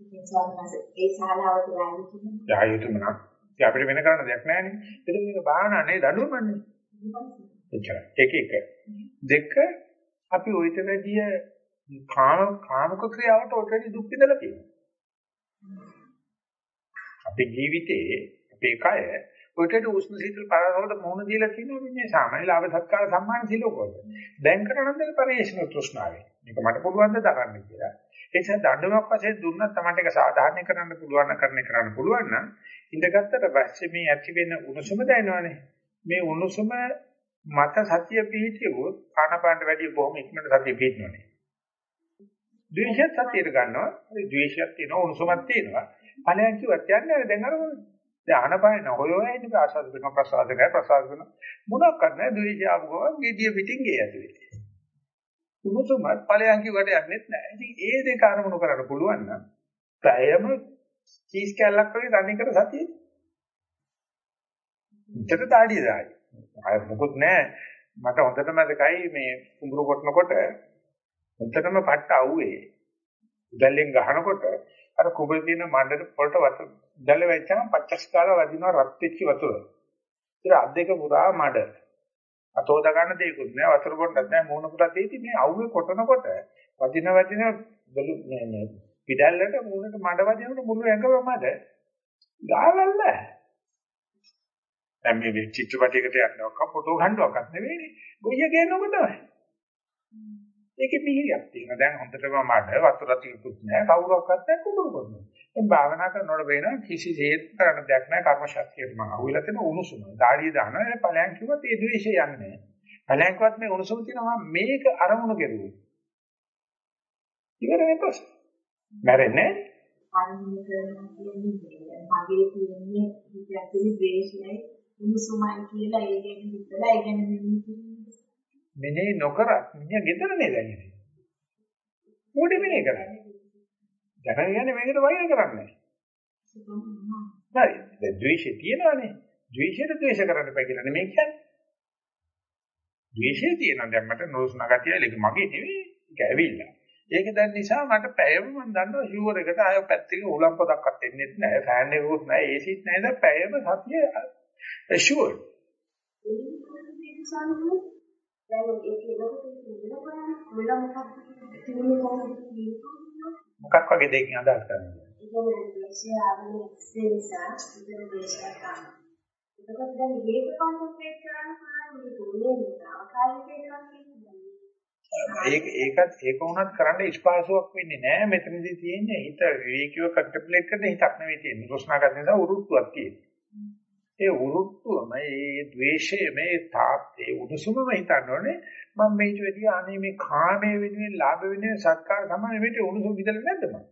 ඉතින් ස්වාමීන් ඒ ශාලාවට යා යුතුයම යා යුතුයම නම් ඉතින් අපිට වෙන කරන්න දෙයක් නැහැ නේ. ඒක මේක භාවනා නේ දඬුවමන්නේ. එච්චරයි. ඒක එක. දෙක අපි ওইට වැඩිය කාම කාමක ක්‍රියාවට ඔය වැඩි දුක් විඳලා තියෙනවා. අපේ ජීවිතයේ අපේ කය ඔයකට උෂ්ණ සීතල පරවලට මුහුණ දීලා තියෙනවා මේ සාමාන්‍ය ලාභ සත්කාර සම්මාන සිලෝකෝද. දැන් කරන දේ පරිේශන තෘෂ්ණාවේ. මේක මට පුළුවන් ද දරන්න කියලා. ඒ නිසා දඬුවමක් වශයෙන් දුන්නත් තමයි ඒක සාධාරණ කරන්න පුළුවන් කරන්න කරන්න පුළුවන් නම් ඉඳගත්තට පස්සේ මේ ඇති වෙන උණුසුම දැනනවානේ. මේ උණුසුම මත සතිය පිහිටියොත් ආනපානට වැඩිය බොහොම ඉක්මනට සතිය පිහිටනවානේ. ද්වේෂයත් සතියට ගන්නවා. ඒ ද්වේෂයක් තියෙනවා උණුසුමක් තියෙනවා. ඵලයන් කිව්වත් යන්නේ දැන් අර මොකද? දැන් ආනපාන හොයෝය ඉන්නේ ආශාද වෙන ප්‍රසාද කරන ප්‍රසාද කරන මොනක් කරන්නේ ද්වේෂය ආපු ගමන් ගිය පිටින් ගේ ඇතුලේ. උණුසුමත් ඵලයන් කිව්වට යන්නේත් නැහැ. ඉතින් ඒ දෙක අරමුණු කරන්න පුළුවන් නම් ප්‍රයම චීස් කැල්ලක් වගේ තනි කර සතියේ. උඩට දාඩිය දායි. අය මොකුත් නැහැ. මට හොඳට මතකයි මේ කුඹුරු කොටනකොට හොඳටම පට්ට අවුවේ. උදැල්ලෙන් ගහනකොට අර කුඹුරේ තියෙන මණ්ඩට පොළට වතුර දැල වෙච්චම පච්චස් කාලා වදිනවා රත් වෙච්ච වතුර. ඉතින් අත් දෙක පුරා මඩ. අතෝද ගන්න දෙයක්වත් නෑ වතුර පොඩ්ඩක් නෑ මූණ පුරා තියෙති මේ අවුවේ කොටනකොට වදින වදින බලු මේ මේ පිටල්ලට මූණට මඩ වදිනකොට මුළු ඇඟම මඩ. ගාලල්ල. දැන් මේ චිත්‍රපටයකට යන්නවක් ෆොටෝ ගන්නවක් නෙවෙයිනේ. ගොයිය කියනකො තමයි. ඒකේ පිළියක් තියෙනවා. දැන් හොඳටම මඩ වතුර තියුත් නෑ කවුරක්වත් නැහැ කුඹුරු කරනවා. දැන් භාවනා කරනකොට වෙනවා කිසිසේත් කරන්න දෙයක් නෑ කර්ම ශක්තියට මම අහුවෙලා තියෙන උණුසුම. දාඩිය දානවා ඒ ඵලයන් කිව්වත් ඒ ද්වේෂය යන්නේ නෑ. ඵලයන්කවත් මේ උණුසුම තියෙනවා මේක අරමුණු කෙරුවේ. ඉවරනේ ප්‍රශ්න. මැරෙන්නේ කියන්නේ මගේ තියෙන්නේ හිතේ ද්වේෂයයි උණුසුමයි කියලා ඒ ගැන හිතලා ඒ ගැන මෙන්න මෙනේ නොකරත් මිනිහා ගෙදරනේ දැනෙන්නේ. මොකද මෙනේ කරන්නේ? දැනගෙන යන්නේ මේකට වෛර කරන්නේ. හරි. දැන් ද්වේෂය තියෙනවානේ. ද්වේෂයට ද්වේෂ කරන්න එපා කියලා නෙමෙයි කියන්නේ. ද්වේෂය තියෙනවා දැන් මට නොසුන ගතිය ඒක මගේ නෙවෙයි. ඒක ඇවිල්ලා. ඒක දැන් නිසා මට පැයම මම දන්නවා ෂුවර් එකට ආය පැත්තක උලම් පොදක්වත් එන්නේ නැහැ. ෆෑන් එකකුත් නැහැ. ඒසිත් නැහැ. දැන් පැයම සතිය eh, ෂුවර්. දැන් ඒක එනකොට ඉඳලා බලන්න මොකක් වගේ දෙයකින් අදහස් කරන්නේ? ඉතින් දේශය ආවනේ ඉස්සෙල්ලා ඉතින් දේශය ගන්න. එතකොට දැන් මේක කොන්සන්ට්‍රේට් කරන්න පුළුවන් මේ තුනේ තාවකාලික එකක් කියන්නේ. ඒක ඒකත් ඒක වුණත් කරන්න ස්පාසුවක් වෙන්නේ නැහැ මෙතනදී තියෙන්නේ හිත විවේකීව කන්ටෙම්ප්ලේට් කරන හිතක් නෙවෙයි තියෙන්නේ ප්‍රශ්න ගන්න නිසා උරුත්තුවක් තියෙන්නේ ඒ උරුත්තුව මේ ද්වේෂය මේ තාප්තේ උණුසුමම හිතන්නෝනේ මම මේක වෙදී අනේ මේ කාමයේ වෙනුවෙන් ලාභ වෙනුවෙන් සත්කාර සමාන මේක උණුසුම විදලා නැද්ද මම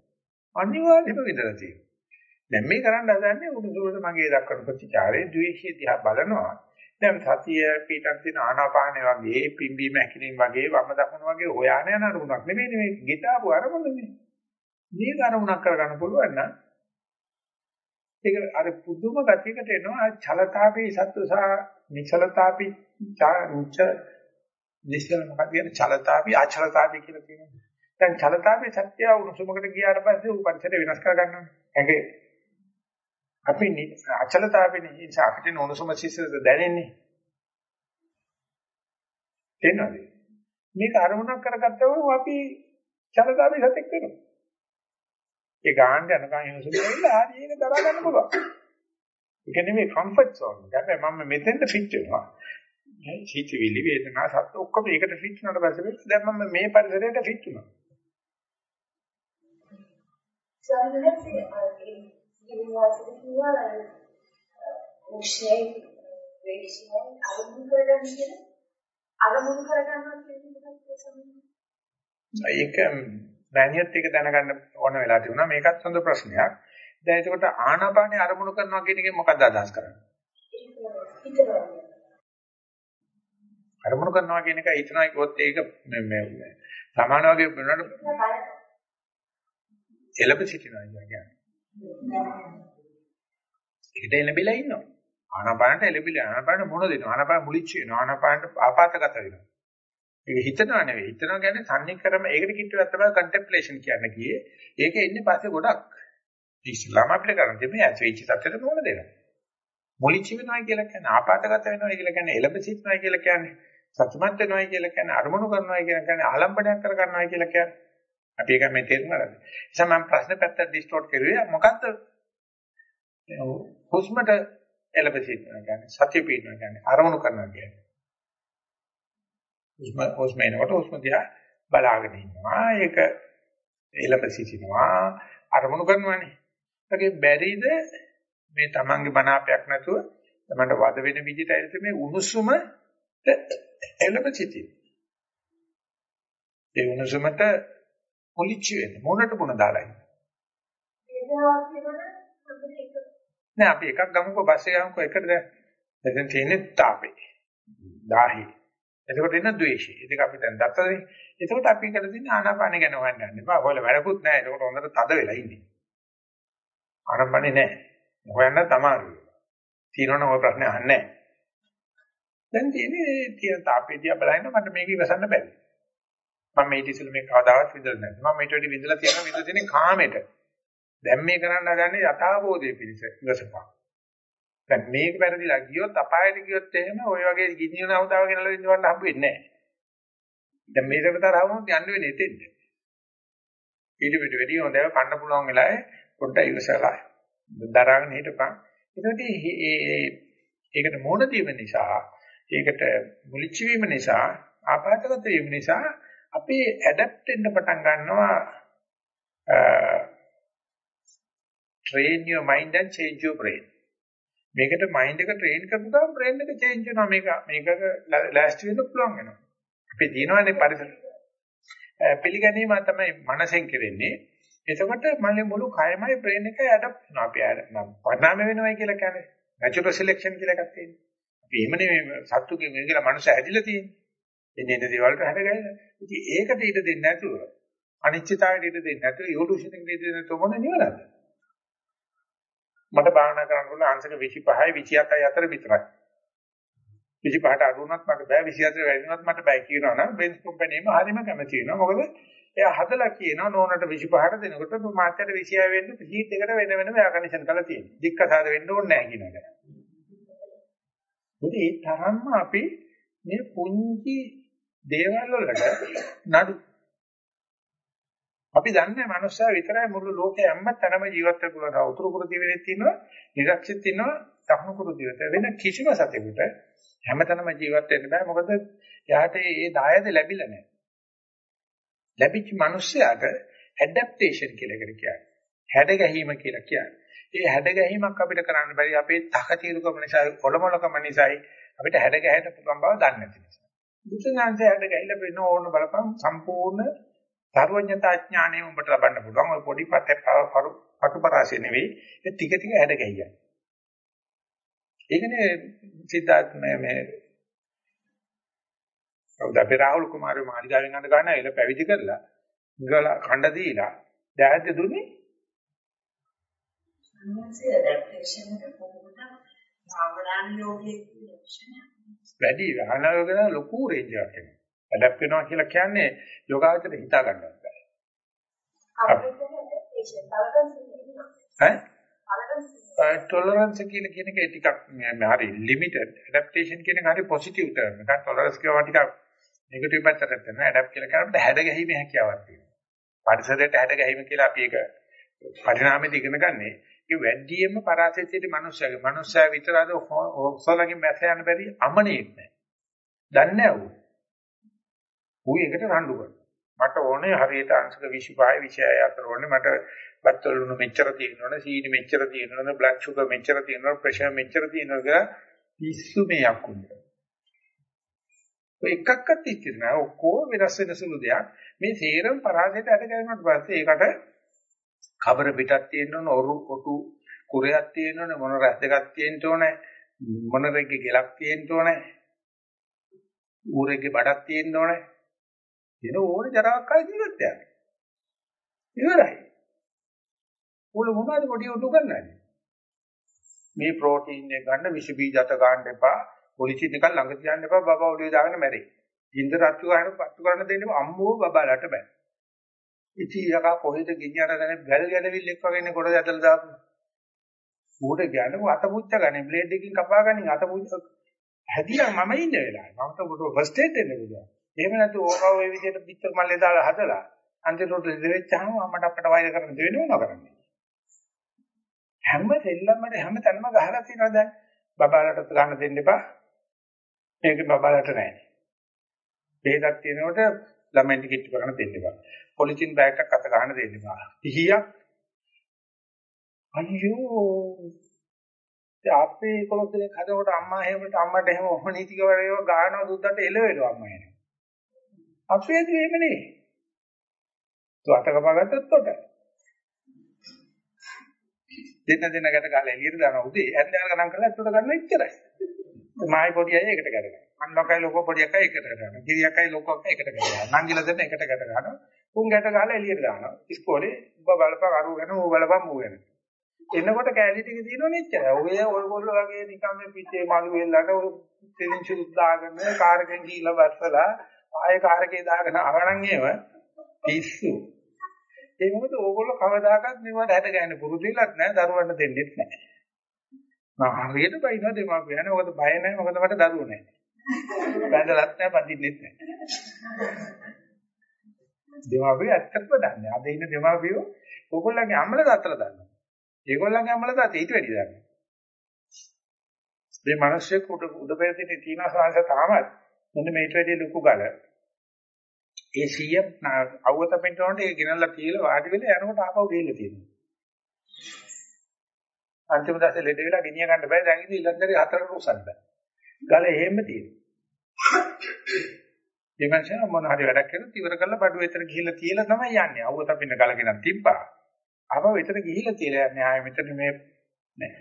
අනිවාර්යයෙන්ම විදලා තියෙනවා. දැන් මේ කරන්න හදන්නේ උණුසුමට මගේ දක්වන ප්‍රතිචාරයේ ද්වේෂය දිහා බලනවා. දැන් සතිය පිටක් තියෙන ආනාපානය වගේ පිම්බීම හැකිලිම වගේ වම දකුණ වගේ හොයාන යන අරමුණක් නෙමෙයි මේ ගිතාපු අරමුණනේ. මේක අරමුණක් කරගන්න පුළුවන් නම් ඒක අර පුදුම ගතියකට එනවා. චලතාපේ සත්තු සහ නිචලතාපි ච නිශ්චල මොකක්ද කියන්නේ චලතාපි අචලතාපි කියලා කියනවා. දැන් චලතාපේ සත්‍ය උණුසුමකට ගියාට පස්සේ ඌ පරිසරය වෙනස් කර ගන්නවා. ඇඟේ අපි අචලතාපේ නිසා අපිට උණුසුම සිසිලද දැනෙන්නේ. තේනවද? මේක අරමුණක් කරගත්තම අපි චලතාපේ සතෙක් වෙනවා. ඒ ගාන්න යනකම් යොසුම වෙලා හරි ඒක දරා ගන්න පුළුවන්. ඒක නෙමෙයි කම්ෆර්ට් සෝන්. දැන් මම මෙතෙන්ට ෆිට වෙනවා. චීචවිලි වේදනා සත්‍ය ඔක්කොම ඒකට ෆිට වුණාට පස්සේ දැන් මම මේ පරිසරයට ෆිට වුණා. සාමාන්‍යයෙන් ඒ සිවිලාසිත කියනවා උෂ්ණයි වේශයෙන් අරමුණු කරගන්න කියන අරමුණු කරගන්නවා කියන එක තමයි. ඒක මැනියත් එක දැනගන්න ඕන වෙලා තිබුණා. මේකත් හොඳ ප්‍රශ්නයක්. දැන් එතකොට ආනාපානේ අරමුණු කරනවා කියන එකෙන් මොකක්ද අදහස් කරන්නේ? අරමුණු කරනවා කියන එක හිතනවා කිව්වොත් ඒක මේ සමාන වගේ වෙනකොට එළඹ සිටිනවා කියන්නේ. ඒකට එළඹිලා ඉන්නවා. ආනාපානට එළඹිලා ආනාපාන මොන දෙනවා? ආනාපාන මුලිච්ච වෙනවා. ආනාපානට ආපాతගත වෙනවා. ඒක හිතනවා නෙවෙයි. හිතනවා කියන්නේ සම්නික්‍රම ඒකට කිට්ටුවක් තමයි කන්ටෙම්ප්ලේෂන් කියන්නේ කියේ. ඒක එන්නේ පස්සේ ගොඩක්. ඉස්ලාම අපිට කරන්නේ මේ ඇසෙච්ච තත්ත්වෙට මොන දෙනවා. මුලිච්ච වෙනවා කියලා කියන්නේ ආපాతගත වෙනවා කියලා කියන්නේ එළඹ සිටිනවා කියලා කියන්නේ සතුටුමත් වෙනවා කියලා කියන්නේ අරමුණු කරනවා කියලා කියන්නේ ආලම්බණයක් කර ගන්නවා කියලා කියන්නේ අපි ඒක මේ තේරුම් ගන්න. නිසා මම ප්‍රශ්න පැත්තට ඩිස්ටෝට් කරුවේ මොකද්ද? හුස්මට එළඹ සිටිනවා කියන්නේ සතිය පිටනවා කියන්නේ අරමුණු කරනවා කියන්නේ. හුස්ම හුස්ම එනකොට හුස්ම දිහා බලාගෙන ඉන්නවා. ඒක එළඹ සිටිනවා අරමුණු කරනවානේ. ඒකේ බැරිද මේ තමන්ගේ මනාපයක් නැතුව තමන්ට වද වෙන විදිහට ඇවිත් මේ උණුසුම එළඹ සිටින. ඒ උණුසුමට පොලිච් වෙන්න මොනට මොන දාලා ඉන්න. නෑ අපි එකක් ගමුකෝ බස් එක ගමුකෝ එකද දැන් තියෙන්නේ තාපේ. දාහි. එතකොට එන ද්වේෂය. ඒක අපි දැන් දත්තනේ. එතකොට අපි කර දෙන්නේ ආනාපාන ගැන හොයන්න යන්න එපා. ඔයාලා වැඩකුත් නෑ. එතකොට හොඳට තද වෙලා ඉන්නේ. ආනාපානේ නෑ. හොයන්න තමයි. තියෙනවනම් ඔය ප්‍රශ්නේ අහන්නේ නෑ. දැන් තියෙන්නේ තියෙන තාපේ දිහා බලන්න මට මේක ඉවසන්න බැහැ. මම මේ ඉතිසල මේ කවදාවත් විඳලා නැහැ. මම මේට වැඩි විඳලා තියෙනවා විඳලා තියෙන්නේ කාමෙට. දැන් මේ කරන්න හදන්නේ යථාබෝධයේ පිණිස ඉවසපන්. දැන් මේක වැරදිලා ගියොත් අපායට ගියොත් එහෙම ওই වගේ ගිනියන අවදාව ගෙනලා විඳවන්න හම්බ වෙන්නේ නැහැ. දැන් මේකට තරහවුනොත් යන්න වෙන්නේ එතෙන්ද. ඊට පිට වෙඩි හොඳව කන්න පුළුවන් වෙලාවේ පොඩ්ඩක් ඉවසලා දරාගෙන හිටපන්. ඒකට ඒකට මොන දීම නිසා ඒකට මුලිච්ච වීම නිසා ආපాతගත වීම නිසා අපි ඇඩැප්ට් වෙන්න පටන් ගන්නවා train your mind and change your brain. මේකට මයින්ඩ් එක ට්‍රේන් කරපු ගමන් බ්‍රේන් එක චේන්ජ් වෙනවා. මේක මේකට ලෑස්ති වෙන්න පුළුවන් වෙනවා. අපි දිනවනේ පරිසර. පිළිගැනීම තමයි මනසෙන් කෙරෙන්නේ. එතකොට මල්ලේ මුළු කයමයි බ්‍රේන් එක ඇඩප්ට් වෙනවා. අපි පරිණාම වෙනවයි කියලා කියන්නේ. නැචරල් සිලෙක්ෂන් කියලා එකක් තියෙනවා. අපි එහෙම නෙමෙයි සත්තු කියන්නේ කියලා මනුස්සය හැදිලා තියෙන්නේ. එන්නේ එන දේවල්ට හැදගන්න ඉතින් ඒකට ඊට දෙන්නේ නැතුව අනිශ්චිතතාවයට ඊට දෙන්නේ නැතුව යෝලුෂන් එකට ඊට දෙන්නේ නැතුව මොන නිවනද? මට භාවනා කරන්න ඕන අංශක 25යි 27යි අතර විතරයි. 25ට අඩු වුණත් මට බෑ 24 වැඩි වුණත් මට බෑ කියනවා නම් බෙන්ස් කම්පැනිම හරියම කැමති වෙනවා. මොකද එයා හදලා කියනවා නෝනට 25ට දෙනකොට මාත්‍යට 26 වෙන්න හීට් එකට වෙන වෙනම එයා කන්ඩිෂන් කරලා තියෙනවා. දික්කසාද වෙන්න ඕනේ නැහැ කියන එක. ඒ තරම්ම අපි මේ පුංචි දේවල් වලට නඩු අපි දන්නේ මනුස්සයා විතරයි මුළු ලෝකේ හැම තැනම ජීවත් වෙන්න පුළුවන්. උතුරු කුරු දිවෙත් තියෙනවා, නිරක්ෂිත තියෙනවා, දකුණු කුරු දිවෙත්. වෙන කිසිම සතෙකුට හැමතැනම ජීවත් වෙන්න බෑ. මොකද යාට ඒ දායද ලැබිලා නැහැ. ලැබිච්ච මනුස්සයාට ඇඩැප්ටේෂන් කියලා එකට කියන්නේ. හැඩ ගැහිම කියලා කියන්නේ. ඒ හැඩ ගැහිමක් අපිට කරන්න බැරි අපේ තකතිරුකම නිසා, කොළමොලකම නිසායි අපිට හැඩ ගැහෙන්න පුළුවන් බව දන්නේ නැති නිසා. බුදුසසුනේ හැඩ ගැහිලා වෙන ඕන බලපං සම්පූර්ණ සර්වඥතා ඥාණය උඹට ලබන්න පුළුවන්. ඔය පොඩි පටේ පටුපරාසය නෙවෙයි. ඒ ටික ටික හැඩ ගැහියන්. ඒකනේ සිද්ධාර්ථ මේ මේ කවුද අපේ රාහුල් කුමාරගේ මාලිගාවෙන් අඳ ගන්න එල පැවිදි කරලා ඉංගල කණ්ඩ දීලා දැහැද්ද දුන්නේ අන්නසේ ඇඩැප්ටේෂන් එක කොහොමද භාවනාන යෝගයේ ලක්ෂණය වැඩි අනාගතන ලොකු රේන්ජ් එකක් එනවා. ඇඩැප්ට් වෙනවා කියලා කියන්නේ යෝගාවචර හිතා ගන්නවත් බෑ අපිට ඇඩැප්ටේෂන් බලකන් ඈ? ටොලරන්ස් කියන කියන එක ටිකක් මේ හරි ලිමිටඩ් ඇඩැප්ටේෂන් කියන එක හරි පොසිටිව් ටර්ම් එකක්. ටොලරන්ස් කියවා ටිකක් නෙගටිව් පැත්තකට යනවා ඇඩැප්ට් කියලා කරනකොට හැඩ ගැහිමේ හැකියාවක් තියෙනවා. පරිසරයට හැඩ ගැහිම කියලා අපි ඒක පරිණාමයේදී ඉගෙන ගන්නේ ඒ වැඩියෙන්ම පරාසෙච්චිට මිනිස්සුගේ මිනිස්සයා විතරද ඔක්සලගේ මැස යන බැරි අමනෙත් නැහැ. දන්නේ නැහැ ඌ. ඌ ඒකට රණ්ඩු කරනවා. මට ඕනේ හරියට අංශක 25 26 අතර ඕනේ. මට බත්තල ලුණු මෙච්චර තියෙනවනේ සීනි මෙච්චර තියෙනවනේ බ්ලඩ් ෂුගර් මෙච්චර තියෙනවනේ ප්‍රෙෂර් මෙච්චර තියෙනවා කියලා පිස්සු මේ යක්කුන්ට. ඔය එකක්වත් ඉතිරි නෑ ඔක්කොම වෙනස් වෙන සුළු දෙයක්. මේ සේරම පරාජයට අඩ ගන්නවට පස්සේ ඒකට කබර පිටක් තියෙන්න ඕන ඔරු කොටු කුරයක් තියෙන්න ඕනේ මොන රැස් දෙකක් තියෙන්න ඕනේ මොන රෙග්ගේ ගෙලක් තියෙන්න ඕනේ ඌරෙක්ගේ බඩක් තියෙන්න ඕනේ. එන ඕනේ ජරාවක් කාලේ ජීවත් වෙනවා ඉවරයි. උල මොනවද පොඩි උඩු කරන්නේ? මේ ප්‍රෝටීන් එක ගන්න විස බීජ අත ගන්න එපා. පොලිසි නිකන් ළඟ තියන්න එපා. බබා ඔළුවේ දාගෙන මැරෙයි. ඉන්ද රත්තු ගන්න පත්තු කරන්න දෙන්න අම්මෝ බබාලට බෑ. ඉති යකා කොහෙද ගිනියන දැන බැල් ගැදවිල්ලෙක් වගේ කොට ඇදලා දාපු? ඌට කියන්නේ අත පුච්ච ගන්නේ. බ්ලේඩ් එකකින් කපා ගන්නේ. අත පුච්ච හැදිලා මම ඉන්න වෙලාවේ. මම તો කොට ෆස්ට් එඩ් දෙන්න පුළුවන්. එහෙම නැතු ඕකව ඒ විදිහට පිටර මල්ලේ දාලා හදලා අන්තිමට දෙවෙච්චාම අම්මට අපට වෛර කරන්න දෙවෙනව නකරන්නේ හැම සෙල්ලම්මද හැම තැනම ගහලා තියෙනවා දැන්. බබාලට ගන්න දෙන්න එපා. මේක බබාලට නැහැ බෙහෙතක් තියෙනකොට ළමයින්ට කිට්ටු කරන්න දෙන්න එපා. පොලිතින් බෑග් එකක් අත ගන්න දෙන්න එපා. පිහියක් අයියෝ! අපේ 11 දෙනෙක් හදනකොට අම්මා එහෙමට අම්මට එහෙම ඔහොම නීතික වලේව ගානවා දුද්දට එළවෙනවා අම්මා එන අපේ දෙෙම නේ તો අත කපාගත්තත් කොට දෙන්න දෙන්න ගැට ගාලා එළියට දානවා උදේ. ඇන්දාල ගණන් කරලා ඇත්තට ගන්න ඉච්චරයි. මායි පොඩි අය එකට ගැට ගන්නවා අන්නකයි ලොකෝ පොඩි එකයි එකට ගැට ගන්නවා ගිරියකයි ලොකෝ එකයි එකට ගැට ගන්නවා නංගිලා දෙන්න එකට ගැට ගන්නවා උන් ගැට ගාලා එළියට දානවා. ඉස්කෝලේ ඔබ බලපන් අරු ගැන ඌ බලපන් මූ ගැන. එනකොට කැලි ටික තියෙනවනේ එච්චරයි ඔය ඔයගොල්ලෝ වගේ නිකන් මේ පිටේ මලු වෙල්ලට ඔය තෙලින් චුරුත් දාගෙන කාරකෙන් ගිහිල්ලා බස්සලා ආයෙ කාරකේ දාගෙන අරණන් ඒව පිස්සු. ඒ මොකද ඕගොල්ලෝ කවදාකවත් මේවට හැද ගන්න පුරුදු වෙලත් නැහැ දරුවන්ට දෙන්නෙත් නැහැ. මම හරියට බයිනවා දෙමාපියන්. මොකද බය නැහැ මොකද මට දරුවෝ නැහැ. බැඳලත් නැහැ පදින්නෙත් නැහැ. දෙමාපිය ඇත්තටම දන්නේ. අද ඉන්න දෙමාපියෝ ඕගොල්ලන්ගේ අම්මලා තාත්තලා දන්නවා. ඒගොල්ලන්ගේ අම්මලා තාත්තා ඊට වැඩි දන්නවා. මේ මිනිස්සෙක් උඩ උඩ පෙරදිනේ තියෙන සංස තාමත් මෙන්න මේට වැඩි ලොකු ගල ඒ 100 අවුවත පෙන්නනකොට ඒ ගෙනල්ලා තියලා වාඩි වෙලා යනකොට ආපහු ගිහිල්ලා තියෙනවා. අන්තිම දවසේ ලෙඩ වෙලා ගෙනිය ගන්න බෑ දැන් ඉතින් ඊළඟට හතරකට උසන්න බෑ. ගල එහෙම තියෙනවා. දෙමන්ෂන මොන හරි වැඩක් කරලා ඉවර කරලා බඩු වෙතර ගිහිල්ලා තියලා තමයි යන්නේ. අවුවත පෙන්න ගලගෙන තිබ්බා. ආපහු වෙතර ගිහිල්ලා තියලා යන්නේ ආයෙ මෙතන මේ නෑ.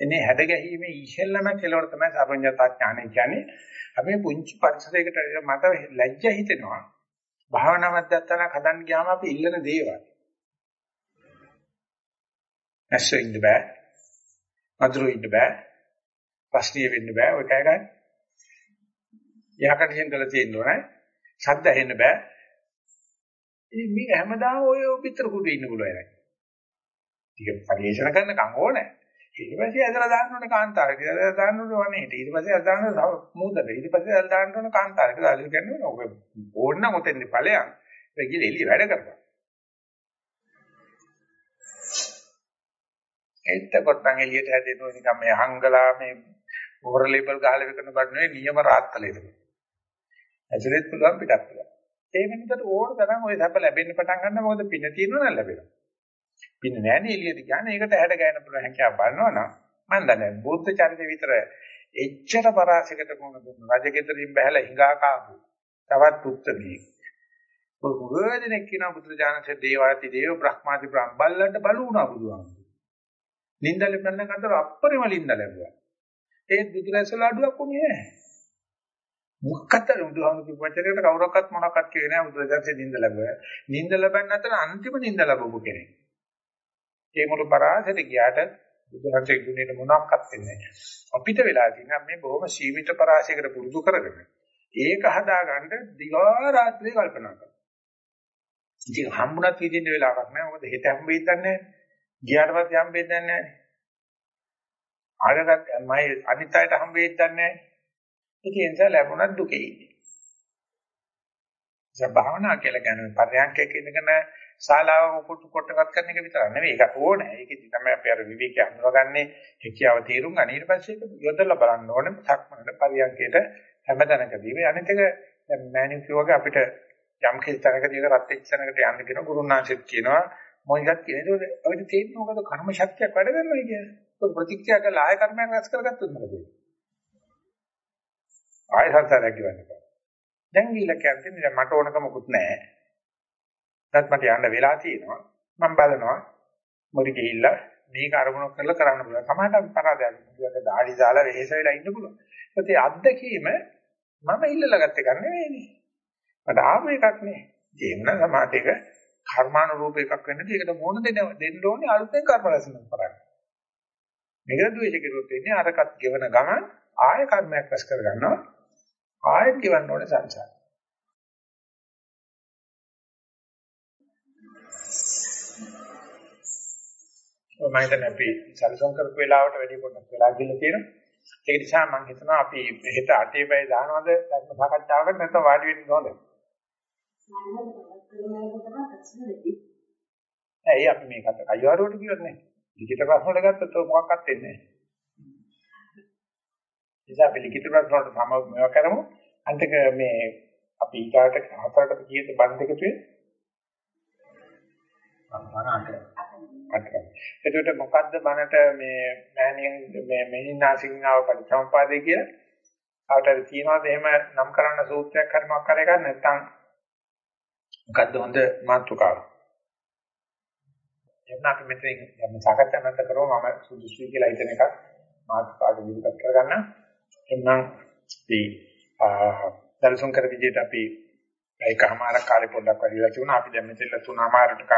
එනේ හැඩ ගැහිීමේ ඉහෙල්ලම කෙලවර තමයි සර්වඥතා ඥානය කියන්නේ. අපි පුංචි පරිසරයකට මට ලැජ්ජ හිතෙනවා. භාවනා මධ්‍යස්ථානක් හදන්න ගියාම අපි ඉල්ලන දේවල්. ඇස්සෙ ඉන්න බෑ. මధుර ඉන්න බෑ. ප්‍රශ්නිය වෙන්න බෑ. ඔය කය ගන්න. යහකටියෙන් කළ තියෙන්න ඕනේ. ශබ්ද ඇහෙන්න බෑ. ඉතින් මේ හැමදාම ඔය පිටර කුඩු ඉන්න පුළුවන්. ටික පරිේශන කරනකම් ඕනේ. ඊට පස්සේ ඇදලා දාන්න ඕනේ කාන්තාරයට. ඇදලා දාන්න ඕනේ වනේට. ඊට පස්සේ ඇදලා දාන්න ඕනේ මූදට. ඊට පස්සේ ඇදලා දාන්න ඕනේ කාන්තාරයට. දාලා කියන්නේ ඔක ඕන්න මොතෙන්ද ඵලයන්. ඒක ගිහලා එළිය වැඩ කරපන්. එතකොට නම් එළියට හැදෙන්න ඕනේ නිකන් මේ හංගලා මේ ඕවර් ලේබල් ගහලා විකන බඩ නෙවෙයි නියම රාත්තලේද. ඇසලෙත් පුළුවන් පිටත් පුළුවන්. ඒ වෙනකොට ඕන තරම් ওই සැප ලැබෙන්න පටන් ගන්න මොකද පින තියෙනවා නම් ලැබෙනවා. පින්න නෑනේ එළියට කියන්නේ ඒකට හැඩ ගෑන පුළුවන් හැකියාව බලනවනම් මම දන්නේ බුද්ධ චරිතය විතර එච්චර පරාසයකට මොන දුන්න රජගෙදරින් බහැලා හිඟා කාපු තවත් උත්තරී බුදුරජාණන් කියන බුදුරජාණන්සේ දේවාති දේව බ්‍රහ්මාති බ්‍රහ්මබල්ලන්ට බලු වුණා බුදුහාමුදුරුවෝ නින්ද ලැබෙන්න කතර අපරිම නින්ද ලැබුවා. ඒ බුදුරැසල අඩුවක් උනේ නැහැ. මොකක්ද බුදුහාමුදුරු වචනයකට කවුරක්වත් මොනක්වත් කියේ නැහැ බුදුරජාණන්සේ නින්ද ලැබුවා. නින්ද ලැබෙන්න අතර අන්තිම නින්ද ලැබපු කෙනෙක්. ඒ මුළු පරාසයට ගියාට බුදුහන්සේ ගුණෙට මොනක්වත් වෙන්නේ නැහැ. අපිට වෙලා තියෙනවා මේ බොහොම සීමිත පරාසයකට පුරුදු කරගෙන ඒක හදාගන්න දිවා රාත්‍රියේ කල්පනා කරනවා. ඉතින් හම්බුණත් විදින්න වෙලාවක් නැහැ. මොකද හෙට හම්බෙයිද දන්නේ නැහැ. ගියාට පස්සේ හම්බෙයිද දන්නේ නැහැ. ආගගත් මම අනිත් අයට හම්බෙයිද දන්නේ නැහැ. ඉතින් ඒ නිසා ලැබුණත් දුකේ ඉන්නේ. ඒ භාවනා කියලා කියන්නේ පරයන්කයක ඉඳගෙන ශාලාව කොට කොටවත් කරන එක විතර නෙවෙයි. ඒක ඕනේ. ඒකෙදි තමයි අපි අර විවේකය හඳුනගන්නේ හැකියාව තීරුම් ගන්න. ඊට පස්සේ ඒක යොදලා බලන්න ඕනේ. සක්මනට පරයන්කයට හැමතැනකදී. මේ අනිත් එක දැන් මෑනියුර් අපිට යම් කිසි තැනකදී රත් වෙච්ච තැනකට යන්න කියන ගුරුනාංශෙත් කියනවා මොනිකක් කියන. ඒක ඔයිට තේරෙන්නේ මොකද කර්ම ශක්තියක් වැඩ කරනවා කියන්නේ. ඒක ප්‍රතික්‍රියා කරලා ආය කර්මයක් රැස් කරගත්තොත් මොකද වෙන්නේ? ආය සංසාරයක් ගෙවන්න දැන් ගිහිල්ලා කියන්නේ දැන් මට ඕනකමකුත් නැහැ. නැත් මට යන්න වෙලා තියෙනවා. මම බලනවා මොරි ගිහිල්ලා මේක අරමුණු කරලා කරන්න පුළුවන්. සමහරවිට පරාදයක්. මේක දාඩි දාලා වෙහෙස වෙලා ඉන්න පුළුවන්. ඒත් ඒ අත්දැකීම මම ඉල්ලලා ගත්ත එක නෙවෙයිනේ. මට ආව එකක් නේ. ඒ වුණා සමාජ එක කර්මානුරූප එකක් වෙන්නදී ඒකට මොන දෙන්න දෙන්න ඕනේ අලුතෙන් කර්ම රැසන කරන්නේ. මේක ද්වේෂ කෙරුවොත් එන්නේ අරකට ගෙවන ගමන් ආය කර්මයක් රැස් කර ගන්නවා. ආයෙත් ගෙවන්න ඕනේ සංසාර. මම හිතන්නේ අපි සල්සම් කරපු වෙලාවට වැඩි පොඩ්ඩක් වෙලා ගිහලා තියෙනවා. ඒ නිසා මම හිතනවා අපි හෙට 8 පැය දානවද ධර්ම සාකච්ඡාවකට නැත්නම් වාඩි වෙන්න ඕනද? ඇයි අපි මේකට අයවාරුවට කියවත් නැහැ. ලිඛිත ප්‍රශ්න වල ගත්තොත් මොකක්වත් වෙන්නේ නැහැ. නිසා අපි ලිඛිත ප්‍රශ්න වලට සම මේවා කරමු. අන්තික මේ අපි ඊට හතරකට කීයද බන් දෙක තුනේ? එතකොට මොකද්ද බනට මේ මෑණියන් මේ මෙහිනාසින්නාව පරිසම්පාදේ කියලා? ආවට තියනවාද එහෙම නම් කරන්න සූත්‍රයක් හරි මොකක් හරි එකක් නැත්නම් මොකද්ද හොඳ මාතෘකාව? එන්න අපි මෙතන ධර්ම සාකච්ඡා නැත කරමු මම සුදුසුයි කියලා හිතන එකක් මාතෘකාවට විදිහට කරගන්න. එන්නම් අපි දර්ශන කර විදිහට අපි ඒකමාර කාලේ පොඩ්ඩක් වැඩිලා තිබුණා. අපි දැන් මෙතන තුනමාරට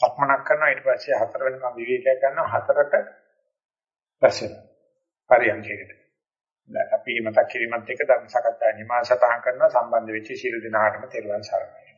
සක්මනක් කරනවා ඊට පස්සේ හතර වෙනකම් විවේකයක් ගන්නවා හතරට රැසෙන පරියන්කයකට. දැන් අපි මතක් කිරීමත් එක්ක ධර්ම සාකච්ඡා නිමාස සටහන් කරනවා සම්බන්ධ වෙච්ච ශීල දිනාටම තෙරුවන් සරණයි.